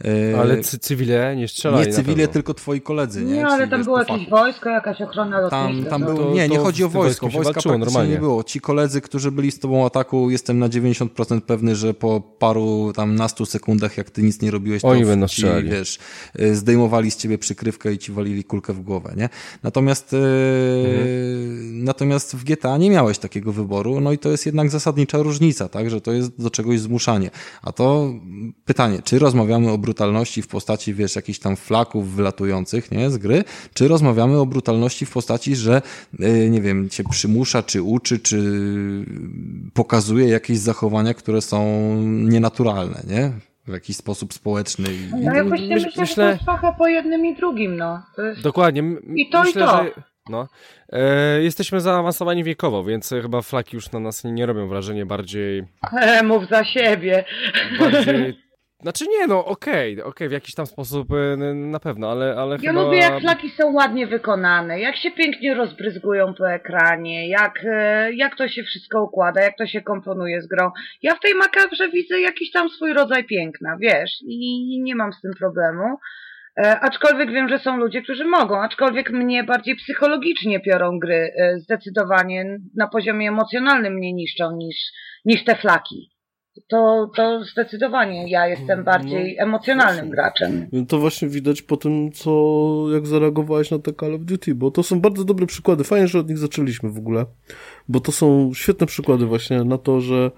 Speaker 2: Yy,
Speaker 1: Ale cy cywile nie strzelali
Speaker 2: nie cywile, tylko twoi koledzy, nie?
Speaker 4: Nie, ale
Speaker 2: Czyli,
Speaker 4: tam
Speaker 2: wiesz,
Speaker 4: było jakieś wojsko, jakaś ochrona
Speaker 2: Tam,
Speaker 4: lotnicza.
Speaker 2: tam był,
Speaker 1: to-
Speaker 2: nie, nie chodzi o wojsko. Wojska
Speaker 1: walczyło
Speaker 2: praktycznie
Speaker 1: normalnie.
Speaker 2: nie było. Ci koledzy, którzy byli z tobą ataku, jestem na 90% pewny, że po paru tam nastu sekundach, jak ty nic nie robiłeś, to
Speaker 1: Oni będą
Speaker 2: ci,
Speaker 1: strzelali.
Speaker 2: wiesz, y, zdejmowali z ciebie przykrywkę i ci walili kulkę w głowę, nie? Natomiast, y,
Speaker 1: Mhm.
Speaker 2: natomiast w GTA nie miałeś takiego wyboru, no i to jest jednak zasadnicza różnica, tak, że to jest do czegoś zmuszanie. A to pytanie, czy rozmawiamy o brutalności w postaci, wiesz, jakichś tam flaków wylatujących, nie, z gry, czy rozmawiamy o brutalności w postaci, że, y, nie wiem, cię przymusza, czy uczy, czy pokazuje jakieś zachowania, które są nienaturalne, nie? W jakiś sposób społeczny. I...
Speaker 4: No jakoś nie
Speaker 1: Myśl-
Speaker 4: myślę,
Speaker 1: myślę-
Speaker 4: że to jest trochę po jednym i drugim, no. To jest...
Speaker 1: Dokładnie.
Speaker 4: I to, i
Speaker 1: myślę,
Speaker 4: to.
Speaker 1: Że, no, e, jesteśmy zaawansowani wiekowo, więc chyba flaki już na nas nie, nie robią wrażenia bardziej...
Speaker 4: E, mów za siebie.
Speaker 1: bardziej *laughs* znaczy nie, no okej, okej, w jakiś tam sposób e, na pewno, ale, ale
Speaker 4: Ja
Speaker 1: chyba...
Speaker 4: lubię jak flaki są ładnie wykonane, jak się pięknie rozbryzgują po ekranie, jak, e, jak to się wszystko układa, jak to się komponuje z grą. Ja w tej makabrze widzę jakiś tam swój rodzaj piękna, wiesz, i nie mam z tym problemu. E, aczkolwiek wiem, że są ludzie, którzy mogą, aczkolwiek mnie bardziej psychologicznie piorą gry, e, zdecydowanie na poziomie emocjonalnym mnie niszczą niż, niż te flaki. To, to zdecydowanie ja jestem bardziej emocjonalnym
Speaker 3: właśnie.
Speaker 4: graczem.
Speaker 3: To właśnie widać po tym, co, jak zareagowałeś na te Call of Duty, bo to są bardzo dobre przykłady. Fajnie, że od nich zaczęliśmy w ogóle, bo to są świetne przykłady właśnie na to, że,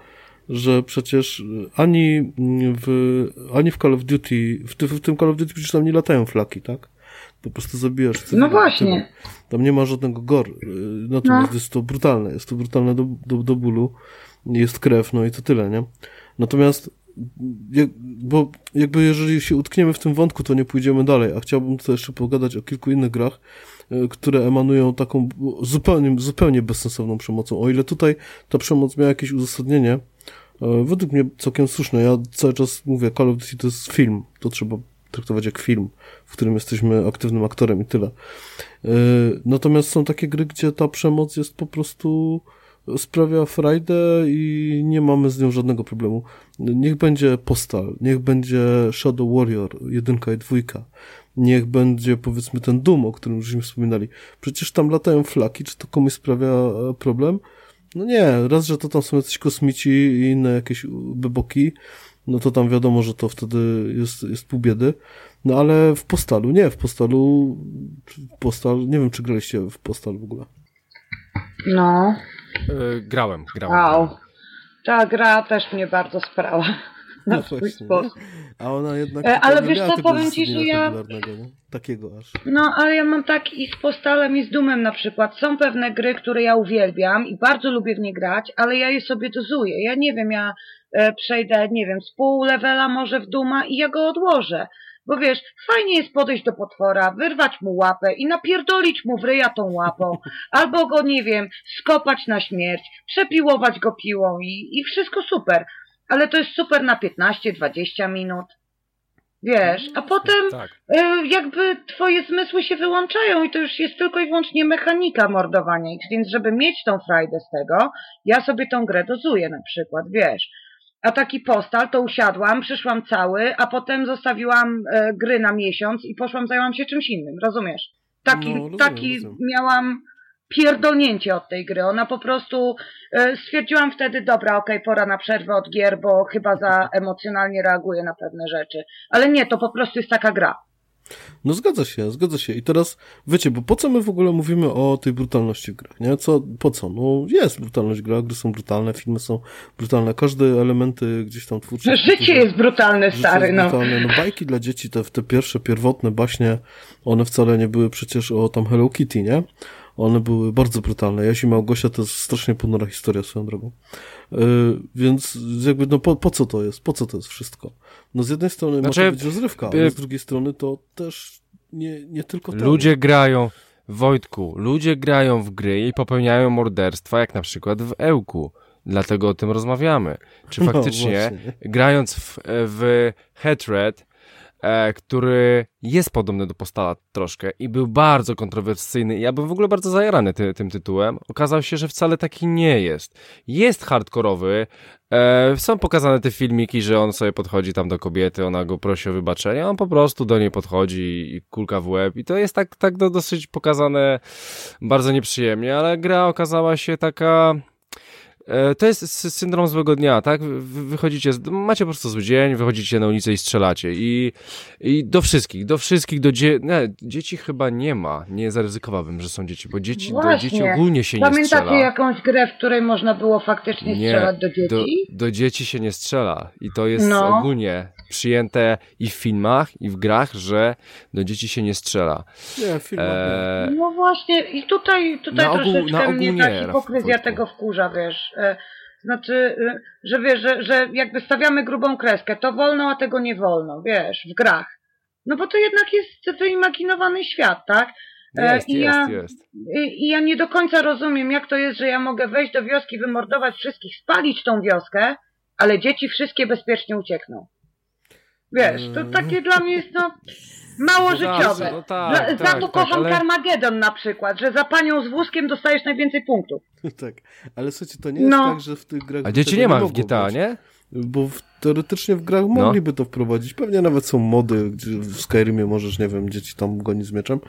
Speaker 3: że przecież ani w, ani w Call of Duty, w, w tym Call of Duty przecież tam nie latają flaki, tak? Po prostu zabijasz cywila.
Speaker 4: No właśnie.
Speaker 3: Tam nie ma żadnego gor, y, natomiast
Speaker 4: No.
Speaker 3: jest to brutalne, jest to brutalne do, do, do bólu, jest krew, no i to tyle, nie? Natomiast, jak, bo jakby jeżeli się utkniemy w tym wątku, to nie pójdziemy dalej, a chciałbym tutaj jeszcze pogadać o kilku innych grach, które emanują taką zupełnie, zupełnie bezsensowną przemocą. O ile tutaj ta przemoc miała jakieś uzasadnienie, y, według mnie całkiem słuszne. Ja cały czas mówię, Call of Duty to jest film, to trzeba traktować jak film, w którym jesteśmy aktywnym aktorem i tyle. Y, Natomiast są takie gry, gdzie ta przemoc jest po prostu sprawia frajdę i nie mamy z nią żadnego problemu. Niech będzie Postal, niech będzie Shadow Warrior, jedynka i dwójka. Niech będzie powiedzmy ten Doom, o którym żeśmy wspominali. Przecież tam latają flaki, czy to komuś sprawia e, problem? No nie, raz, że to tam są jacyś kosmici i inne jakieś beboki, no to tam wiadomo, że to wtedy jest, jest pół biedy. No ale w Postalu, nie, w Postalu, Postal, nie wiem, czy graliście w Postal w ogóle.
Speaker 4: No.
Speaker 1: E, grałem, grałem.
Speaker 4: Wow. Ta gra też mnie bardzo sprała. Na
Speaker 3: No
Speaker 4: swój
Speaker 3: właśnie,
Speaker 4: sposób.
Speaker 3: A ona jednak
Speaker 4: E, ale
Speaker 3: nie
Speaker 4: wiesz co, powiem ci, że ja-?
Speaker 3: Takiego aż.
Speaker 4: No, ale ja mam tak i z Postalem i z Dumem na przykład. Są pewne gry, które ja uwielbiam i bardzo lubię w nie grać, ale ja je sobie dozuję. Ja nie wiem, ja e, przejdę, nie wiem, z pół levela może w Duma i ja go odłożę. Bo wiesz, fajnie jest podejść do potwora, wyrwać mu łapę i napierdolić mu w ryja tą łapą, *laughs* albo go, nie wiem, skopać na śmierć, przepiłować go piłą i, i wszystko super. Ale to jest super na 15-20 minut. Wiesz, a potem
Speaker 1: Tak.
Speaker 4: E, jakby twoje zmysły się wyłączają i to już jest tylko i wyłącznie mechanika mordowania ich, więc żeby mieć tą frajdę z tego, ja sobie tą grę dozuję na przykład, wiesz. A taki postal to usiadłam, przyszłam cały, a potem zostawiłam e, gry na miesiąc i poszłam, zajęłam się czymś innym, rozumiesz? Taki,
Speaker 3: No, rozumiem,
Speaker 4: taki
Speaker 3: rozumiem.
Speaker 4: miałam pierdolnięcie od tej gry. Ona po prostu e, stwierdziłam wtedy, dobra, okej, okay, pora na przerwę od gier, bo chyba za emocjonalnie reaguje na pewne rzeczy. Ale nie, to po prostu jest taka gra.
Speaker 3: No zgadza się, zgadza się. I teraz, wiecie, bo po co my w ogóle mówimy o tej brutalności w grach, nie? Co, po co? No jest brutalność w grach, gry są brutalne, filmy są brutalne, każde elementy gdzieś tam twórcze.
Speaker 4: Życie jest brutalne, stary,
Speaker 3: jest
Speaker 4: no.
Speaker 3: Brutalne. No bajki dla dzieci, te, te pierwsze, pierwotne baśnie, one wcale nie były przecież o tam Hello Kitty, nie? One były bardzo brutalne. Jaś i Małgosia to jest strasznie ponura historia swoją drogą. Yy, więc jakby, no po, po co to jest? Po co to jest wszystko? No z jednej strony znaczy, to być rozrywka, ale z drugiej strony to też nie, nie tylko to.
Speaker 1: Ludzie grają, Wojtku, ludzie grają w gry i popełniają morderstwa, jak na przykład w Ełku. Dlatego o tym rozmawiamy. Czy *laughs* no, faktycznie, no, grając w, w Hatred, e, który jest podobny do Postala troszkę i był bardzo kontrowersyjny. Ja byłem w ogóle bardzo zajarany ty, tym tytułem. Okazało się, że wcale taki nie jest. Jest hardkorowy. E, są pokazane te filmiki, że on sobie podchodzi tam do kobiety, ona go prosi o wybaczenie, on po prostu do niej podchodzi i kulka w łeb. I to jest tak, tak dosyć pokazane bardzo nieprzyjemnie, ale gra okazała się taka E, to jest syndrom złego dnia, tak? Wychodzicie, macie po prostu zły dzień, wychodzicie na ulicę i strzelacie. I, i do wszystkich, do wszystkich, do dzie nie, dzieci chyba nie ma. Nie zaryzykowałbym, że są dzieci, bo dzieci, do dzieci ogólnie się
Speaker 4: Pamiętacie
Speaker 1: nie strzela.
Speaker 4: Pamiętacie jakąś grę, w której można było faktycznie nie, strzelać do dzieci?
Speaker 1: Do, do dzieci się nie strzela. I to jest no. ogólnie przyjęte i w filmach, i w grach, że do dzieci się nie strzela.
Speaker 3: Nie, w filmach
Speaker 4: e... No właśnie, i tutaj, tutaj na ogół, troszeczkę na ogół mnie nie, ta hipokryzja tego wkurza, wiesz. E, znaczy, e, że wiesz, że, że jakby stawiamy grubą kreskę, to wolno, a tego nie wolno, wiesz, w grach. No bo to jednak jest wyimaginowany świat, tak?
Speaker 1: E, jest, I jest, ja, jest.
Speaker 4: I ja nie do końca rozumiem, jak to jest, że ja mogę wejść do wioski, wymordować wszystkich, spalić tą wioskę, ale dzieci wszystkie bezpiecznie uciekną. Wiesz, to mm. takie dla mnie jest no mało no życiowe. No tak, za, tak, to kocham tak, ale... Carmageddon na przykład, że za panią z wózkiem dostajesz najwięcej punktów. *laughs*
Speaker 3: tak, ale słuchajcie, to nie jest no. tak, że w tych grach...
Speaker 1: A dzieci nie ma w GTA, nie?
Speaker 3: Bo w, teoretycznie w grach no. mogliby to wprowadzić. Pewnie nawet są mody, gdzie w Skyrimie możesz, nie wiem, dzieci tam gonić z mieczem.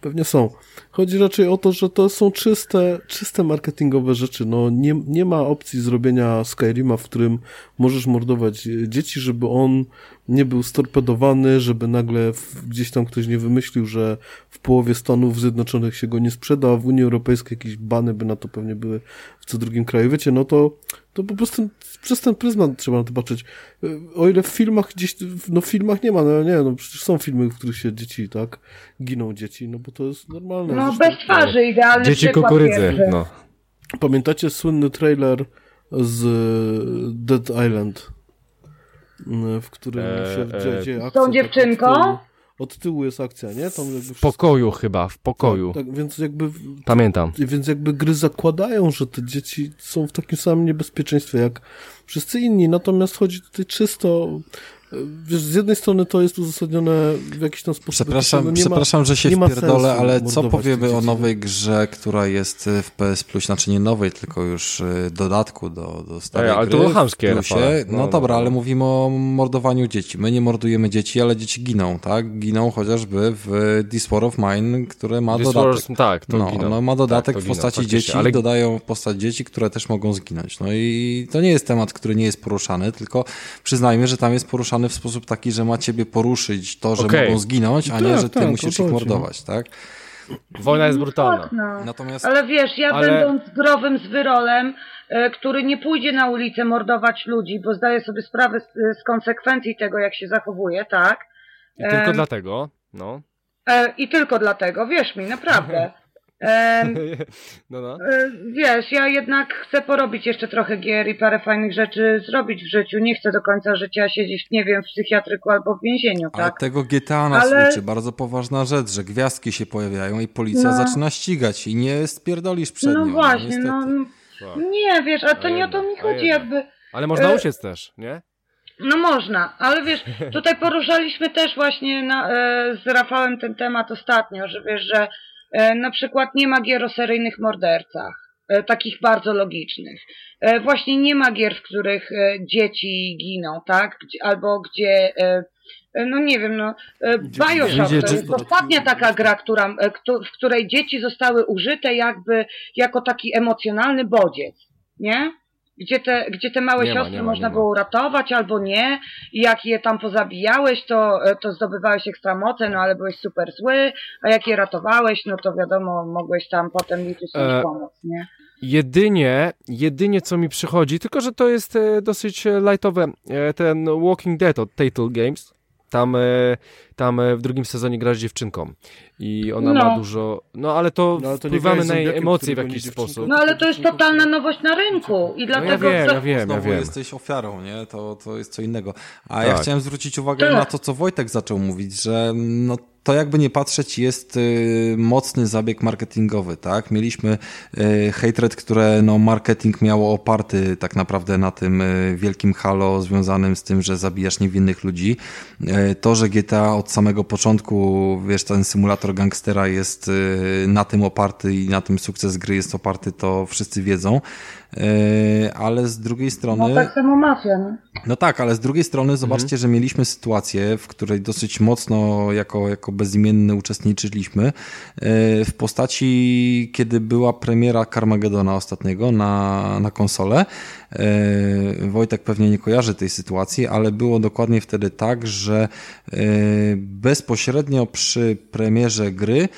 Speaker 3: Pewnie są. Chodzi raczej o to, że to są czyste, czyste marketingowe rzeczy. No, nie, nie ma opcji zrobienia Skyrima, w którym możesz mordować dzieci, żeby on nie był storpedowany, żeby nagle gdzieś tam ktoś nie wymyślił, że w połowie Stanów Zjednoczonych się go nie sprzeda, a w Unii Europejskiej jakieś bany by na to pewnie były w co drugim kraju. Wiecie, no to, to po prostu przez ten pryzmat trzeba na to patrzeć. O ile w filmach gdzieś, no w filmach nie ma, no nie, no przecież są filmy, w których się dzieci, tak, giną dzieci, no bo to jest normalne.
Speaker 4: No zresztą, bez twarzy, idealny
Speaker 1: Dzieci kukurydzy, no.
Speaker 3: Pamiętacie słynny trailer z Dead Island? w którym e, się e, dzieje akcja.
Speaker 4: Z tą dziewczynką?
Speaker 3: Od tyłu jest akcja, nie? Tam
Speaker 1: jakby w pokoju chyba, w pokoju.
Speaker 3: Tak, tak, więc jakby...
Speaker 1: Pamiętam.
Speaker 3: Więc jakby gry zakładają, że te dzieci są w takim samym niebezpieczeństwie jak wszyscy inni, natomiast chodzi tutaj czysto Wiesz, z jednej strony to jest uzasadnione w jakiś tam sposób.
Speaker 2: Przepraszam, no przepraszam ma, że się wpierdolę, ale co powiemy o nowej grze, która jest w PS Plus, znaczy nie nowej, tylko już y, dodatku do, do starej Ej,
Speaker 1: ale
Speaker 2: gry.
Speaker 1: to było chamskie.
Speaker 2: No, no, no dobra, no. ale mówimy o mordowaniu dzieci. My nie mordujemy dzieci, ale dzieci giną, tak? Giną chociażby w This War of Mine, które ma This dodatek.
Speaker 1: Wars, tak, to
Speaker 2: no,
Speaker 1: giną.
Speaker 2: no ma dodatek tak, w postaci giną, dzieci, ale... dodają postać dzieci, które też mogą zginąć. No i to nie jest temat, który nie jest poruszany, tylko przyznajmy, że tam jest poruszany w sposób taki, że ma ciebie poruszyć to, że okay. mogą zginąć, a tak, nie, że ty tak, musisz ich mordować, tak?
Speaker 1: Wojna jest brutalna. Tak,
Speaker 4: no. Natomiast... Ale wiesz, ja Ale... będąc growym zwyrolem, e, który nie pójdzie na ulicę mordować ludzi, bo zdaje sobie sprawę z, z konsekwencji tego, jak się zachowuje, tak?
Speaker 1: I tylko dlatego, no.
Speaker 4: E, I tylko dlatego, wierz mi, naprawdę. *laughs* *laughs* no, no. E, wiesz, ja jednak chcę porobić jeszcze trochę gier i parę fajnych rzeczy zrobić w życiu. Nie chcę do końca życia siedzieć, nie wiem, w psychiatryku albo w więzieniu, tak?
Speaker 2: Ale tego GTA nas Ale... uczy. Bardzo poważna rzecz, że gwiazdki się pojawiają i policja no. zaczyna ścigać i nie spierdolisz przed
Speaker 4: no
Speaker 2: nią.
Speaker 4: Właśnie, no właśnie, no. Nie, wiesz, a to nie o to mi chodzi, jakby...
Speaker 1: Ale można e, uciec też, nie?
Speaker 4: No można, ale wiesz, tutaj poruszaliśmy też właśnie na, e, z Rafałem ten temat ostatnio, że wiesz, że na przykład nie ma gier o seryjnych mordercach, e, takich bardzo logicznych. E, właśnie nie ma gier, w których dzieci giną, tak? Albo gdzie e, no nie wiem, no e, Bioshock to jest ostatnia taka gra, która, e, któ- w której dzieci zostały użyte jakby jako taki emocjonalny bodziec, nie? Gdzie te, gdzie te małe
Speaker 1: Nie ma,
Speaker 4: siostry
Speaker 1: nie ma,
Speaker 4: można
Speaker 1: ma.
Speaker 4: było uratować albo nie i jak je tam pozabijałeś, to, e, to zdobywałeś ekstra moce, no ale byłeś super zły, a jak je ratowałeś, no to wiadomo, mogłeś tam potem liczyć na
Speaker 1: E,
Speaker 4: pomoc, nie?
Speaker 1: Jedynie, jedynie co mi przychodzi, tylko że to jest e, dosyć e, lightowe, ten Walking Dead od Tatel Games. Tam, e, tam e, w drugim sezonie grasz dziewczynką i ona
Speaker 4: No.
Speaker 1: ma dużo, no ale to
Speaker 3: No, ale to
Speaker 1: wpływamy na jej emocje w jakiś sposób.
Speaker 4: No ale to jest totalna nowość na rynku i
Speaker 1: No ja
Speaker 4: dlatego...
Speaker 1: wiem, ja wiem, ja
Speaker 2: Znowu
Speaker 1: wiem.
Speaker 2: jesteś ofiarą, nie? To, to jest co innego. A ja
Speaker 1: Tak.
Speaker 2: chciałem zwrócić uwagę
Speaker 4: Tak.
Speaker 2: na to, co Wojtek zaczął mówić, że no, to jakby nie patrzeć jest y, mocny zabieg marketingowy, tak? Mieliśmy y, hatred, które no, marketing miało oparty tak naprawdę na tym y, wielkim halo związanym z tym, że zabijasz niewinnych ludzi. To, że GTA od samego początku, wiesz, ten symulator gangstera jest na tym oparty i na tym sukces gry jest oparty, to wszyscy wiedzą. Y, ale z drugiej strony...
Speaker 4: No tak samo mafia, nie?
Speaker 2: No tak, ale z drugiej strony zobaczcie, że mieliśmy sytuację, w której dosyć mocno jako, jako bezimienny uczestniczyliśmy e, w postaci, kiedy była premiera Carmagedona ostatniego na, na konsolę. E, Wojtek pewnie nie kojarzy tej sytuacji, ale było dokładnie wtedy tak, że e, bezpośrednio przy premierze gry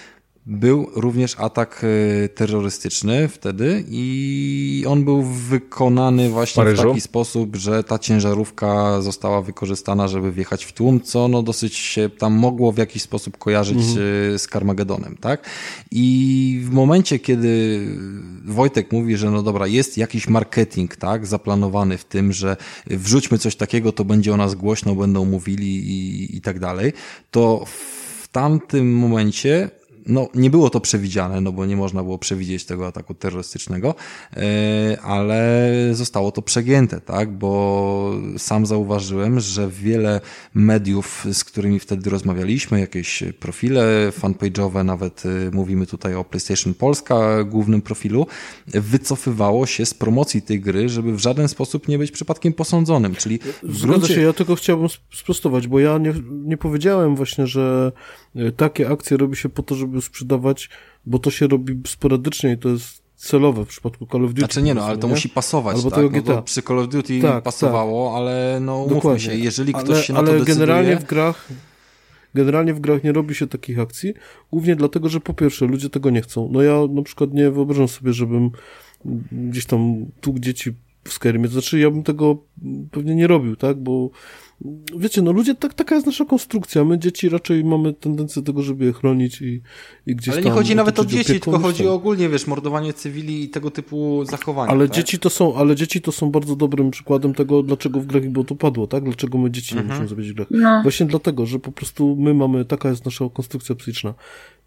Speaker 2: był również atak e, terrorystyczny wtedy i on był wykonany właśnie w
Speaker 1: Paryżu?
Speaker 2: taki sposób, że ta ciężarówka została wykorzystana, żeby wjechać w tłum, co no dosyć się tam mogło w jakiś sposób kojarzyć e, z Carmagedonem, tak? I w momencie, kiedy Wojtek mówi, że no dobra, jest jakiś marketing, tak, zaplanowany w tym, że wrzućmy coś takiego, to będzie o nas głośno, będą mówili i, i tak dalej, to w tamtym momencie no, nie było to przewidziane, no bo nie można było przewidzieć tego ataku terrorystycznego, e, ale zostało to przegięte, tak, bo sam zauważyłem, że wiele mediów, z którymi wtedy rozmawialiśmy, jakieś profile fanpage'owe, nawet e, mówimy tutaj o PlayStation Polska, głównym profilu, wycofywało się z promocji tej gry, żeby w żaden sposób nie być przypadkiem posądzonym, czyli w
Speaker 3: Zgadza
Speaker 2: gruncie...
Speaker 3: się, ja tylko chciałbym sp- sprostować, bo ja nie, nie powiedziałem właśnie, że takie akcje robi się po to, żeby sprzedawać, bo to się robi sporadycznie i to jest celowe w przypadku Call of Duty.
Speaker 2: Znaczy nie no, ale to
Speaker 3: nie?
Speaker 2: musi pasować,
Speaker 3: Albo
Speaker 2: tak?
Speaker 3: tego
Speaker 2: No przy Call of Duty
Speaker 3: Tak,
Speaker 2: pasowało, ale no umówmy
Speaker 3: Dokładnie.
Speaker 2: się, jeżeli ktoś
Speaker 3: ale,
Speaker 2: się na
Speaker 3: ale
Speaker 2: to decyduje...
Speaker 3: generalnie w grach generalnie w grach nie robi się takich akcji, głównie dlatego, że po pierwsze ludzie tego nie chcą. No ja na przykład nie wyobrażam sobie, żebym gdzieś tam tu dzieci w Skyrimie, to znaczy ja bym tego pewnie nie robił, tak, bo wiecie, no ludzie, tak, taka jest nasza konstrukcja, my dzieci raczej mamy tendencję do tego, żeby je chronić i, i gdzieś
Speaker 2: Ale
Speaker 3: tam
Speaker 2: nie chodzi nawet o dzieci,
Speaker 3: opieką,
Speaker 2: tylko
Speaker 3: niż
Speaker 2: chodzi
Speaker 3: ten.
Speaker 2: o ogólnie, wiesz, mordowanie cywili i tego typu zachowania.
Speaker 3: Ale
Speaker 2: tak?
Speaker 3: dzieci to są, ale dzieci to są bardzo dobrym przykładem tego, dlaczego w grach było to padło, tak? Dlaczego my dzieci nie
Speaker 2: Mhm.
Speaker 3: musimy zabić w grach.
Speaker 4: No.
Speaker 3: Właśnie dlatego, że po prostu my mamy, taka jest nasza konstrukcja psychiczna.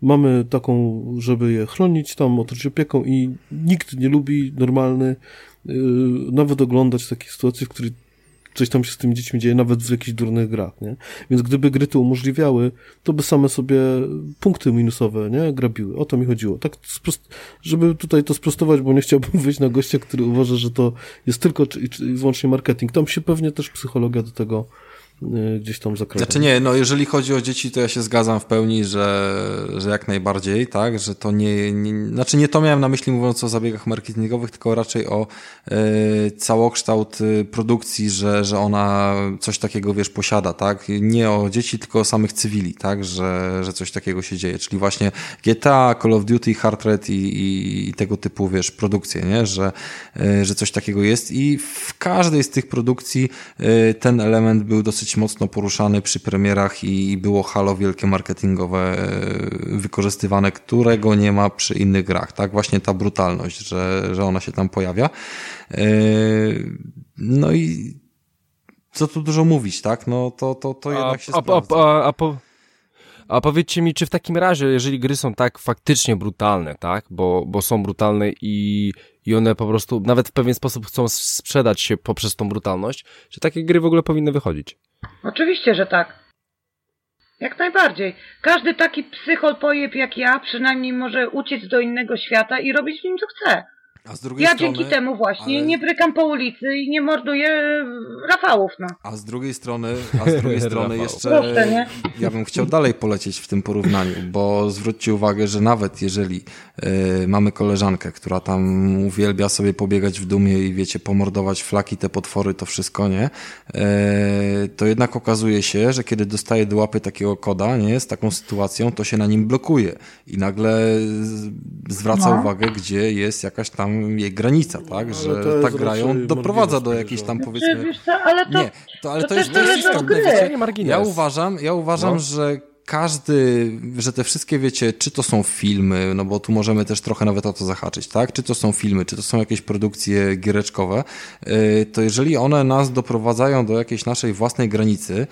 Speaker 3: Mamy taką, żeby je chronić, tam otoczyć opieką i nikt nie lubi normalny, yy, nawet oglądać takich sytuacji, w których coś tam się z tymi dziećmi dzieje, nawet w jakichś durnych grach, nie? Więc gdyby gry to umożliwiały, to by same sobie punkty minusowe, nie? Grabiły. O to mi chodziło. Tak, sprost- żeby tutaj to sprostować, bo nie chciałbym *laughs* wyjść na gościa, który uważa, że to jest tylko i wyłącznie marketing. Tam się pewnie też psychologia do tego gdzieś tam zakręca.
Speaker 2: Znaczy nie, no jeżeli chodzi o dzieci, to ja się zgadzam w pełni, że, że jak najbardziej, tak, że to nie, nie, znaczy nie to miałem na myśli mówiąc o zabiegach marketingowych, tylko raczej o e, całokształt e, produkcji, że, że ona coś takiego, wiesz, posiada, tak, nie o dzieci, tylko o samych cywili, tak, że, że coś takiego się dzieje, czyli właśnie GTA, Call of Duty, Hard Red i, i, i tego typu, wiesz, produkcje, nie, że, e, że coś takiego jest i w każdej z tych produkcji e, ten element był dosyć mocno poruszany przy premierach i było halo wielkie marketingowe e, wykorzystywane, którego nie ma przy innych grach, tak? Właśnie ta brutalność, że, że ona się tam pojawia. E, No i co tu dużo mówić, tak? No to, to, to jednak się
Speaker 1: a, a,
Speaker 2: sprawdza.
Speaker 1: a, a, po, a powiedzcie mi, czy w takim razie, jeżeli gry są tak faktycznie brutalne, tak, bo, bo są brutalne i, i one po prostu nawet w pewien sposób chcą sprzedać się poprzez tą brutalność, czy takie gry w ogóle powinny wychodzić?
Speaker 4: Oczywiście, że tak. Jak najbardziej. Każdy taki psychol pojeb jak ja przynajmniej może uciec do innego świata i robić w nim co chce.
Speaker 2: A z drugiej
Speaker 4: Ja
Speaker 2: strony,
Speaker 4: dzięki temu właśnie
Speaker 2: ale-
Speaker 4: nie brykam po ulicy i nie morduję e, Rafałów, no.
Speaker 2: A z drugiej strony, a z drugiej *laughs* strony jeszcze
Speaker 4: Proste, nie?
Speaker 2: ja bym chciał dalej polecieć w tym porównaniu, bo zwróćcie uwagę, że nawet jeżeli e, mamy koleżankę, która tam uwielbia sobie pobiegać w dumie i wiecie, pomordować flaki, te potwory, to wszystko, nie? E, to jednak okazuje się, że kiedy dostaje do łapy takiego koda, nie, z taką sytuacją, to się na nim blokuje i nagle z- zwraca
Speaker 4: No.
Speaker 2: uwagę, gdzie jest jakaś tam jej granica, tak?
Speaker 3: Ale
Speaker 2: Że tak grają, doprowadza do jakiejś tam
Speaker 3: podejrzewam.
Speaker 2: powiedzmy...
Speaker 4: Wiesz co, ale to...
Speaker 2: Nie, to, ale
Speaker 4: to
Speaker 2: to, jest, to jest
Speaker 4: zależy od
Speaker 2: istotne. ja uważam, ja uważam,
Speaker 1: No.
Speaker 2: że każdy, że te wszystkie, wiecie, czy to są filmy, no bo tu możemy też trochę nawet o to zahaczyć, tak? Czy to są filmy, czy to są jakieś produkcje giereczkowe, yy, to jeżeli one nas doprowadzają do jakiejś naszej własnej granicy,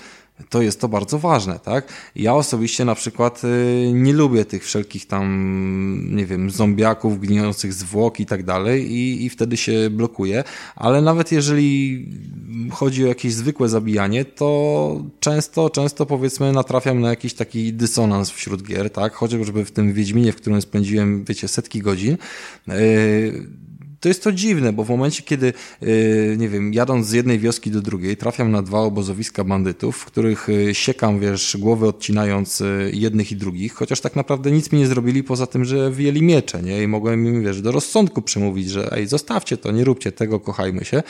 Speaker 2: to jest to bardzo ważne, tak? Ja osobiście na przykład y, nie lubię tych wszelkich tam, nie wiem, zombiaków, gnijących zwłok i tak dalej i, i wtedy się blokuję, ale nawet jeżeli chodzi o jakieś zwykłe zabijanie, to często, często powiedzmy natrafiam na jakiś taki dysonans wśród gier, tak? Chociażby w tym Wiedźminie, w którym spędziłem, wiecie, setki godzin, yy, to jest to dziwne, bo w momencie, kiedy, yy, nie wiem, jadąc z jednej wioski do drugiej, trafiam na dwa obozowiska bandytów, w których yy, siekam, wiesz, głowy odcinając yy, jednych i drugich, chociaż tak naprawdę nic mi nie zrobili poza tym, że wyjęli miecze, nie? I mogłem im, wiesz, do rozsądku przemówić, że ej, zostawcie to, nie róbcie tego, kochajmy się.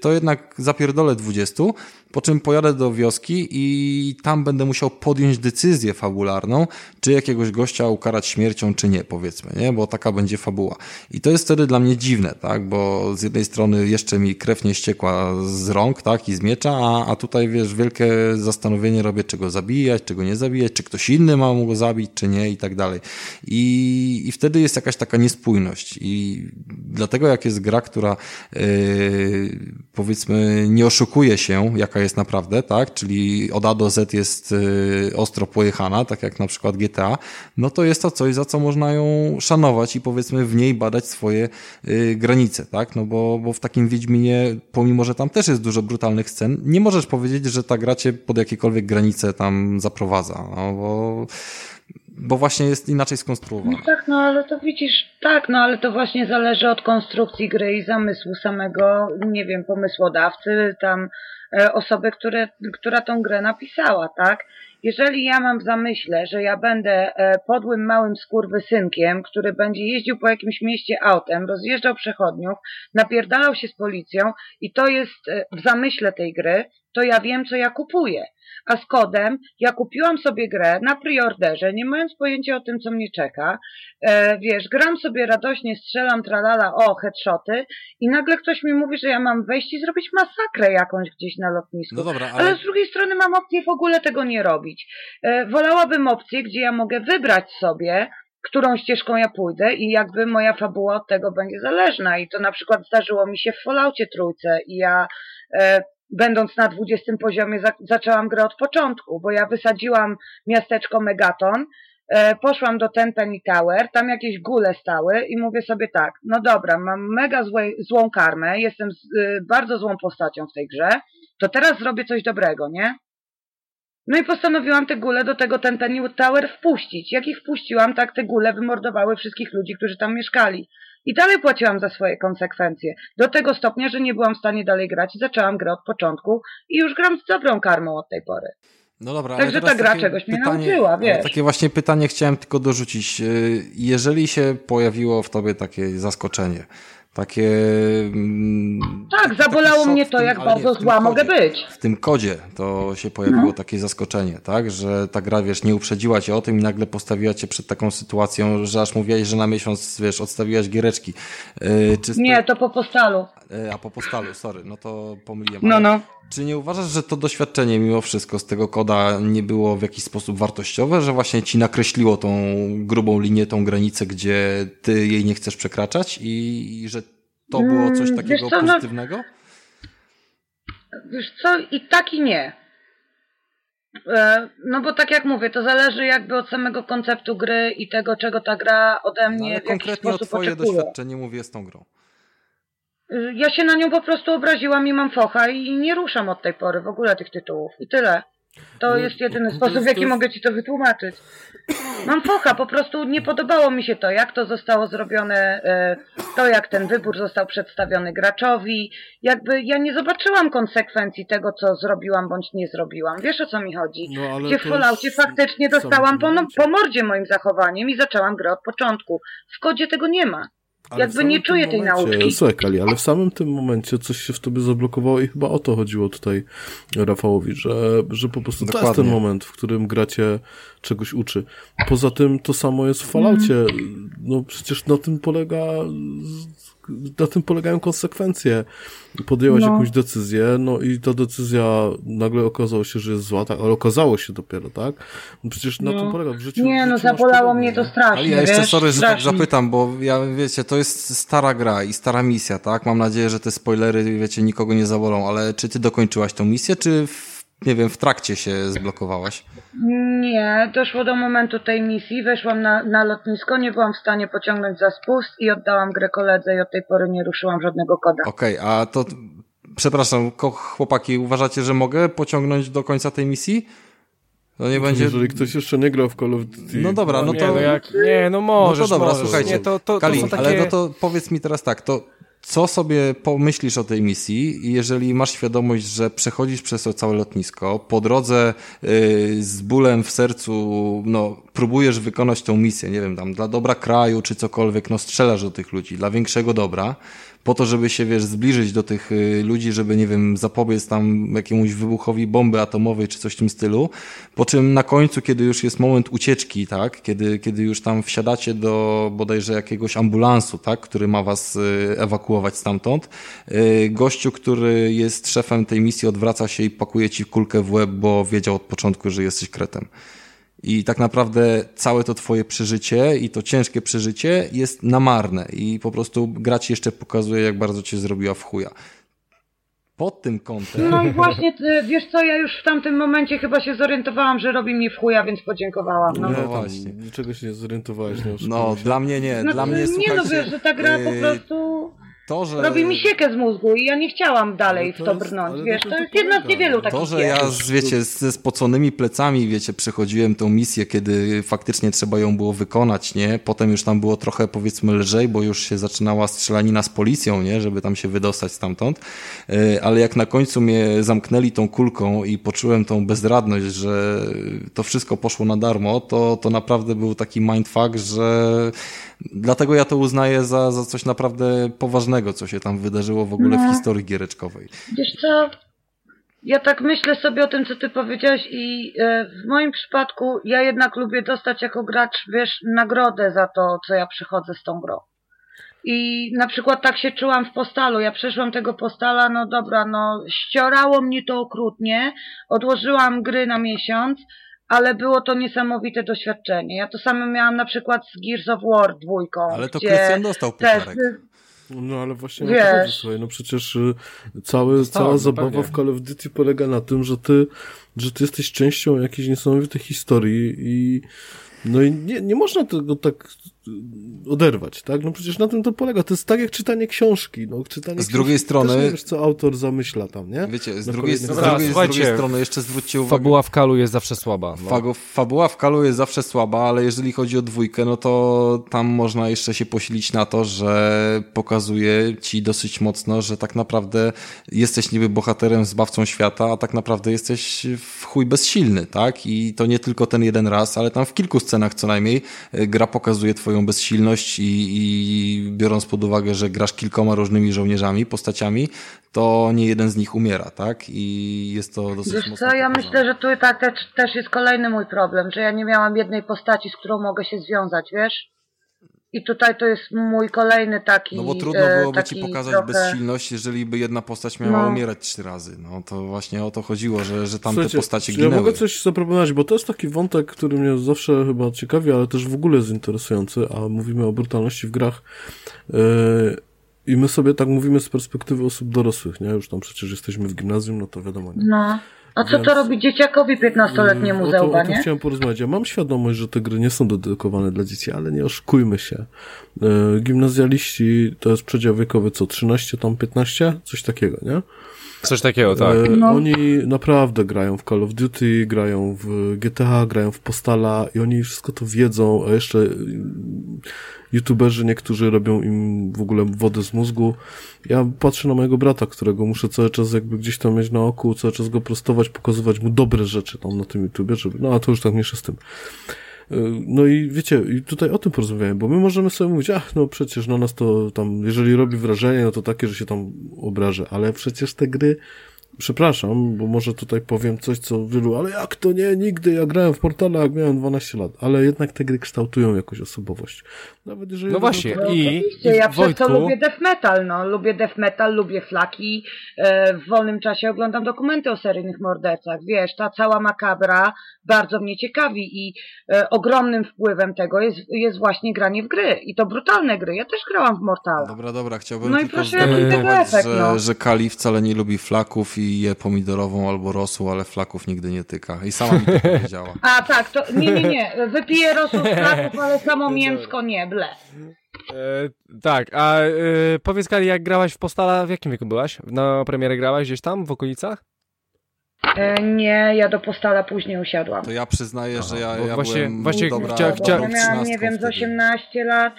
Speaker 2: To jednak zapierdolę 20, po czym pojadę do wioski i tam będę musiał podjąć decyzję fabularną, czy jakiegoś gościa ukarać śmiercią, czy nie, powiedzmy, nie? Bo taka będzie fabuła. I to jest wtedy dla mnie dziwne, tak? Bo z jednej strony jeszcze mi krew nie ściekła z rąk, tak? I z miecza, a, a tutaj, wiesz, wielkie zastanowienie robię, czy go zabijać, czy go nie zabijać, czy ktoś inny ma mu go zabić, czy nie i tak dalej. I, i wtedy jest jakaś taka niespójność. I dlatego jak jest gra, która yy, powiedzmy nie oszukuje się, jaka jest naprawdę, tak? Czyli od A do Z jest yy, ostro pojechana, tak jak na przykład GTA, no to jest to coś, za co można ją szanować i powiedzmy w niej badać swoje yy, granice, tak? No bo, bo w takim Wiedźminie, pomimo, że tam też jest dużo brutalnych scen, nie możesz powiedzieć, że ta gra cię pod jakiekolwiek granice tam zaprowadza, no bo, bo właśnie jest inaczej skonstruowana.
Speaker 4: No tak, no ale to widzisz, tak, no ale to właśnie zależy od konstrukcji gry i zamysłu samego, nie wiem, pomysłodawcy, tam osoby, które, która tą grę napisała, tak? Jeżeli ja mam w zamyśle, że ja będę e, podłym małym skurwysynkiem, który będzie jeździł po jakimś mieście autem, rozjeżdżał przechodniów, napierdalał się z policją i to jest e, w zamyśle tej gry, to ja wiem, co ja kupuję. A z kodem ja kupiłam sobie grę na preorderze, nie mając pojęcia o tym, co mnie czeka. E, wiesz, gram sobie radośnie, strzelam, tralala, o, headshoty i nagle ktoś mi mówi, że ja mam wejść i zrobić masakrę jakąś gdzieś na lotnisku.
Speaker 2: No dobra,
Speaker 4: Ale
Speaker 2: ale
Speaker 4: z drugiej strony mam opcję w ogóle tego nie robić. E, wolałabym opcję, gdzie ja mogę wybrać sobie, którą ścieżką ja pójdę i jakby moja fabuła od tego będzie zależna. I to na przykład zdarzyło mi się w Falloutie trójce i ja e, będąc na 20 poziomie za, zaczęłam grę od początku, bo ja wysadziłam miasteczko Megaton, e, poszłam do Tenpenny Tower, tam jakieś gule stały i mówię sobie tak, no dobra, mam mega złe, złą karmę, jestem z, y, bardzo złą postacią w tej grze, to teraz zrobię coś dobrego, nie? No i postanowiłam te gule do tego Tenpenny Tower wpuścić. Jak ich wpuściłam, tak te gule wymordowały wszystkich ludzi, którzy tam mieszkali. I dalej płaciłam za swoje konsekwencje. Do tego stopnia, że nie byłam w stanie dalej grać i zaczęłam grę od początku i już gram z dobrą karmą od tej pory.
Speaker 2: No dobra,
Speaker 4: Także ta gra czegoś mnie
Speaker 2: pytanie,
Speaker 4: nauczyła,
Speaker 2: ale
Speaker 4: wiesz.
Speaker 2: Takie właśnie pytanie chciałem tylko dorzucić. Y, Jeżeli się pojawiło w tobie takie zaskoczenie, takie... mm,
Speaker 4: Tak, zabolało mnie to,
Speaker 2: tym-
Speaker 4: jak bardzo zła mogę
Speaker 2: kodzie.
Speaker 4: być.
Speaker 2: W tym kodzie to się pojawiło
Speaker 4: No.
Speaker 2: takie zaskoczenie, tak? Że ta gra, wiesz, nie uprzedziła cię o tym i nagle postawiła cię przed taką sytuacją, że aż mówiłaś, że na miesiąc, wiesz, odstawiłaś giereczki. Y, Czy
Speaker 4: Nie, to po postalu.
Speaker 2: Y, A po postalu, sorry, no to pomyliłem.
Speaker 4: No, no.
Speaker 2: Czy nie uważasz, że to doświadczenie mimo wszystko z tego koda nie było w jakiś sposób wartościowe, że właśnie ci nakreśliło tą grubą linię, tą granicę, gdzie ty jej nie chcesz przekraczać i, i że to było coś
Speaker 4: Mm,
Speaker 2: takiego
Speaker 4: wiesz co, no-
Speaker 2: pozytywnego?
Speaker 4: Wiesz co, i tak i nie. E, No bo tak jak mówię, to zależy jakby od samego konceptu gry i tego, czego ta gra ode
Speaker 2: No,
Speaker 4: mnie
Speaker 2: ale
Speaker 4: w jakiś
Speaker 2: konkretnie o
Speaker 4: sposób
Speaker 2: twoje
Speaker 4: oczekuje.
Speaker 2: doświadczenie mówię z tą grą.
Speaker 4: Y, Ja się na nią po prostu obraziłam i mam focha i nie ruszam od tej pory w ogóle tych tytułów. I tyle. To jest jedyny sposób, w jaki mogę ci to wytłumaczyć. Mam focha, po prostu nie podobało mi się to, jak to zostało zrobione, e, to jak ten wybór został przedstawiony graczowi. Jakby ja nie zobaczyłam konsekwencji tego, co zrobiłam bądź nie zrobiłam. Wiesz o co mi chodzi?
Speaker 3: No,
Speaker 4: Gdzie w Falloutie faktycznie dostałam po, no, po mordzie moim zachowaniem i zaczęłam grę od początku. W kodzie tego nie ma.
Speaker 3: Ale
Speaker 4: Jakby nie czuję tej
Speaker 3: momencie-
Speaker 4: nauczki.
Speaker 3: Słuchaj, Kali, ale w samym tym momencie coś się w tobie zablokowało i chyba o to chodziło tutaj Rafałowi, że, że po prostu to jest
Speaker 2: Dokładnie.
Speaker 3: ten moment, w którym gracie czegoś uczy. Poza tym to samo jest w Falloutie. No przecież na tym polega na tym polegają konsekwencje. Podjęłaś
Speaker 4: No.
Speaker 3: jakąś decyzję, no i ta decyzja nagle okazało się, że jest zła, tak, ale okazało się dopiero, tak? No przecież na
Speaker 4: No.
Speaker 3: tym polega w życiu.
Speaker 4: Nie,
Speaker 3: w
Speaker 4: no
Speaker 3: życiu masz
Speaker 4: zabolało mnie to
Speaker 3: nie?
Speaker 4: strasznie.
Speaker 2: Ale ja jeszcze,
Speaker 4: wiesz?
Speaker 2: sorry, że tak zapytam, bo ja, wiecie, to jest stara gra i stara misja, tak? Mam nadzieję, że te spoilery, wiecie, nikogo nie zabolą, ale czy ty dokończyłaś tą misję, czy w, nie wiem, w trakcie się zblokowałaś?
Speaker 4: Nie, doszło do momentu tej misji, weszłam na, na lotnisko, nie byłam w stanie pociągnąć za spust i oddałam grę koledze i od tej pory nie ruszyłam żadnego koda.
Speaker 2: Okej, a to, przepraszam, chłopaki, uważacie, że mogę pociągnąć do końca tej misji? To nie będzie...
Speaker 3: Jeżeli ktoś jeszcze nie grał w Call of Duty.
Speaker 2: No dobra, no
Speaker 1: nie,
Speaker 2: to...
Speaker 1: no jak, nie, no możesz,
Speaker 2: no to dobra,
Speaker 1: możesz.
Speaker 2: słuchajcie,
Speaker 1: Nie, to, to, to
Speaker 2: Kali,
Speaker 1: są takie...
Speaker 2: ale no to powiedz mi teraz tak, to co sobie pomyślisz o tej misji? Jeżeli masz świadomość, że przechodzisz przez to całe lotnisko, po drodze yy, z bólem w sercu, no, próbujesz wykonać tą misję, nie wiem, tam dla dobra kraju czy cokolwiek, no strzelasz do tych ludzi, dla większego dobra, po to, żeby się, wiesz, zbliżyć do tych y, ludzi, żeby, nie wiem, zapobiec tam jakiemuś wybuchowi bomby atomowej czy coś w tym stylu. Po czym na końcu, kiedy już jest moment ucieczki, tak, kiedy, kiedy już tam wsiadacie do bodajże jakiegoś ambulansu, tak, który ma was y, ewakuować stamtąd, y, gościu, który jest szefem tej misji, odwraca się i pakuje ci kulkę w łeb, bo wiedział od początku, że jesteś kretem. I tak naprawdę całe to twoje przeżycie i to ciężkie przeżycie jest namarne i po prostu gra ci jeszcze pokazuje, jak bardzo cię zrobiła w chuja. Pod tym kątem...
Speaker 4: No i właśnie, ty, wiesz co, ja już w tamtym momencie chyba się zorientowałam, że robi mnie w chuja, więc podziękowałam. No,
Speaker 2: No właśnie.
Speaker 3: Niczego się nie zorientowałeś, nie
Speaker 2: No,
Speaker 3: się.
Speaker 2: dla mnie nie.
Speaker 4: No,
Speaker 2: Dla mnie,
Speaker 4: nie
Speaker 2: słuchajcie,
Speaker 4: no wiesz, że ta gra po
Speaker 2: yy,
Speaker 4: prostu
Speaker 2: to, że...
Speaker 4: robi mi siekę z mózgu i ja nie chciałam dalej
Speaker 3: Ale
Speaker 4: w
Speaker 3: to
Speaker 4: to
Speaker 3: jest-
Speaker 4: brnąć, wiesz,
Speaker 3: to
Speaker 4: to
Speaker 3: to
Speaker 4: jest jedna z niewielu
Speaker 3: no.
Speaker 4: takich
Speaker 2: To, że ja, z, wiecie, z- ze spoconymi plecami, wiecie, przechodziłem tą misję, kiedy faktycznie trzeba ją było wykonać, nie? Potem już tam było trochę, powiedzmy, lżej, bo już się zaczynała strzelanina z policją, nie? Żeby tam się wydostać stamtąd. Yy, Ale jak na końcu mnie zamknęli tą kulką i poczułem tą bezradność, że to wszystko poszło na darmo, to, to naprawdę był taki mindfuck, że dlatego ja to uznaję za, za coś naprawdę poważnego, co się tam wydarzyło w ogóle w
Speaker 4: No.
Speaker 2: historii giereczkowej.
Speaker 4: Wiesz co, ja tak myślę sobie o tym, co ty powiedziałeś i e, w moim przypadku ja jednak lubię dostać jako gracz, wiesz, nagrodę za to, co ja przychodzę z tą grą. I na przykład tak się czułam w postalu. Ja przeszłam tego postala, no dobra, no ściorało mnie to okrutnie. Odłożyłam gry na miesiąc, ale było to niesamowite doświadczenie. Ja to samo miałam na przykład z Gears of War dwójką.
Speaker 2: Ale to Krystian dostał
Speaker 4: też,
Speaker 2: pucharek.
Speaker 3: No ale właśnie
Speaker 4: Wiesz.
Speaker 3: na to słuchaj, no przecież y, cały,
Speaker 1: Dostałem,
Speaker 3: cała
Speaker 1: no
Speaker 3: zabawa
Speaker 1: pewnie.
Speaker 3: w Call of Duty polega na tym, że ty, że ty jesteś częścią jakiejś niesamowitej historii i no i nie, nie można tego tak oderwać, tak? No przecież na tym to polega. To jest tak jak czytanie książki. No, czytanie
Speaker 2: Z drugiej
Speaker 3: książki,
Speaker 2: strony-
Speaker 3: Też nie wiesz, co autor zamyśla tam, nie?
Speaker 2: Wiecie, z
Speaker 3: Na
Speaker 2: drugiej, z, drugiej, z drugiej strony jeszcze zwróćcie uwagę.
Speaker 1: Fabuła w kalu jest zawsze słaba. No.
Speaker 2: Fago, fabuła w Kalu jest zawsze słaba, ale jeżeli chodzi o dwójkę, no to tam można jeszcze się posilić na to, że pokazuje ci dosyć mocno, że tak naprawdę jesteś niby bohaterem, zbawcą świata, a tak naprawdę jesteś w chuj bezsilny, tak? I to nie tylko ten jeden raz, ale tam w kilku scenach co najmniej y, gra pokazuje twoją bezsilność i, i biorąc pod uwagę, że grasz kilkoma różnymi żołnierzami, postaciami, to nie jeden z nich umiera, tak? I jest to dosyć
Speaker 4: Wiesz
Speaker 2: mocno
Speaker 4: co, ja
Speaker 2: pokazane.
Speaker 4: myślę, że tu tak też, też jest kolejny mój problem, że ja nie miałam jednej postaci, z którą mogę się związać, wiesz? I tutaj to jest mój kolejny taki.
Speaker 2: No bo trudno
Speaker 4: e,
Speaker 2: byłoby ci pokazać
Speaker 4: trochę...
Speaker 2: bezsilność, jeżeli by jedna postać miała
Speaker 4: No.
Speaker 2: umierać trzy razy. No to właśnie o to chodziło, że, że tam te
Speaker 3: Słuchajcie,
Speaker 2: postacie
Speaker 3: czy ja
Speaker 2: ginęły.
Speaker 3: mogę coś zaproponować, bo to jest taki wątek, który mnie zawsze chyba ciekawi, ale też w ogóle jest interesujący, a mówimy o brutalności w grach. Yy, I my sobie tak mówimy z perspektywy osób dorosłych, nie? Już tam przecież jesteśmy w gimnazjum, no to wiadomo, nie?
Speaker 4: No. A co
Speaker 3: Więc-
Speaker 4: to robi dzieciakowi 15-letniemu
Speaker 3: o,
Speaker 4: ze łba, nie?
Speaker 3: chciałem porozmawiać. Ja mam świadomość, że te gry nie są dedykowane dla dzieci, ale nie oszukujmy się. E, gimnazjaliści to jest przedział wiekowy co, 13, tam 15? Coś takiego, nie?
Speaker 1: Coś takiego, tak.
Speaker 3: E,
Speaker 4: No.
Speaker 3: Oni naprawdę grają w Call of Duty, grają w GTA, grają w Postala i oni wszystko to wiedzą, a jeszcze youtuberzy niektórzy robią im w ogóle wodę z mózgu. Ja patrzę na mojego brata, którego muszę cały czas jakby gdzieś tam mieć na oku, cały czas go prostować, pokazywać mu dobre rzeczy tam na tym YouTubie, żeby, no a to już tak mniejsze z tym. Y, No i wiecie, i tutaj o tym porozmawiałem, bo my możemy sobie mówić, ach, no przecież na nas to tam, jeżeli robi wrażenie, no to takie, że się tam obrażę, ale przecież te gry, przepraszam, bo może tutaj powiem coś, co wielu, ale jak to nie, nigdy, ja grałem w Portala, jak miałem 12 lat, ale jednak te gry kształtują jakąś osobowość. Nawet jeżeli
Speaker 1: No właśnie,
Speaker 3: będą-
Speaker 1: i,
Speaker 4: Oczywiście,
Speaker 1: i
Speaker 4: ja przez to
Speaker 1: Wojtku,
Speaker 4: lubię death metal, no. Lubię death metal, lubię flaki. E, w wolnym czasie oglądam dokumenty o seryjnych mordercach. Wiesz, ta cała makabra bardzo mnie ciekawi i e, ogromnym wpływem tego jest, jest właśnie granie w gry. I to brutalne gry. Ja też grałam w Mortala.
Speaker 2: Dobra, dobra, chciałbym
Speaker 4: No i proszę, jaki
Speaker 1: tego
Speaker 4: efekt,
Speaker 2: że,
Speaker 4: no.
Speaker 2: że Kali wcale nie lubi flaków i je pomidorową albo rosół, ale flaków nigdy nie tyka. I sama mi to powiedziała.
Speaker 4: A tak, to nie, nie, nie. Wypiję rosół z flaków, ale samo mięsko nie,
Speaker 1: e, tak, a e, powiedz Kali, jak grałaś w Postala, w jakim wieku byłaś? Na premierę grałaś gdzieś tam, w okolicach?
Speaker 4: E, nie, ja do postala później usiadłam.
Speaker 2: To ja przyznaję, że ja, ja
Speaker 1: właśnie-
Speaker 2: byłem
Speaker 1: właśnie
Speaker 2: dobra,
Speaker 1: chcia- chcia-
Speaker 4: Bo miałam, nie wiem, z
Speaker 2: wtedy.
Speaker 4: 18 lat.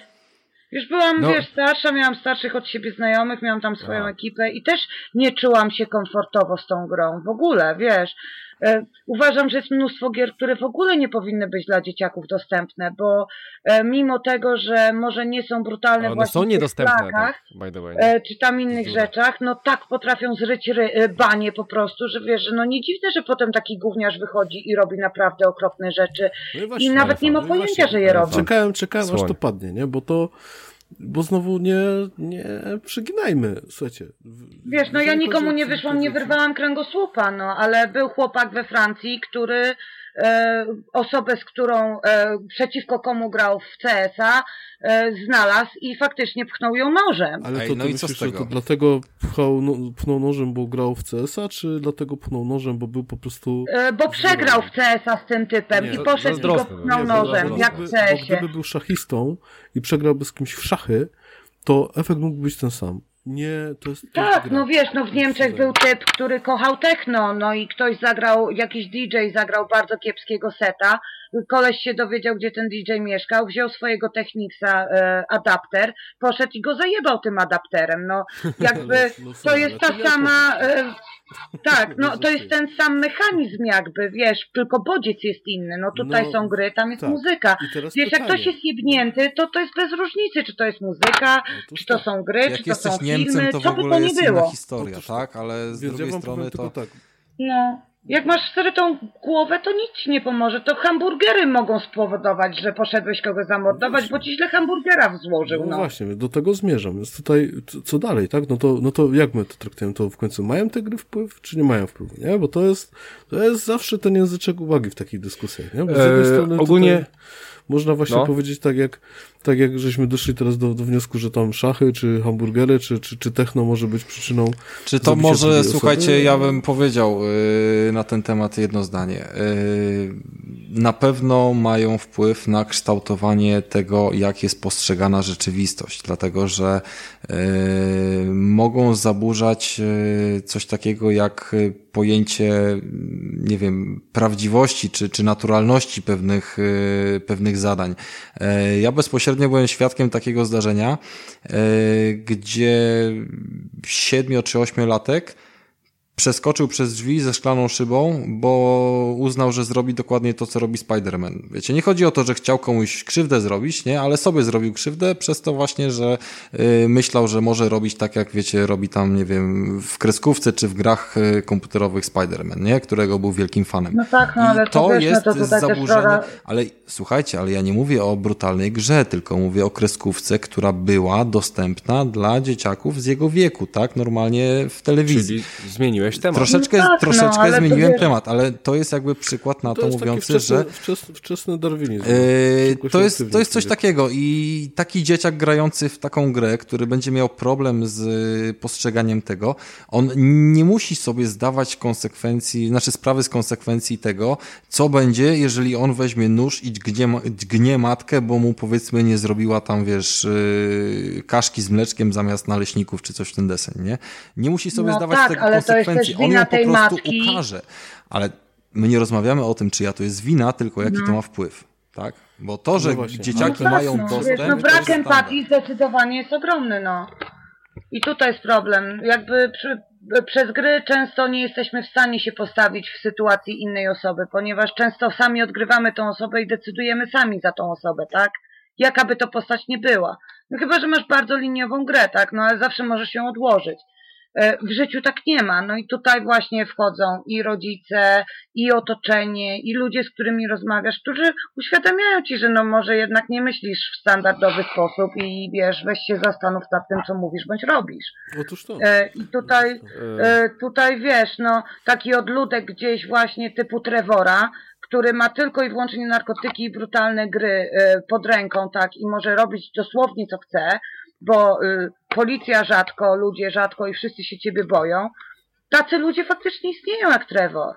Speaker 4: Już byłam,
Speaker 1: No.
Speaker 4: wiesz, starsza, miałam starszych od siebie znajomych, miałam tam swoją
Speaker 1: A.
Speaker 4: ekipę i też nie czułam się komfortowo z tą grą. W ogóle, wiesz. E, uważam, że jest mnóstwo gier, które w ogóle nie powinny być dla dzieciaków dostępne, bo e, mimo tego, że może nie są brutalne
Speaker 1: One
Speaker 4: właśnie
Speaker 1: są
Speaker 4: w tych
Speaker 1: niedostępne,
Speaker 4: flakach,
Speaker 1: tak, by the way.
Speaker 4: e, czy tam innych rzeczach, no tak potrafią zryć ry, banie po prostu, że wiesz, że no nie dziwne, że potem taki gówniarz wychodzi i robi naprawdę okropne rzeczy
Speaker 3: No
Speaker 4: i nawet nie ma
Speaker 3: no i
Speaker 4: pojęcia, że je robi.
Speaker 3: Czekałem, czekałem, aż to padnie, nie? Bo to, bo znowu nie, nie przyginajmy, słuchajcie.
Speaker 4: Wiesz, no ja nikomu nie wyszłam, nie wyrwałam kręgosłupa, no, ale był chłopak we Francji, który osobę, z którą e, przeciwko komu grał w CS-a, e, znalazł i faktycznie pchnął ją nożem.
Speaker 3: Ale
Speaker 2: Ej,
Speaker 3: to
Speaker 2: no
Speaker 3: ty
Speaker 2: i co z
Speaker 3: myślisz, że
Speaker 2: tego?
Speaker 3: to dlatego pchał, no, pchnął nożem, bo grał w CS-a, czy dlatego pchnął nożem, bo był po prostu...
Speaker 4: E, bo przegrał w CS-a z tym typem
Speaker 3: Nie,
Speaker 4: i
Speaker 3: to-
Speaker 4: poszedł i go pchnął
Speaker 3: Nie,
Speaker 4: nożem,
Speaker 3: bo
Speaker 4: jak
Speaker 3: Bo gdyby był szachistą i przegrałby z kimś w szachy, to efekt mógł być ten sam. Nie, to jest... to
Speaker 4: Tak, no wiesz, no w Niemczech był typ, który kochał techno, no i ktoś zagrał, jakiś DJ zagrał bardzo kiepskiego seta, koleś się dowiedział, gdzie ten DJ mieszkał, wziął swojego Technicsa e, adapter, poszedł i go zajebał tym adapterem, no *laughs* jakby
Speaker 3: Ale- no
Speaker 4: to
Speaker 3: słuchaj,
Speaker 4: jest ta
Speaker 3: to
Speaker 4: sama, e, tak, no to jest ten sam mechanizm jakby, wiesz, tylko bodziec jest inny, no tutaj
Speaker 3: No,
Speaker 4: są gry, tam jest
Speaker 3: tak.
Speaker 4: muzyka.
Speaker 3: I teraz
Speaker 4: Wiesz, jak
Speaker 3: pytanie.
Speaker 4: ktoś jest jebnięty, to to jest bez różnicy, czy to jest muzyka,
Speaker 3: Otóż
Speaker 4: czy to
Speaker 3: tak.
Speaker 4: są gry,
Speaker 2: Jak
Speaker 4: czy to są
Speaker 2: Niemcem,
Speaker 4: filmy,
Speaker 2: to w
Speaker 4: co by to nie było.
Speaker 2: historia,
Speaker 3: Otóż
Speaker 2: tak? Ale z
Speaker 3: Więc ja
Speaker 2: drugiej
Speaker 3: wam
Speaker 2: strony to...
Speaker 3: tak.
Speaker 4: No. Jak masz serytą głowę, to nic ci nie pomoże. To hamburgery mogą spowodować, że poszedłeś kogoś zamordować, bo ci źle hamburgera złożył,
Speaker 3: No,
Speaker 4: no.
Speaker 3: właśnie, do tego zmierzam. Więc tutaj, co- dalej, tak? No to, no to jak my to traktujemy? To w końcu mają te gry wpływ, czy nie mają wpływu, nie? Bo to jest, to jest zawsze ten języczek uwagi w takich dyskusjach, nie? Bo z jednej
Speaker 1: Eee,
Speaker 3: strony
Speaker 1: ogólnie-
Speaker 3: tutaj można właśnie
Speaker 1: No.
Speaker 3: powiedzieć tak jak, tak jak żeśmy doszli teraz do, do wniosku, że tam szachy, czy hamburgery, czy, czy, czy techno może być przyczyną
Speaker 2: Czy to może, słuchajcie,
Speaker 3: osoby?
Speaker 2: ja bym powiedział yy, na ten temat jedno zdanie. Yy, na pewno mają wpływ na kształtowanie tego, jak jest postrzegana rzeczywistość, dlatego że yy, mogą zaburzać yy, coś takiego jak pojęcie, nie wiem, prawdziwości czy, czy naturalności pewnych, yy, pewnych zadań. Yy, Ja bezpośrednio byłem świadkiem takiego zdarzenia, yy, gdzie siedmiu czy ośmiolatek przeskoczył przez drzwi ze szklaną szybą, bo uznał, że zrobi dokładnie to, co robi Spider-Man. Wiecie, nie chodzi o to, że chciał komuś krzywdę zrobić, nie, ale sobie zrobił krzywdę przez to właśnie, że y, myślał, że może robić tak, jak wiecie, robi tam, nie wiem, w kreskówce czy w grach y, komputerowych Spider-Man, nie, którego był wielkim fanem.
Speaker 4: No tak, no ale
Speaker 2: I
Speaker 4: to,
Speaker 2: to
Speaker 4: wiesz,
Speaker 2: jest
Speaker 4: no to tutaj też
Speaker 2: zaburzenie, ale słuchajcie, ale ja nie mówię o brutalnej grze, tylko mówię o kreskówce, która była dostępna dla dzieciaków z jego wieku, tak, normalnie w telewizji.
Speaker 1: Czyli zmieniłeś temat.
Speaker 2: Troszeczkę,
Speaker 4: No tak, no,
Speaker 2: troszeczkę
Speaker 4: to
Speaker 2: zmieniłem
Speaker 4: wiesz-
Speaker 2: temat, ale to jest jakby przykład na to,
Speaker 3: taki
Speaker 2: mówiący,
Speaker 3: wczesny,
Speaker 2: że
Speaker 3: wczesny, wczesny darwinizm.
Speaker 2: Yy, to, jest, to jest coś takiego i taki dzieciak grający w taką grę, który będzie miał problem z y, postrzeganiem tego, on nie musi sobie zdawać konsekwencji, znaczy sprawy z konsekwencji tego, co będzie, jeżeli on weźmie nóż i dźgnie, dźgnie matkę, bo mu powiedzmy nie zrobiła tam, wiesz, yy, kaszki z mleczkiem zamiast naleśników czy coś w ten deseń, nie? Nie musi sobie
Speaker 4: No
Speaker 2: zdawać
Speaker 4: tak,
Speaker 2: tego
Speaker 4: ale to
Speaker 2: konsekwencji. Konsekwencji. On ją po prostu
Speaker 4: matki.
Speaker 2: ukaże. Ale my nie rozmawiamy o tym, czyja to jest wina, tylko jaki to ma wpływ. Tak? Bo to, że
Speaker 3: No właśnie.
Speaker 2: dzieciaki
Speaker 4: No tak,
Speaker 2: mają
Speaker 4: no,
Speaker 2: dostęp.
Speaker 4: No brak
Speaker 2: jest
Speaker 4: empatii zdecydowanie jest ogromny, no. I tutaj jest problem. Jakby przy, przez gry często nie jesteśmy w stanie się postawić w sytuacji innej osoby, ponieważ często sami odgrywamy tą osobę i decydujemy sami za tą osobę, tak? Jaka by to postać nie była. No chyba, że masz bardzo liniową grę, tak? No ale zawsze możesz ją odłożyć. E, W życiu tak nie ma. No i tutaj właśnie wchodzą i rodzice, i otoczenie, i ludzie, z którymi rozmawiasz, którzy uświadamiają ci, że no może jednak nie myślisz w standardowy sposób i wiesz, weź się zastanów nad tym, co mówisz bądź robisz.
Speaker 3: Otóż to.
Speaker 4: E, I tutaj,
Speaker 1: E,
Speaker 4: tutaj wiesz, no taki odludek gdzieś właśnie typu Trevora, który ma tylko i wyłącznie narkotyki i brutalne gry pod ręką, tak, i może robić dosłownie co chce, bo y, policja rzadko, ludzie rzadko i wszyscy się ciebie boją. Tacy ludzie faktycznie istnieją jak Trevor.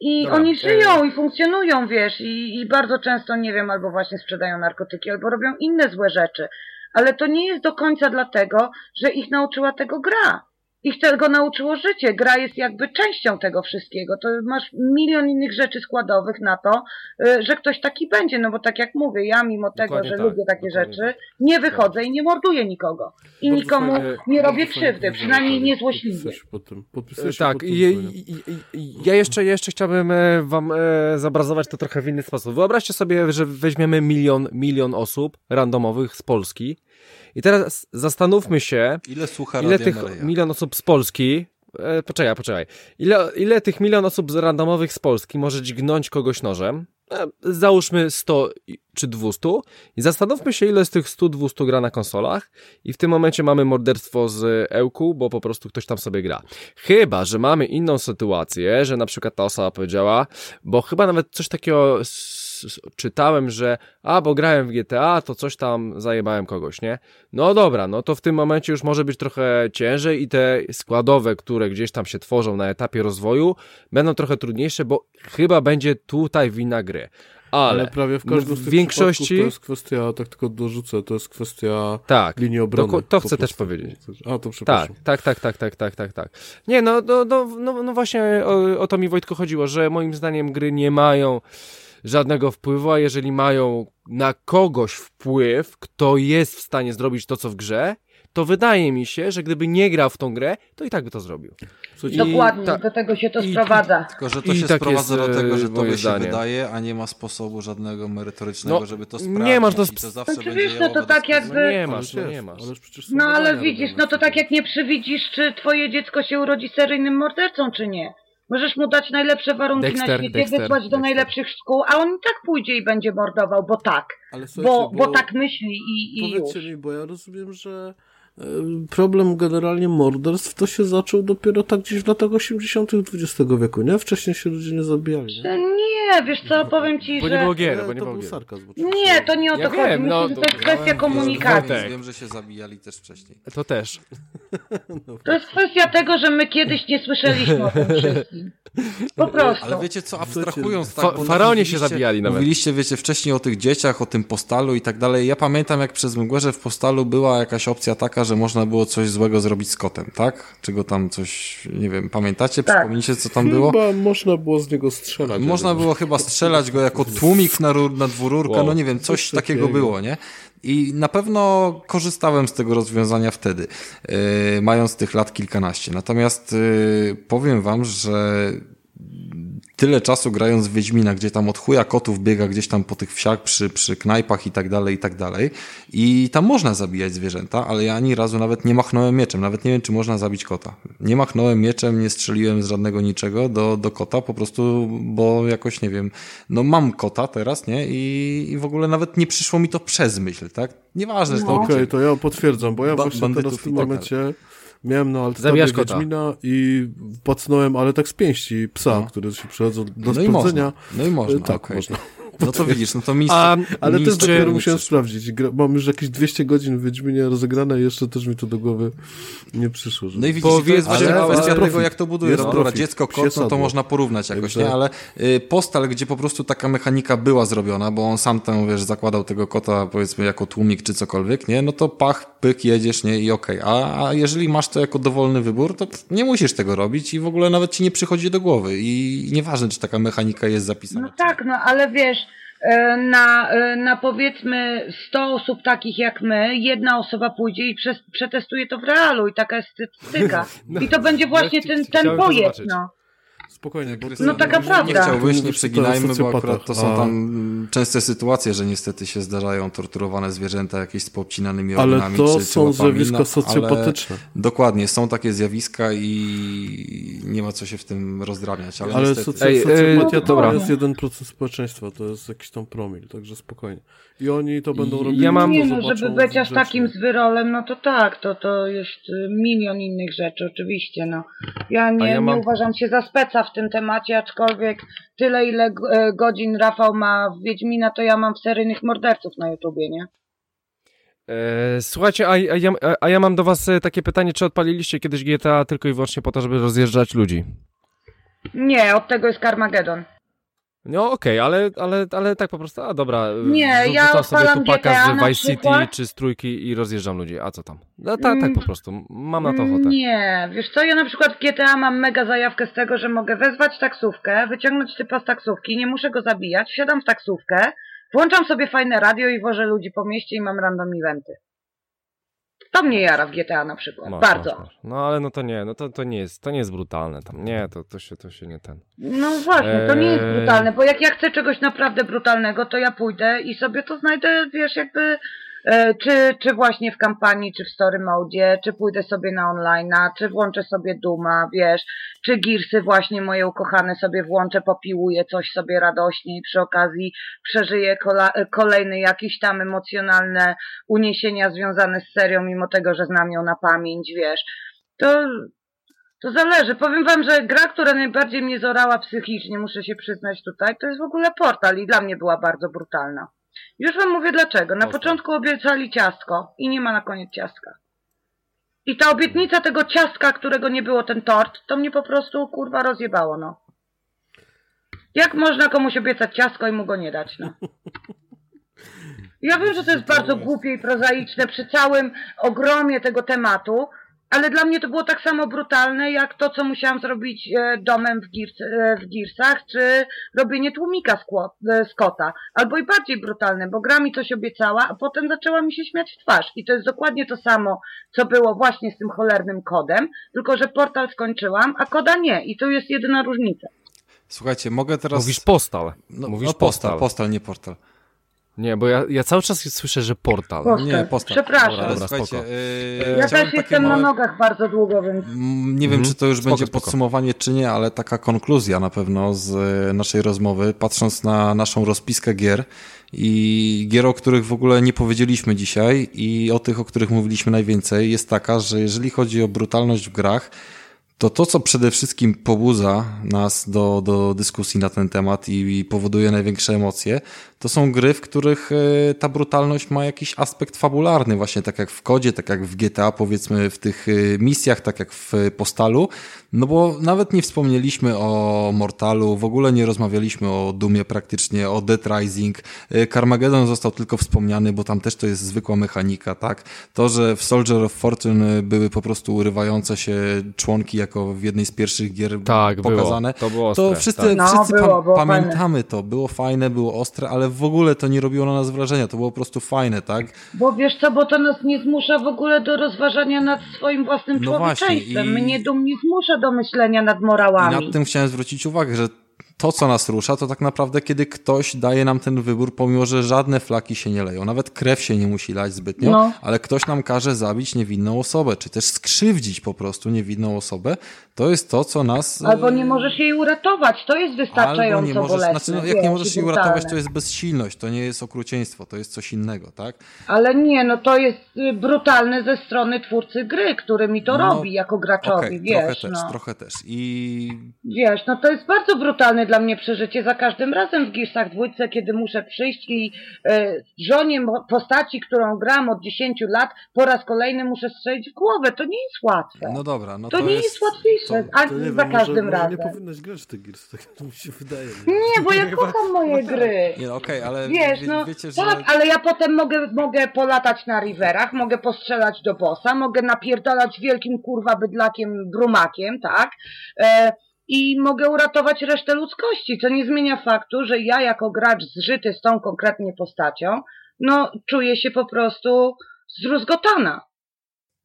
Speaker 4: I
Speaker 1: Dobra,
Speaker 4: oni żyją i funkcjonują, wiesz, i, i bardzo często, nie wiem, albo właśnie sprzedają narkotyki, albo robią inne złe rzeczy. Ale to nie jest do końca dlatego, że ich nauczyła tego gra. Ich tego nauczyło życie. Gra jest jakby częścią tego wszystkiego. To masz milion innych rzeczy składowych na to, y, że ktoś taki będzie. No bo tak jak mówię, ja mimo tego,
Speaker 1: Dokładnie
Speaker 4: że
Speaker 1: tak,
Speaker 4: lubię takie
Speaker 1: dokładnie
Speaker 4: rzeczy,
Speaker 1: tak.
Speaker 4: nie wychodzę i nie morduję nikogo. I
Speaker 3: Bardzo
Speaker 4: nikomu
Speaker 3: fajnie-
Speaker 4: nie robię krzywdy, przynajmniej nie złośliwie.
Speaker 1: Tak, i, i, i, ja jeszcze, jeszcze chciałbym e, wam e, zobrazować to trochę w inny sposób. Wyobraźcie sobie, że weźmiemy milion, milion osób randomowych z Polski i teraz zastanówmy się,
Speaker 2: Ile słucha
Speaker 1: ile tych
Speaker 2: Maryja?
Speaker 1: milion osób z Polski, e, poczekaj, poczekaj, ile, ile tych milion osób z randomowych z Polski może dźgnąć kogoś nożem, e, załóżmy 100 i- czy 200 i zastanówmy się, ile z tych 100-200 gra na konsolach i w tym momencie mamy morderstwo z Ełku, bo po prostu ktoś tam sobie gra. Chyba, że mamy inną sytuację, że na przykład ta osoba powiedziała, bo chyba nawet coś takiego czytałem, że a, bo grałem w GTA, to coś tam zajebałem kogoś, nie? No dobra, no to w tym momencie już może być trochę ciężej i te składowe, które gdzieś tam się tworzą na etapie rozwoju, będą trochę trudniejsze, bo chyba będzie tutaj wina gry. Ale,
Speaker 3: Ale prawie w każdym
Speaker 1: w większości
Speaker 3: to jest kwestia, tak tylko dorzucę, to jest kwestia
Speaker 1: tak,
Speaker 3: linii obrony.
Speaker 1: To
Speaker 3: po
Speaker 1: chcę też powiedzieć.
Speaker 3: A, to
Speaker 1: Tak,
Speaker 3: przepraszam.
Speaker 1: tak, tak, tak, tak, tak, tak, tak. Nie, no, no, no, no, no właśnie o, o to mi Wojtko chodziło, że moim zdaniem gry nie mają żadnego wpływu, a jeżeli mają na kogoś wpływ, kto jest w stanie zrobić to, co w grze, to wydaje mi się, że gdyby nie grał w tą grę, to i tak by to zrobił.
Speaker 3: Słuchajcie,
Speaker 1: I
Speaker 4: Dokładnie,
Speaker 1: tak-
Speaker 4: do tego się to
Speaker 1: i-
Speaker 4: sprowadza.
Speaker 2: Tylko, że to
Speaker 1: I
Speaker 2: się
Speaker 1: tak
Speaker 2: sprowadza
Speaker 1: jest,
Speaker 2: do tego, że
Speaker 1: e,
Speaker 2: tobie się
Speaker 1: zdanie.
Speaker 2: wydaje, a nie ma sposobu żadnego merytorycznego,
Speaker 1: No,
Speaker 2: żeby to
Speaker 1: nie
Speaker 2: sprawdzić.
Speaker 1: masz, no,
Speaker 2: i to zawsze
Speaker 4: Znaczy,
Speaker 2: będzie
Speaker 4: wiesz, no to tak
Speaker 2: dyskusje.
Speaker 1: No
Speaker 4: jakby-
Speaker 1: nie masz, no
Speaker 3: jest,
Speaker 1: nie masz.
Speaker 4: No ale
Speaker 3: badania
Speaker 4: widzisz, no to tak jak nie przewidzisz, czy twoje dziecko się urodzi seryjnym mordercą, czy nie. Możesz mu dać najlepsze warunki
Speaker 1: Dexter,
Speaker 4: na świecie,
Speaker 1: Dexter,
Speaker 4: wysłać do
Speaker 1: Dexter.
Speaker 4: najlepszych szkół, a on i tak pójdzie i będzie mordował, bo tak. Bo, bo tak myśli i, i już.
Speaker 3: Powiedzcie mi, bo ja rozumiem, że e, problem generalnie morderstw to się zaczął dopiero tak gdzieś w latach 80. XX wieku, nie? Wcześniej się ludzie nie zabijali, nie?
Speaker 4: Nie, wiesz co, powiem ci,
Speaker 1: Bo nie
Speaker 4: że...
Speaker 1: było gier, bo nie
Speaker 3: to
Speaker 1: było
Speaker 3: był
Speaker 1: gier.
Speaker 3: sarkazm.
Speaker 4: Nie, to nie o to
Speaker 1: Ja
Speaker 4: chodzi.
Speaker 1: wiem,
Speaker 4: Myślę,
Speaker 1: no,
Speaker 4: że to
Speaker 1: to-
Speaker 4: jest kwestia komunikacji.
Speaker 1: Wojtek.
Speaker 2: Wiem, że się zabijali też wcześniej.
Speaker 1: To też. *laughs*
Speaker 4: To jest kwestia tego, że my kiedyś nie słyszeliśmy o tym *laughs* wszystkim. Po prostu.
Speaker 2: Ale wiecie co, abstrahując tak,
Speaker 1: Fa- faraonie się zabijali nawet.
Speaker 2: Mówiliście, wiecie, wcześniej o tych dzieciach, o tym postalu i tak dalej. Ja pamiętam, jak przez mgłę, że w postalu była jakaś opcja taka, że można było coś złego zrobić z kotem, tak? Czy go tam coś, nie wiem, pamiętacie?
Speaker 4: Tak.
Speaker 2: Przypomnicie, co tam było?
Speaker 3: Chyba można było z niego strzelać.
Speaker 2: Można było chyba strzelać go jako tłumik na, rur, na dwururka,
Speaker 1: Wow.
Speaker 2: no nie wiem, coś
Speaker 3: Coś
Speaker 2: takiego
Speaker 3: takiego.
Speaker 2: było, nie? I na pewno korzystałem z tego rozwiązania wtedy, yy, mając tych lat kilkanaście. Natomiast yy, powiem wam, że tyle czasu grając w Wiedźmina, gdzie tam od chuja kotów biega gdzieś tam po tych wsiach, przy, przy knajpach i tak dalej, i tak dalej. I tam można zabijać zwierzęta, ale ja ani razu nawet nie machnąłem mieczem. Nawet nie wiem, czy można zabić kota. Nie machnąłem mieczem, nie strzeliłem z żadnego niczego do, do kota, po prostu, bo jakoś, nie wiem, no mam kota teraz, nie? I, i w ogóle nawet nie przyszło mi to przez myśl, tak? Nieważne, że to
Speaker 3: Okej, to ja potwierdzam, bo ja
Speaker 2: Ba-
Speaker 3: właśnie teraz w tym
Speaker 2: tak
Speaker 3: momencie miałem na altarze. Wiedźmina i pacnąłem, ale tak z pięści psa,
Speaker 2: No.
Speaker 3: który się przychodzą do
Speaker 2: no i
Speaker 3: sprawdzenia.
Speaker 2: można. No i można,
Speaker 3: E, tak,
Speaker 2: okej.
Speaker 3: można.
Speaker 2: No to widzisz, no to mistrz...
Speaker 1: A,
Speaker 3: Ale też
Speaker 1: mistrz-
Speaker 3: dopiero
Speaker 2: nie
Speaker 3: musiałem sprawdzić. Gra, mam już jakieś 200 godzin w Wiedźminie rozegrane i jeszcze też mi to do głowy nie przyszło. Że...
Speaker 2: No i widzisz,
Speaker 1: Powiedz
Speaker 2: to jest właśnie kwestia tego, jak to buduje. No dobra, dziecko, kot, no to można porównać jakoś, nie? Ale y, Postal, gdzie po prostu taka mechanika była zrobiona, bo on sam tam, wiesz, zakładał tego kota, powiedzmy, jako tłumik czy cokolwiek, nie? No to pach, pyk, jedziesz, nie? I okej. A, a jeżeli masz to jako dowolny wybór, to nie musisz tego robić i w ogóle nawet ci nie przychodzi do głowy. I nieważne, czy taka mechanika jest zapisana.
Speaker 4: No tak, no ale wiesz, na, e, na powiedzmy 100 osób takich jak my, jedna osoba pójdzie i przetestuje to w realu i taka jest *laughs* statystyka. I to będzie właśnie ten, ten pojeb,
Speaker 1: zobaczyć.
Speaker 4: no.
Speaker 3: Spokojnie, bo
Speaker 4: No taka
Speaker 2: Nie
Speaker 4: prawda.
Speaker 2: chciałbyś, nie
Speaker 3: że to
Speaker 2: przeginajmy, bo akurat to są tam częste sytuacje, że niestety się zdarzają torturowane zwierzęta jakieś z poobcinanymi
Speaker 3: Ale
Speaker 2: ogonami
Speaker 3: to
Speaker 2: czy, czy
Speaker 3: są zjawiska
Speaker 2: no,
Speaker 3: socjopatyczne.
Speaker 2: Ale dokładnie, są takie zjawiska i nie ma co się w tym rozdrabniać, ale,
Speaker 3: Ale
Speaker 2: niestety.
Speaker 3: socjopatia
Speaker 1: e,
Speaker 3: to jest 1% społeczeństwa, to jest jakiś tam promil, także spokojnie. I oni to będą
Speaker 1: Ja
Speaker 3: robili.
Speaker 1: mam-
Speaker 4: Nie no,
Speaker 3: zobaczą
Speaker 4: żeby być aż takim zwyrolem, no to tak, to, to jest y, milion innych rzeczy, oczywiście, no. Ja nie,
Speaker 1: ja mam-
Speaker 4: nie uważam się za speca w tym temacie, aczkolwiek tyle ile e, godzin Rafał ma w Wiedźmina, to ja mam w seryjnych morderców na YouTubie, nie?
Speaker 1: E, słuchajcie, a, a, ja, a- a ja mam do was e, takie pytanie, czy odpaliliście kiedyś GTA tylko i wyłącznie po to, żeby rozjeżdżać ludzi?
Speaker 4: Nie, od tego jest Carmageddon.
Speaker 1: No okej, ale, ale, ale tak po prostu, a dobra.
Speaker 4: Nie, ja
Speaker 1: sobie tupaka
Speaker 4: GTA
Speaker 1: z Vice City czy z trójki i rozjeżdżam ludzi, a co tam? No, ta, tak
Speaker 4: Mm.
Speaker 1: po prostu, mam na to ochotę.
Speaker 4: Nie, wiesz co, ja na przykład w GTA mam mega zajawkę z tego, że mogę wezwać taksówkę, wyciągnąć typa z taksówki, nie muszę go zabijać, wsiadam w taksówkę, włączam sobie fajne radio i wożę ludzi po mieście i mam random eventy. To mnie jara w GTA na przykład,
Speaker 1: Masz,
Speaker 4: bardzo.
Speaker 1: masz, masz. No ale no to nie, no to, to nie jest, to nie jest brutalne tam, nie, to, to się, to się nie ten.
Speaker 4: No właśnie, to nie jest
Speaker 1: Eee.
Speaker 4: brutalne, bo jak ja chcę czegoś naprawdę brutalnego, to ja pójdę i sobie to znajdę, wiesz, jakby czy, czy właśnie w kampanii, czy w story mode, czy pójdę sobie na online'a, czy włączę sobie Duma, wiesz, czy Gearsy właśnie moje ukochane sobie włączę, popiłuję coś sobie radośnie i przy okazji przeżyję e, kolejne jakieś tam emocjonalne uniesienia związane z serią, mimo tego, że znam ją na pamięć, wiesz. To, to zależy. Powiem wam, że gra, która najbardziej mnie zorała psychicznie, muszę się przyznać tutaj, to jest w ogóle Portal i dla mnie była bardzo brutalna. Już wam mówię dlaczego. Na
Speaker 1: Portal.
Speaker 4: początku obiecali ciastko i nie ma na koniec ciastka. I ta obietnica tego ciastka, którego nie było ten tort, to mnie po prostu kurwa rozjebało, no. Jak można komuś obiecać ciastko i mu go nie dać, no. *laughs* Ja wiem, że to jest bardzo głupie i prozaiczne przy całym ogromie tego tematu, ale dla mnie to było tak samo brutalne, jak to, co musiałam zrobić e, domem w, Gears, e, w Gearsach, czy robienie tłumika z, e, z kota. Albo i bardziej brutalne, bo gra mi coś obiecała, a potem zaczęła mi się śmiać w twarz. I to jest dokładnie to samo, co było właśnie z tym cholernym kodem, tylko że portal skończyłam, a koda nie. I to jest jedyna różnica.
Speaker 2: Słuchajcie, mogę teraz...
Speaker 1: Mówisz postal.
Speaker 2: no,
Speaker 1: Mówisz
Speaker 2: no, postal,
Speaker 1: postal.
Speaker 2: postal, nie portal.
Speaker 1: Nie, bo ja, ja cały czas słyszę, że portal.
Speaker 2: Nie, postal.
Speaker 4: Przepraszam.
Speaker 2: Ale
Speaker 1: Dobra,
Speaker 2: słuchajcie,
Speaker 1: spoko.
Speaker 2: yy,
Speaker 4: Ja też jestem na
Speaker 2: małe-
Speaker 4: nogach bardzo długo, więc...
Speaker 2: Mm, Nie wiem,
Speaker 1: Mhm.
Speaker 2: czy to już
Speaker 1: Spoko,
Speaker 2: będzie
Speaker 1: spoko.
Speaker 2: podsumowanie, czy nie, ale taka konkluzja na pewno z e, naszej rozmowy, patrząc na naszą rozpiskę gier i gier, o których w ogóle nie powiedzieliśmy dzisiaj i o tych, o których mówiliśmy najwięcej, jest taka, że jeżeli chodzi o brutalność w grach, to to, co przede wszystkim pobudza nas do, do dyskusji na ten temat i, i powoduje największe emocje, to są gry, w których e, ta brutalność ma jakiś aspekt fabularny, właśnie tak jak w kodzie, tak jak w GTA, powiedzmy w tych e, misjach, tak jak w e, Postalu, no bo nawet nie wspomnieliśmy o Mortalu, w ogóle nie rozmawialiśmy o Dumie praktycznie, o Dead Rising, Carmageddon został tylko wspomniany, bo tam też to jest zwykła mechanika, tak? To, że w Soldier of Fortune były po prostu urywające się członki jako w jednej z pierwszych gier
Speaker 1: Tak, było.
Speaker 2: pokazane,
Speaker 1: To było
Speaker 2: to
Speaker 1: ostre,
Speaker 2: wszyscy,
Speaker 1: tak.
Speaker 4: No,
Speaker 2: wszyscy
Speaker 4: było,
Speaker 2: pa-
Speaker 4: było
Speaker 2: pamiętamy to, było fajne, było ostre, ale w ogóle to nie robiło na nas wrażenia, to było po prostu fajne, tak?
Speaker 4: Bo wiesz co, bo to nas nie zmusza w ogóle do rozważania nad swoim własnym
Speaker 2: No
Speaker 4: człowieczeństwem.
Speaker 2: i-
Speaker 4: Mnie dum nie zmusza do myślenia nad
Speaker 2: I
Speaker 4: morałami.
Speaker 2: nad tym chciałem zwrócić uwagę, że to, co nas rusza, to tak naprawdę, kiedy ktoś daje nam ten wybór, pomimo, że żadne flaki się nie leją, nawet krew się nie musi lać zbytnio,
Speaker 4: No.
Speaker 2: ale ktoś nam każe zabić niewinną osobę, czy też skrzywdzić po prostu niewinną osobę, To jest to, co nas...
Speaker 4: Albo nie możesz jej uratować, to jest wystarczająco
Speaker 2: Albo nie możesz,
Speaker 4: bolesne.
Speaker 2: znaczy, no, jak
Speaker 4: wiesz,
Speaker 2: nie możesz jej uratować, to jest bezsilność, to nie jest okrucieństwo, to jest coś innego, tak?
Speaker 4: Ale nie, no to jest y, brutalne ze strony twórcy gry, który mi to
Speaker 2: No,
Speaker 4: robi jako graczowi,
Speaker 2: Okej,
Speaker 4: wiesz,
Speaker 2: trochę
Speaker 4: no.
Speaker 2: też, trochę też. I
Speaker 4: Wiesz, no to jest bardzo brutalne dla mnie przeżycie za każdym razem w Gearsach dwójce, kiedy muszę przyjść i e, żonie postaci, którą gram od 10 lat, po raz kolejny muszę strzelić w głowę. To nie jest łatwe.
Speaker 2: no dobra, no
Speaker 4: to,
Speaker 2: to,
Speaker 4: nie jest, łatwiejsze,
Speaker 2: to-
Speaker 4: a
Speaker 3: To nie
Speaker 4: za każdym
Speaker 3: może
Speaker 4: razem.
Speaker 3: nie powinnaś grać w te Gears, tak *laughs* mi się wydaje.
Speaker 4: Nie, bo ja kocham moje gry.
Speaker 2: Nie, no okej, ale
Speaker 4: Wiesz,
Speaker 2: wie,
Speaker 4: no
Speaker 2: wiecie, że...
Speaker 4: tak, ale ja potem mogę, mogę polatać na riverach, mogę postrzelać do bossa, mogę napierdalać wielkim kurwa bydlakiem brumakiem, tak? E, I mogę uratować resztę ludzkości, co nie zmienia faktu, że ja jako gracz zżyty z tą konkretnie postacią, no czuję się po prostu zdruzgotana.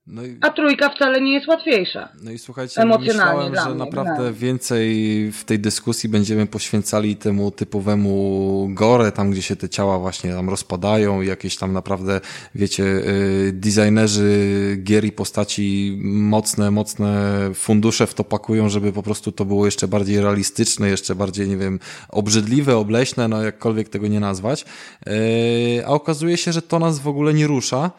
Speaker 2: No i...
Speaker 4: A trójka wcale nie jest łatwiejsza.
Speaker 2: No i słuchajcie,
Speaker 4: Emocjonalnie
Speaker 2: myślałem, że
Speaker 4: mnie,
Speaker 2: naprawdę
Speaker 4: no.
Speaker 2: więcej w tej dyskusji będziemy poświęcali temu typowemu gore, tam gdzie się te ciała właśnie tam rozpadają i jakieś tam naprawdę, wiecie, y, designerzy gier i postaci mocne, mocne fundusze w to pakują, żeby po prostu to było jeszcze bardziej realistyczne, jeszcze bardziej, nie wiem, obrzydliwe, obleśne, no jakkolwiek tego nie nazwać. Y, A okazuje się, że to nas w ogóle nie rusza.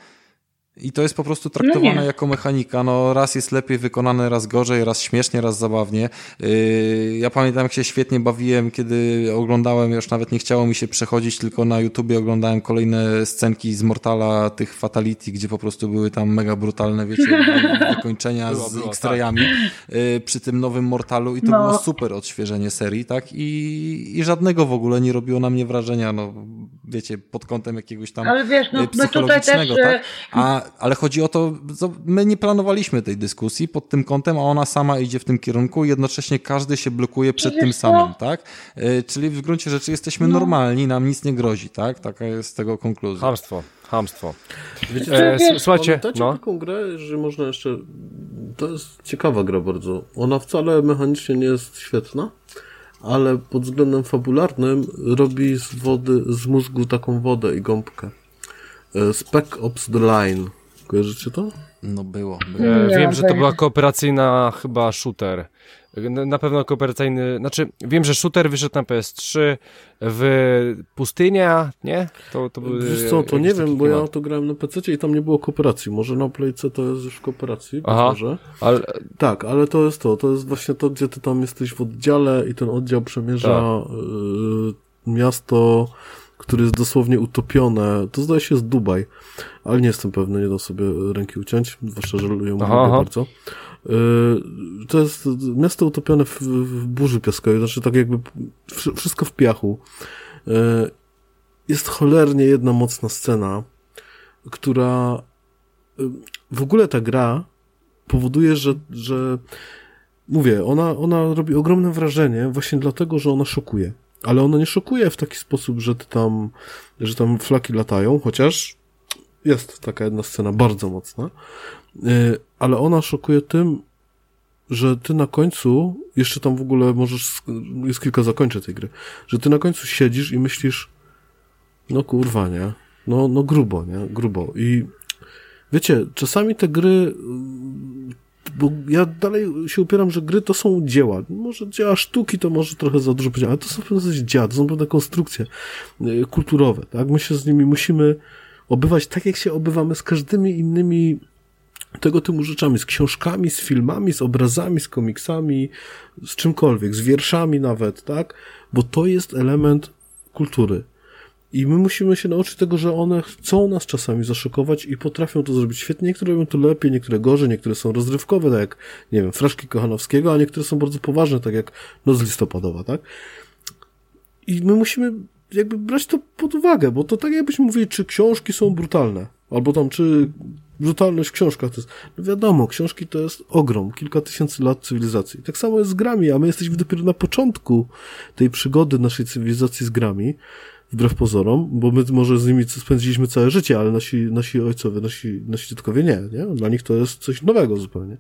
Speaker 2: I to jest po prostu traktowane
Speaker 4: nie.
Speaker 2: jako mechanika. No raz jest lepiej wykonane, raz gorzej, raz śmiesznie, raz zabawnie. Yy, ja pamiętam, jak się świetnie bawiłem, kiedy oglądałem, już nawet nie chciało mi się przechodzić, tylko na YouTubie oglądałem kolejne scenki z Mortala, tych Fatality, gdzie po prostu były tam mega brutalne, wiecie, *laughs* wykończenia
Speaker 1: Było,
Speaker 2: z
Speaker 1: było,
Speaker 2: X-rayami yy, przy tym nowym Mortalu i to
Speaker 4: No.
Speaker 2: było super odświeżenie serii, tak? I, I żadnego w ogóle nie robiło na mnie wrażenia, no wiecie, pod kątem jakiegoś tam
Speaker 4: Ale wiesz, no
Speaker 2: y,
Speaker 4: my tutaj też...
Speaker 2: psychologicznego,
Speaker 4: e,
Speaker 2: tak? A, ale chodzi o to, my nie planowaliśmy tej dyskusji pod tym kątem, a ona sama idzie w tym kierunku i jednocześnie każdy się blokuje przed tym samym, tak? Y, Czyli w gruncie rzeczy jesteśmy
Speaker 4: No.
Speaker 2: normalni, nam nic nie grozi, tak? Taka jest z tego konkluzja.
Speaker 1: Hamstwo, hamstwo.
Speaker 3: Wiecie,
Speaker 1: E, słuchajcie, no.
Speaker 3: taką grę, że można jeszcze... To jest ciekawa gra bardzo. Ona wcale mechanicznie nie jest świetna, ale pod względem fabularnym robi z wody, z mózgu taką wodę i gąbkę. E, Spec Ops The Line. Kojarzycie to?
Speaker 2: No było, było.
Speaker 4: Nie,
Speaker 1: wiem, że to
Speaker 4: tak.
Speaker 1: była kooperacyjna chyba shooter. Na, pewno kooperacyjny, znaczy wiem, że shooter wyszedł na PS3 w pustynia, nie? To, to były
Speaker 3: Wiesz co, to nie wiem, bo ja to grałem na PC i tam nie było kooperacji. Może na Playce to jest już kooperacji, być
Speaker 1: Aha.
Speaker 3: może.
Speaker 1: Ale,
Speaker 3: Tak, ale to jest to. To jest właśnie to, gdzie ty tam jesteś w oddziale i ten oddział przemierza
Speaker 1: Tak.
Speaker 3: y, miasto, które jest dosłownie utopione. To zdaje się jest Dubaj, ale nie jestem pewny, nie dam sobie ręki uciąć, zwłaszcza, że lubię bardzo. Y, to jest miasto utopione w, w burzy piaskowej, znaczy tak jakby wszy- wszystko w piachu. Y, jest cholernie jedna mocna scena, która y, w ogóle ta gra powoduje, że, że mówię, ona, ona robi ogromne wrażenie właśnie dlatego, że ona szokuje. Ale ona nie szokuje w taki sposób, że tam, że tam flaki latają, chociaż jest taka jedna scena bardzo mocna, yy, ale ona szokuje tym, że ty na końcu, jeszcze tam w ogóle możesz, jest kilka zakończeń tej gry, że ty na końcu siedzisz i myślisz, no kurwa, nie? No, no grubo, nie? Grubo. I wiecie, czasami te gry, bo ja dalej się upieram, że gry to są dzieła. Może dzieła sztuki to może trochę za dużo powiedzieć, ale to są pewne dzieła, to są pewne konstrukcje y, kulturowe, tak? My się z nimi musimy obywać tak, jak się obywamy z każdymi innymi tego typu rzeczami, z książkami, z filmami, z obrazami, z komiksami, z czymkolwiek, z wierszami nawet, tak? Bo to jest element kultury. I my musimy się nauczyć tego, że one chcą nas czasami zaszokować i potrafią to zrobić świetnie. Niektóre robią to lepiej, niektóre gorzej, niektóre są rozrywkowe, tak jak, nie wiem, Fraszki Kochanowskiego, a niektóre są bardzo poważne, tak jak Noc listopadowa, tak? I my musimy jakby brać to pod uwagę, bo to tak jakbyśmy mówili, czy książki są brutalne, albo tam, czy brutalność w książkach to jest, no wiadomo, książki to jest ogrom, kilka tysięcy lat cywilizacji. Tak samo jest z grami, a my jesteśmy dopiero na początku tej przygody naszej cywilizacji z grami, wbrew pozorom, bo my może z nimi spędziliśmy całe życie, ale nasi, nasi ojcowie, nasi, nasi dziadkowie nie, nie? Dla nich to jest coś nowego zupełnie.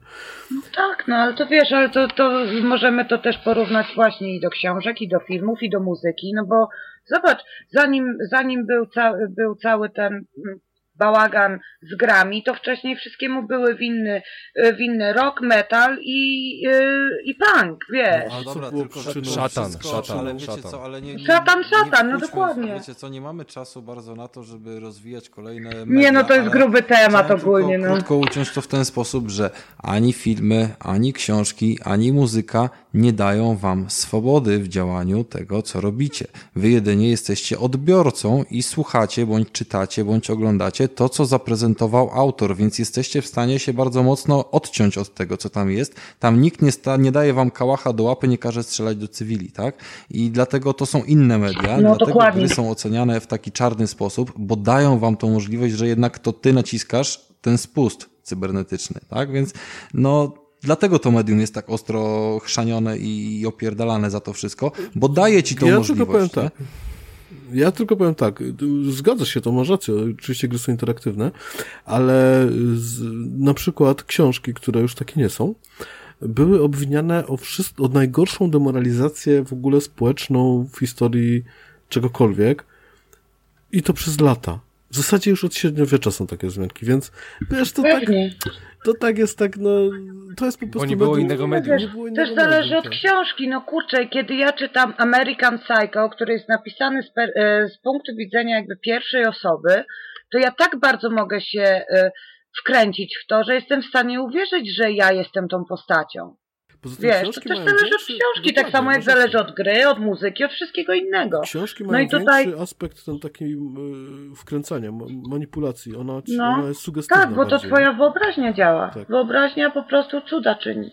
Speaker 4: Tak, no ale to wiesz, ale to, to możemy to też porównać właśnie i do książek, i do filmów, i do muzyki, no bo zobacz, zanim, zanim był, ca, był cały ten, mm, bałagan z grami, to wcześniej wszystkiemu były winny, y, winny rock, metal i, y, i punk, wiesz.
Speaker 2: No dobra, tylko że
Speaker 1: Szatan,
Speaker 2: wszystko,
Speaker 1: szatan,
Speaker 2: ale wiecie
Speaker 1: szatan.
Speaker 2: co, ale nie, nie,
Speaker 4: Szatan,
Speaker 2: nie
Speaker 4: szatan, no dokładnie.
Speaker 2: Wiecie co, nie mamy czasu bardzo na to, żeby rozwijać kolejne
Speaker 4: Nie,
Speaker 2: media,
Speaker 4: no to jest gruby temat ogólnie,
Speaker 2: tylko
Speaker 4: no.
Speaker 2: krótko uciąć to w ten sposób, że ani filmy, ani książki, ani muzyka nie dają wam swobody w działaniu tego, co robicie. Wy jedynie jesteście odbiorcą i słuchacie, bądź czytacie, bądź oglądacie to, co zaprezentował autor, więc jesteście w stanie się bardzo mocno odciąć od tego, co tam jest. Tam nikt nie, sta, nie daje wam kałacha do łapy, nie każe strzelać do cywili, tak? I dlatego to są inne media,
Speaker 4: No,
Speaker 2: dlatego
Speaker 4: dokładnie.
Speaker 2: gry są oceniane w taki czarny sposób, bo dają wam tą możliwość, że jednak to ty naciskasz ten spust cybernetyczny, tak? Więc no dlatego to medium jest tak ostro chrzanione i opierdalane za to wszystko, bo daje ci tą
Speaker 3: ja
Speaker 2: możliwość.
Speaker 3: tylko powiem tak. Ja tylko powiem tak, zgadza się, to masz rację, oczywiście gry są interaktywne, ale z, na przykład książki, które już takie nie są, były obwiniane o, wszystko, o najgorszą demoralizację w ogóle społeczną w historii czegokolwiek i to przez lata. W zasadzie już od średniowiecza są takie wzmianki, więc wiesz, to tak, to tak jest tak, no, to jest po prostu...
Speaker 1: nie było
Speaker 3: medium-
Speaker 1: innego
Speaker 4: No
Speaker 1: medium.
Speaker 4: wiesz,
Speaker 3: Nie było innego
Speaker 4: też zależy
Speaker 3: medium,
Speaker 4: od
Speaker 3: tak.
Speaker 4: książki. No kurczę, kiedy ja czytam American Psycho, który jest napisany z, per, e, z punktu widzenia jakby pierwszej osoby, to ja tak bardzo mogę się e, wkręcić w to, że jestem w stanie uwierzyć, że ja jestem tą postacią.
Speaker 3: Poza tym
Speaker 4: Wiesz, to
Speaker 3: książki
Speaker 4: też
Speaker 3: mają
Speaker 4: zależy od książki, tak
Speaker 3: dokładnie,
Speaker 4: samo jak
Speaker 3: masz rację.
Speaker 4: zależy od gry, od muzyki, od wszystkiego innego.
Speaker 3: Książki
Speaker 4: No
Speaker 3: mają
Speaker 4: i tutaj-
Speaker 3: większy aspekt ten taki y, wkręcania, ma- manipulacji. Ona,
Speaker 4: No,
Speaker 3: ona jest sugestywna
Speaker 4: Tak, bo to
Speaker 3: bardziej.
Speaker 4: twoja wyobraźnia działa.
Speaker 3: Tak.
Speaker 4: Wyobraźnia po prostu cuda czyni.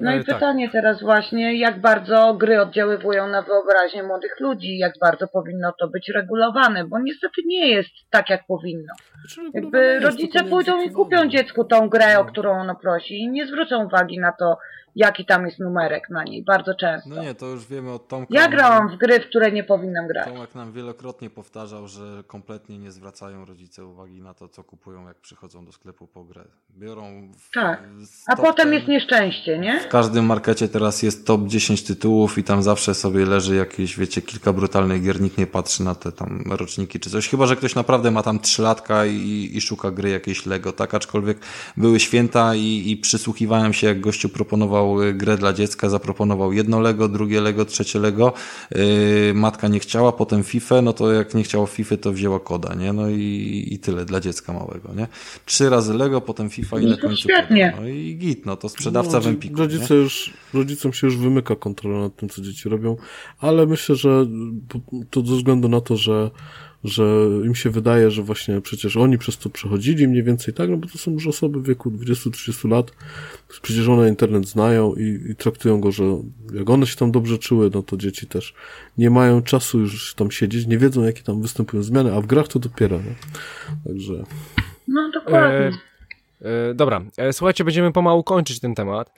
Speaker 4: No
Speaker 1: E,
Speaker 4: i
Speaker 1: tak.
Speaker 4: pytanie teraz właśnie, jak bardzo gry oddziaływują na wyobraźnię młodych ludzi, jak bardzo powinno to być regulowane, bo niestety nie jest tak, jak powinno.
Speaker 3: Znaczy,
Speaker 4: Jakby rodzice pójdą i kupią dziecku tą grę, o
Speaker 3: No.
Speaker 4: którą ono prosi i nie zwrócą uwagi na to, jaki tam jest numerek na niej, bardzo często.
Speaker 2: No nie, to już wiemy od Tomka.
Speaker 4: Ja grałam w gry, w które nie powinnam grać.
Speaker 2: Tomek nam wielokrotnie powtarzał, że kompletnie nie zwracają rodzice uwagi na to, co kupują, jak przychodzą do sklepu po grę. Biorą. W,
Speaker 4: Tak. A potem
Speaker 2: ten-
Speaker 4: jest nieszczęście, nie?
Speaker 2: W każdym markecie teraz jest top 10 tytułów i tam zawsze sobie leży jakieś, wiecie, kilka brutalnych gier, nikt nie patrzy na te tam roczniki czy coś. Chyba, że ktoś naprawdę ma tam trzylatka i, i szuka gry jakiejś Lego, tak? Aczkolwiek były święta i, i przysłuchiwałem się, jak gościu proponował y, grę dla dziecka, zaproponował jedno Lego, drugie Lego, trzecie Lego. Yy, matka nie chciała, potem FIFA, no to jak nie chciała FIFA, to wzięła koda, nie? No i, i tyle dla dziecka małego, nie? Trzy razy Lego, potem FIFA i
Speaker 4: No
Speaker 2: na końcu
Speaker 4: świetnie.
Speaker 2: No i git, no to sprzedawca
Speaker 3: No,
Speaker 2: w Empiku, nie?
Speaker 3: rodzice już, Rodzicom się już wymyka kontrola nad tym, co dzieci robią, ale myślę, że to ze względu na to, że że im się wydaje, że właśnie przecież oni przez to przechodzili mniej więcej, tak, no bo to są już osoby w wieku 20-30 lat, przecież one internet znają i, i traktują go, że jak one się tam dobrze czuły, no to dzieci też nie mają czasu już tam siedzieć, nie wiedzą, jakie tam występują zmiany, a w grach to dopiero, nie? Także...
Speaker 4: No dokładnie.
Speaker 1: E, dobra, e, słuchajcie, będziemy pomału kończyć ten temat.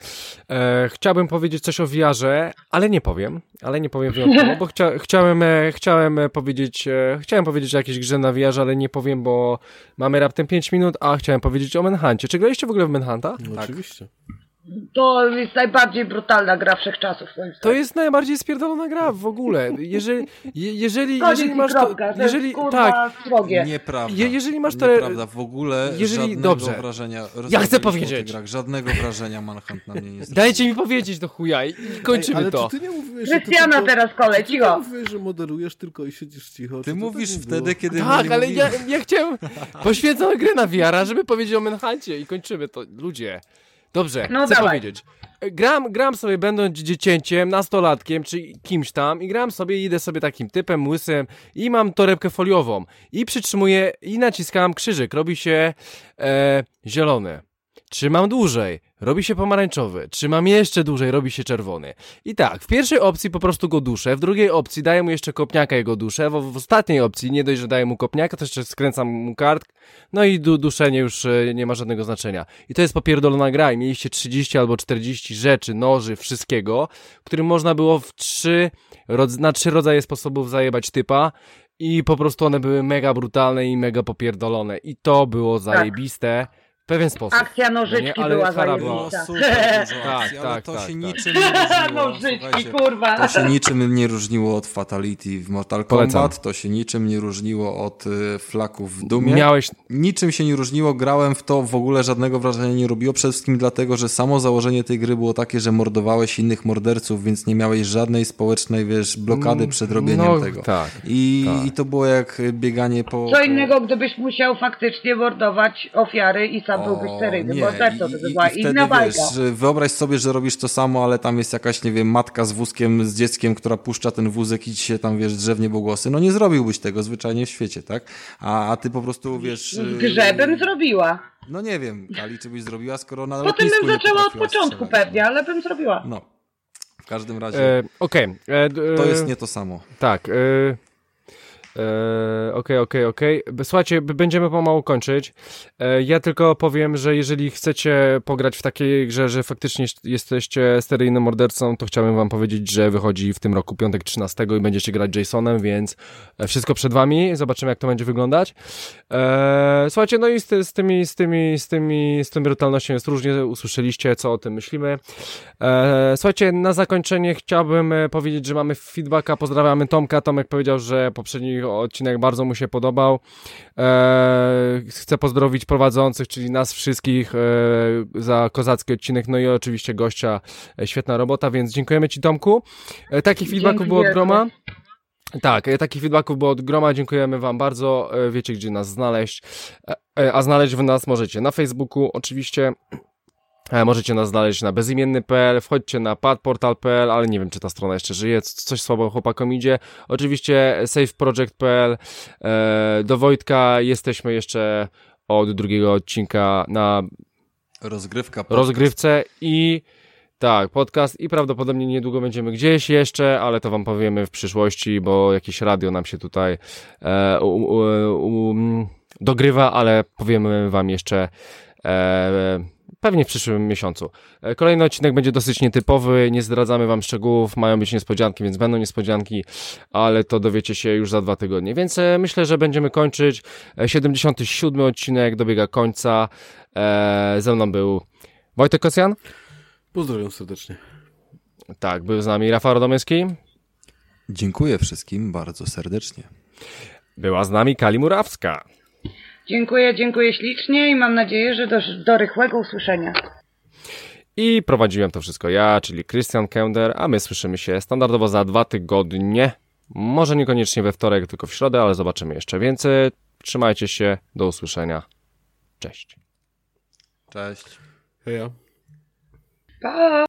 Speaker 1: E, chciałbym powiedzieć coś o wiarze, ale nie powiem, ale nie powiem wyjątkowo, bo chcia, chciałem, e, chciałem e, powiedzieć, e, chciałem powiedzieć o jakiejś grze na wiarze, ale nie powiem, bo mamy raptem 5 minut, a chciałem powiedzieć o Manhuncie. Czy graliście w ogóle w Manhunta?
Speaker 3: No
Speaker 2: Tak.
Speaker 3: oczywiście.
Speaker 4: To jest najbardziej brutalna gra wszechczasów.
Speaker 1: To jest najbardziej spierdolona gra w ogóle. Jeżeli, je, jeżeli,
Speaker 4: Koniec
Speaker 1: jeżeli masz to,
Speaker 4: kropka, to
Speaker 1: jeżeli,
Speaker 4: jest,
Speaker 1: tak.
Speaker 2: Nieprawda.
Speaker 1: Je- jeżeli masz te-
Speaker 2: Nieprawda, w ogóle
Speaker 1: jeżeli-
Speaker 2: żadnego
Speaker 1: dobrze.
Speaker 2: wrażenia.
Speaker 1: Ja chcę powiedzieć.
Speaker 2: grach, żadnego wrażenia Manhunt na mnie nie *laughs* zrobił.
Speaker 1: dajcie mi powiedzieć do chuja i, kończymy
Speaker 3: Ej, ale
Speaker 1: to.
Speaker 3: Czy ty nie
Speaker 4: Krystiana
Speaker 3: tylko-
Speaker 4: teraz kolej,
Speaker 3: czy ty nie
Speaker 4: cicho.
Speaker 3: mówiłeś, że moderujesz tylko i siedzisz cicho?
Speaker 2: Ty
Speaker 3: to
Speaker 2: mówisz
Speaker 3: tak
Speaker 2: wtedy,
Speaker 3: było?
Speaker 2: kiedy
Speaker 1: Tak, ale ja, ja chciałem. Poświęcam grę na wiara, żeby powiedzieć o Manhuncie i kończymy to. Ludzie. Dobrze,
Speaker 4: No
Speaker 1: chcę
Speaker 4: dawaj.
Speaker 1: powiedzieć. Gram, gram sobie będąc dziecięciem, nastolatkiem, czy kimś tam i gram sobie, idę sobie takim typem łysym i mam torebkę foliową i przytrzymuję i naciskam krzyżyk, robi się e, zielony. Trzymam dłużej, robi się pomarańczowy. Trzymam jeszcze dłużej, robi się czerwony. I tak, w pierwszej opcji po prostu go duszę, w drugiej opcji daję mu jeszcze kopniaka jego duszę, w, w ostatniej opcji nie dość, że daję mu kopniaka, to jeszcze skręcam mu kart, no i du duszenie już e, nie ma żadnego znaczenia. I to jest popierdolona gra i mieliście 30 albo 40 rzeczy, noży, wszystkiego, którym można było w trzy, na trzy rodzaje sposobów zajebać typa i po prostu one były mega brutalne i mega popierdolone. I to było zajebiste. Pewien sposób.
Speaker 4: Akcja nożyczki
Speaker 1: No nie, ale
Speaker 4: była zajebista.
Speaker 2: super *laughs* dużo
Speaker 1: Tak,
Speaker 2: akcji, ale
Speaker 1: tak,
Speaker 2: to
Speaker 1: tak,
Speaker 2: się
Speaker 1: tak.
Speaker 2: niczym nie różniło. *laughs*
Speaker 4: Nożyczki, kurwa.
Speaker 2: To się niczym nie różniło od Fatality w Mortal
Speaker 1: Polecam.
Speaker 2: Kombat, to się niczym nie różniło od y, flaków w Dumie.
Speaker 1: Miałeś,
Speaker 2: Niczym się nie różniło, grałem w to, w ogóle żadnego wrażenia nie robiło, przede wszystkim dlatego, że samo założenie tej gry było takie, że mordowałeś innych morderców, więc nie miałeś żadnej społecznej, wiesz, blokady przed robieniem
Speaker 1: no,
Speaker 2: tego.
Speaker 1: tak.
Speaker 2: I,
Speaker 1: tak.
Speaker 2: I to było jak bieganie po...
Speaker 4: Co innego, gdybyś musiał faktycznie mordować ofiary i sam byłbyś
Speaker 2: O, nie.
Speaker 4: mordercą, to by była
Speaker 2: i
Speaker 4: inna bajka.
Speaker 2: wiesz, wyobraź sobie, że robisz to samo, ale tam jest jakaś, nie wiem, matka z wózkiem, z dzieckiem, która puszcza ten wózek i ci się tam, wiesz, drzewnie głosy. No nie zrobiłbyś tego zwyczajnie w świecie, tak? A, a ty po prostu, wiesz...
Speaker 4: W
Speaker 2: yy,
Speaker 4: grze bym zrobiła.
Speaker 2: No nie wiem, Kali, czy byś zrobiła, skoro na
Speaker 4: Potem
Speaker 2: lotnisku
Speaker 4: bym zaczęła od początku
Speaker 2: strzelać.
Speaker 4: pewnie, ale bym zrobiła.
Speaker 2: No, w każdym razie
Speaker 1: e, okej. e, d-
Speaker 2: to
Speaker 1: e,
Speaker 2: jest nie to samo.
Speaker 1: Tak. e, e, Okej, okej, okej. B- Słuchajcie, będziemy pomału kończyć. E, Ja tylko powiem, że jeżeli chcecie pograć w takiej grze, że faktycznie jest- jesteście seryjnym mordercą, to chciałbym wam powiedzieć, że wychodzi w tym roku piątek 13 i będziecie grać Jasonem, więc e, wszystko przed wami. Zobaczymy, jak to będzie wyglądać. E, Słuchajcie, no i z, z tymi, z tymi, z tymi, z brutalnością jest różnie. Usłyszeliście, co o tym myślimy. E, słuchajcie, na zakończenie chciałbym e, powiedzieć, że mamy feedbacka. Pozdrawiamy Tomka. Tomek powiedział, że poprzedni odcinek bardzo mu się podobał. E, chcę pozdrowić prowadzących, czyli nas wszystkich e, za kozacki odcinek, no i oczywiście gościa. E, świetna robota, więc dziękujemy Ci Tomku. Takich feedbacków było od groma. Tak, takich feedbacków było od groma, dziękujemy Wam bardzo. Wiecie, gdzie nas znaleźć. A znaleźć w nas możecie na Facebooku, oczywiście. E, Możecie nas znaleźć na bezimienny.pl, wchodźcie na padportal.pl, ale nie wiem, czy ta strona jeszcze żyje, coś słabo chłopakom idzie. Oczywiście saveproject.pl, e, do Wojtka jesteśmy jeszcze od drugiego odcinka na
Speaker 2: Rozgrywka. podcast.
Speaker 1: rozgrywce i tak, podcast i prawdopodobnie niedługo będziemy gdzieś jeszcze, ale to wam powiemy w przyszłości, bo jakieś radio nam się tutaj e, u, u, u, um, dogrywa, ale powiemy wam jeszcze e, pewnie w przyszłym miesiącu. E, Kolejny odcinek będzie dosyć nietypowy, nie zdradzamy wam szczegółów, mają być niespodzianki, więc będą niespodzianki, ale to dowiecie się już za dwa tygodnie. Więc e, myślę, że będziemy kończyć. E, 77 odcinek dobiega końca. E, ze mną był Wojtek Kosjan.
Speaker 3: Pozdrawiam serdecznie.
Speaker 1: Tak, był z nami Rafał Radomyski.
Speaker 2: Dziękuję wszystkim bardzo serdecznie.
Speaker 1: Była z nami Kali Murawska.
Speaker 4: Dziękuję, dziękuję ślicznie i mam nadzieję, że do, do rychłego usłyszenia.
Speaker 1: I prowadziłem to wszystko ja, czyli Christian Kender, a my słyszymy się standardowo za dwa tygodnie. Może niekoniecznie we wtorek, tylko w środę, ale zobaczymy jeszcze więcej. Trzymajcie się, do usłyszenia. Cześć.
Speaker 2: Cześć.
Speaker 3: Heja.
Speaker 4: Pa!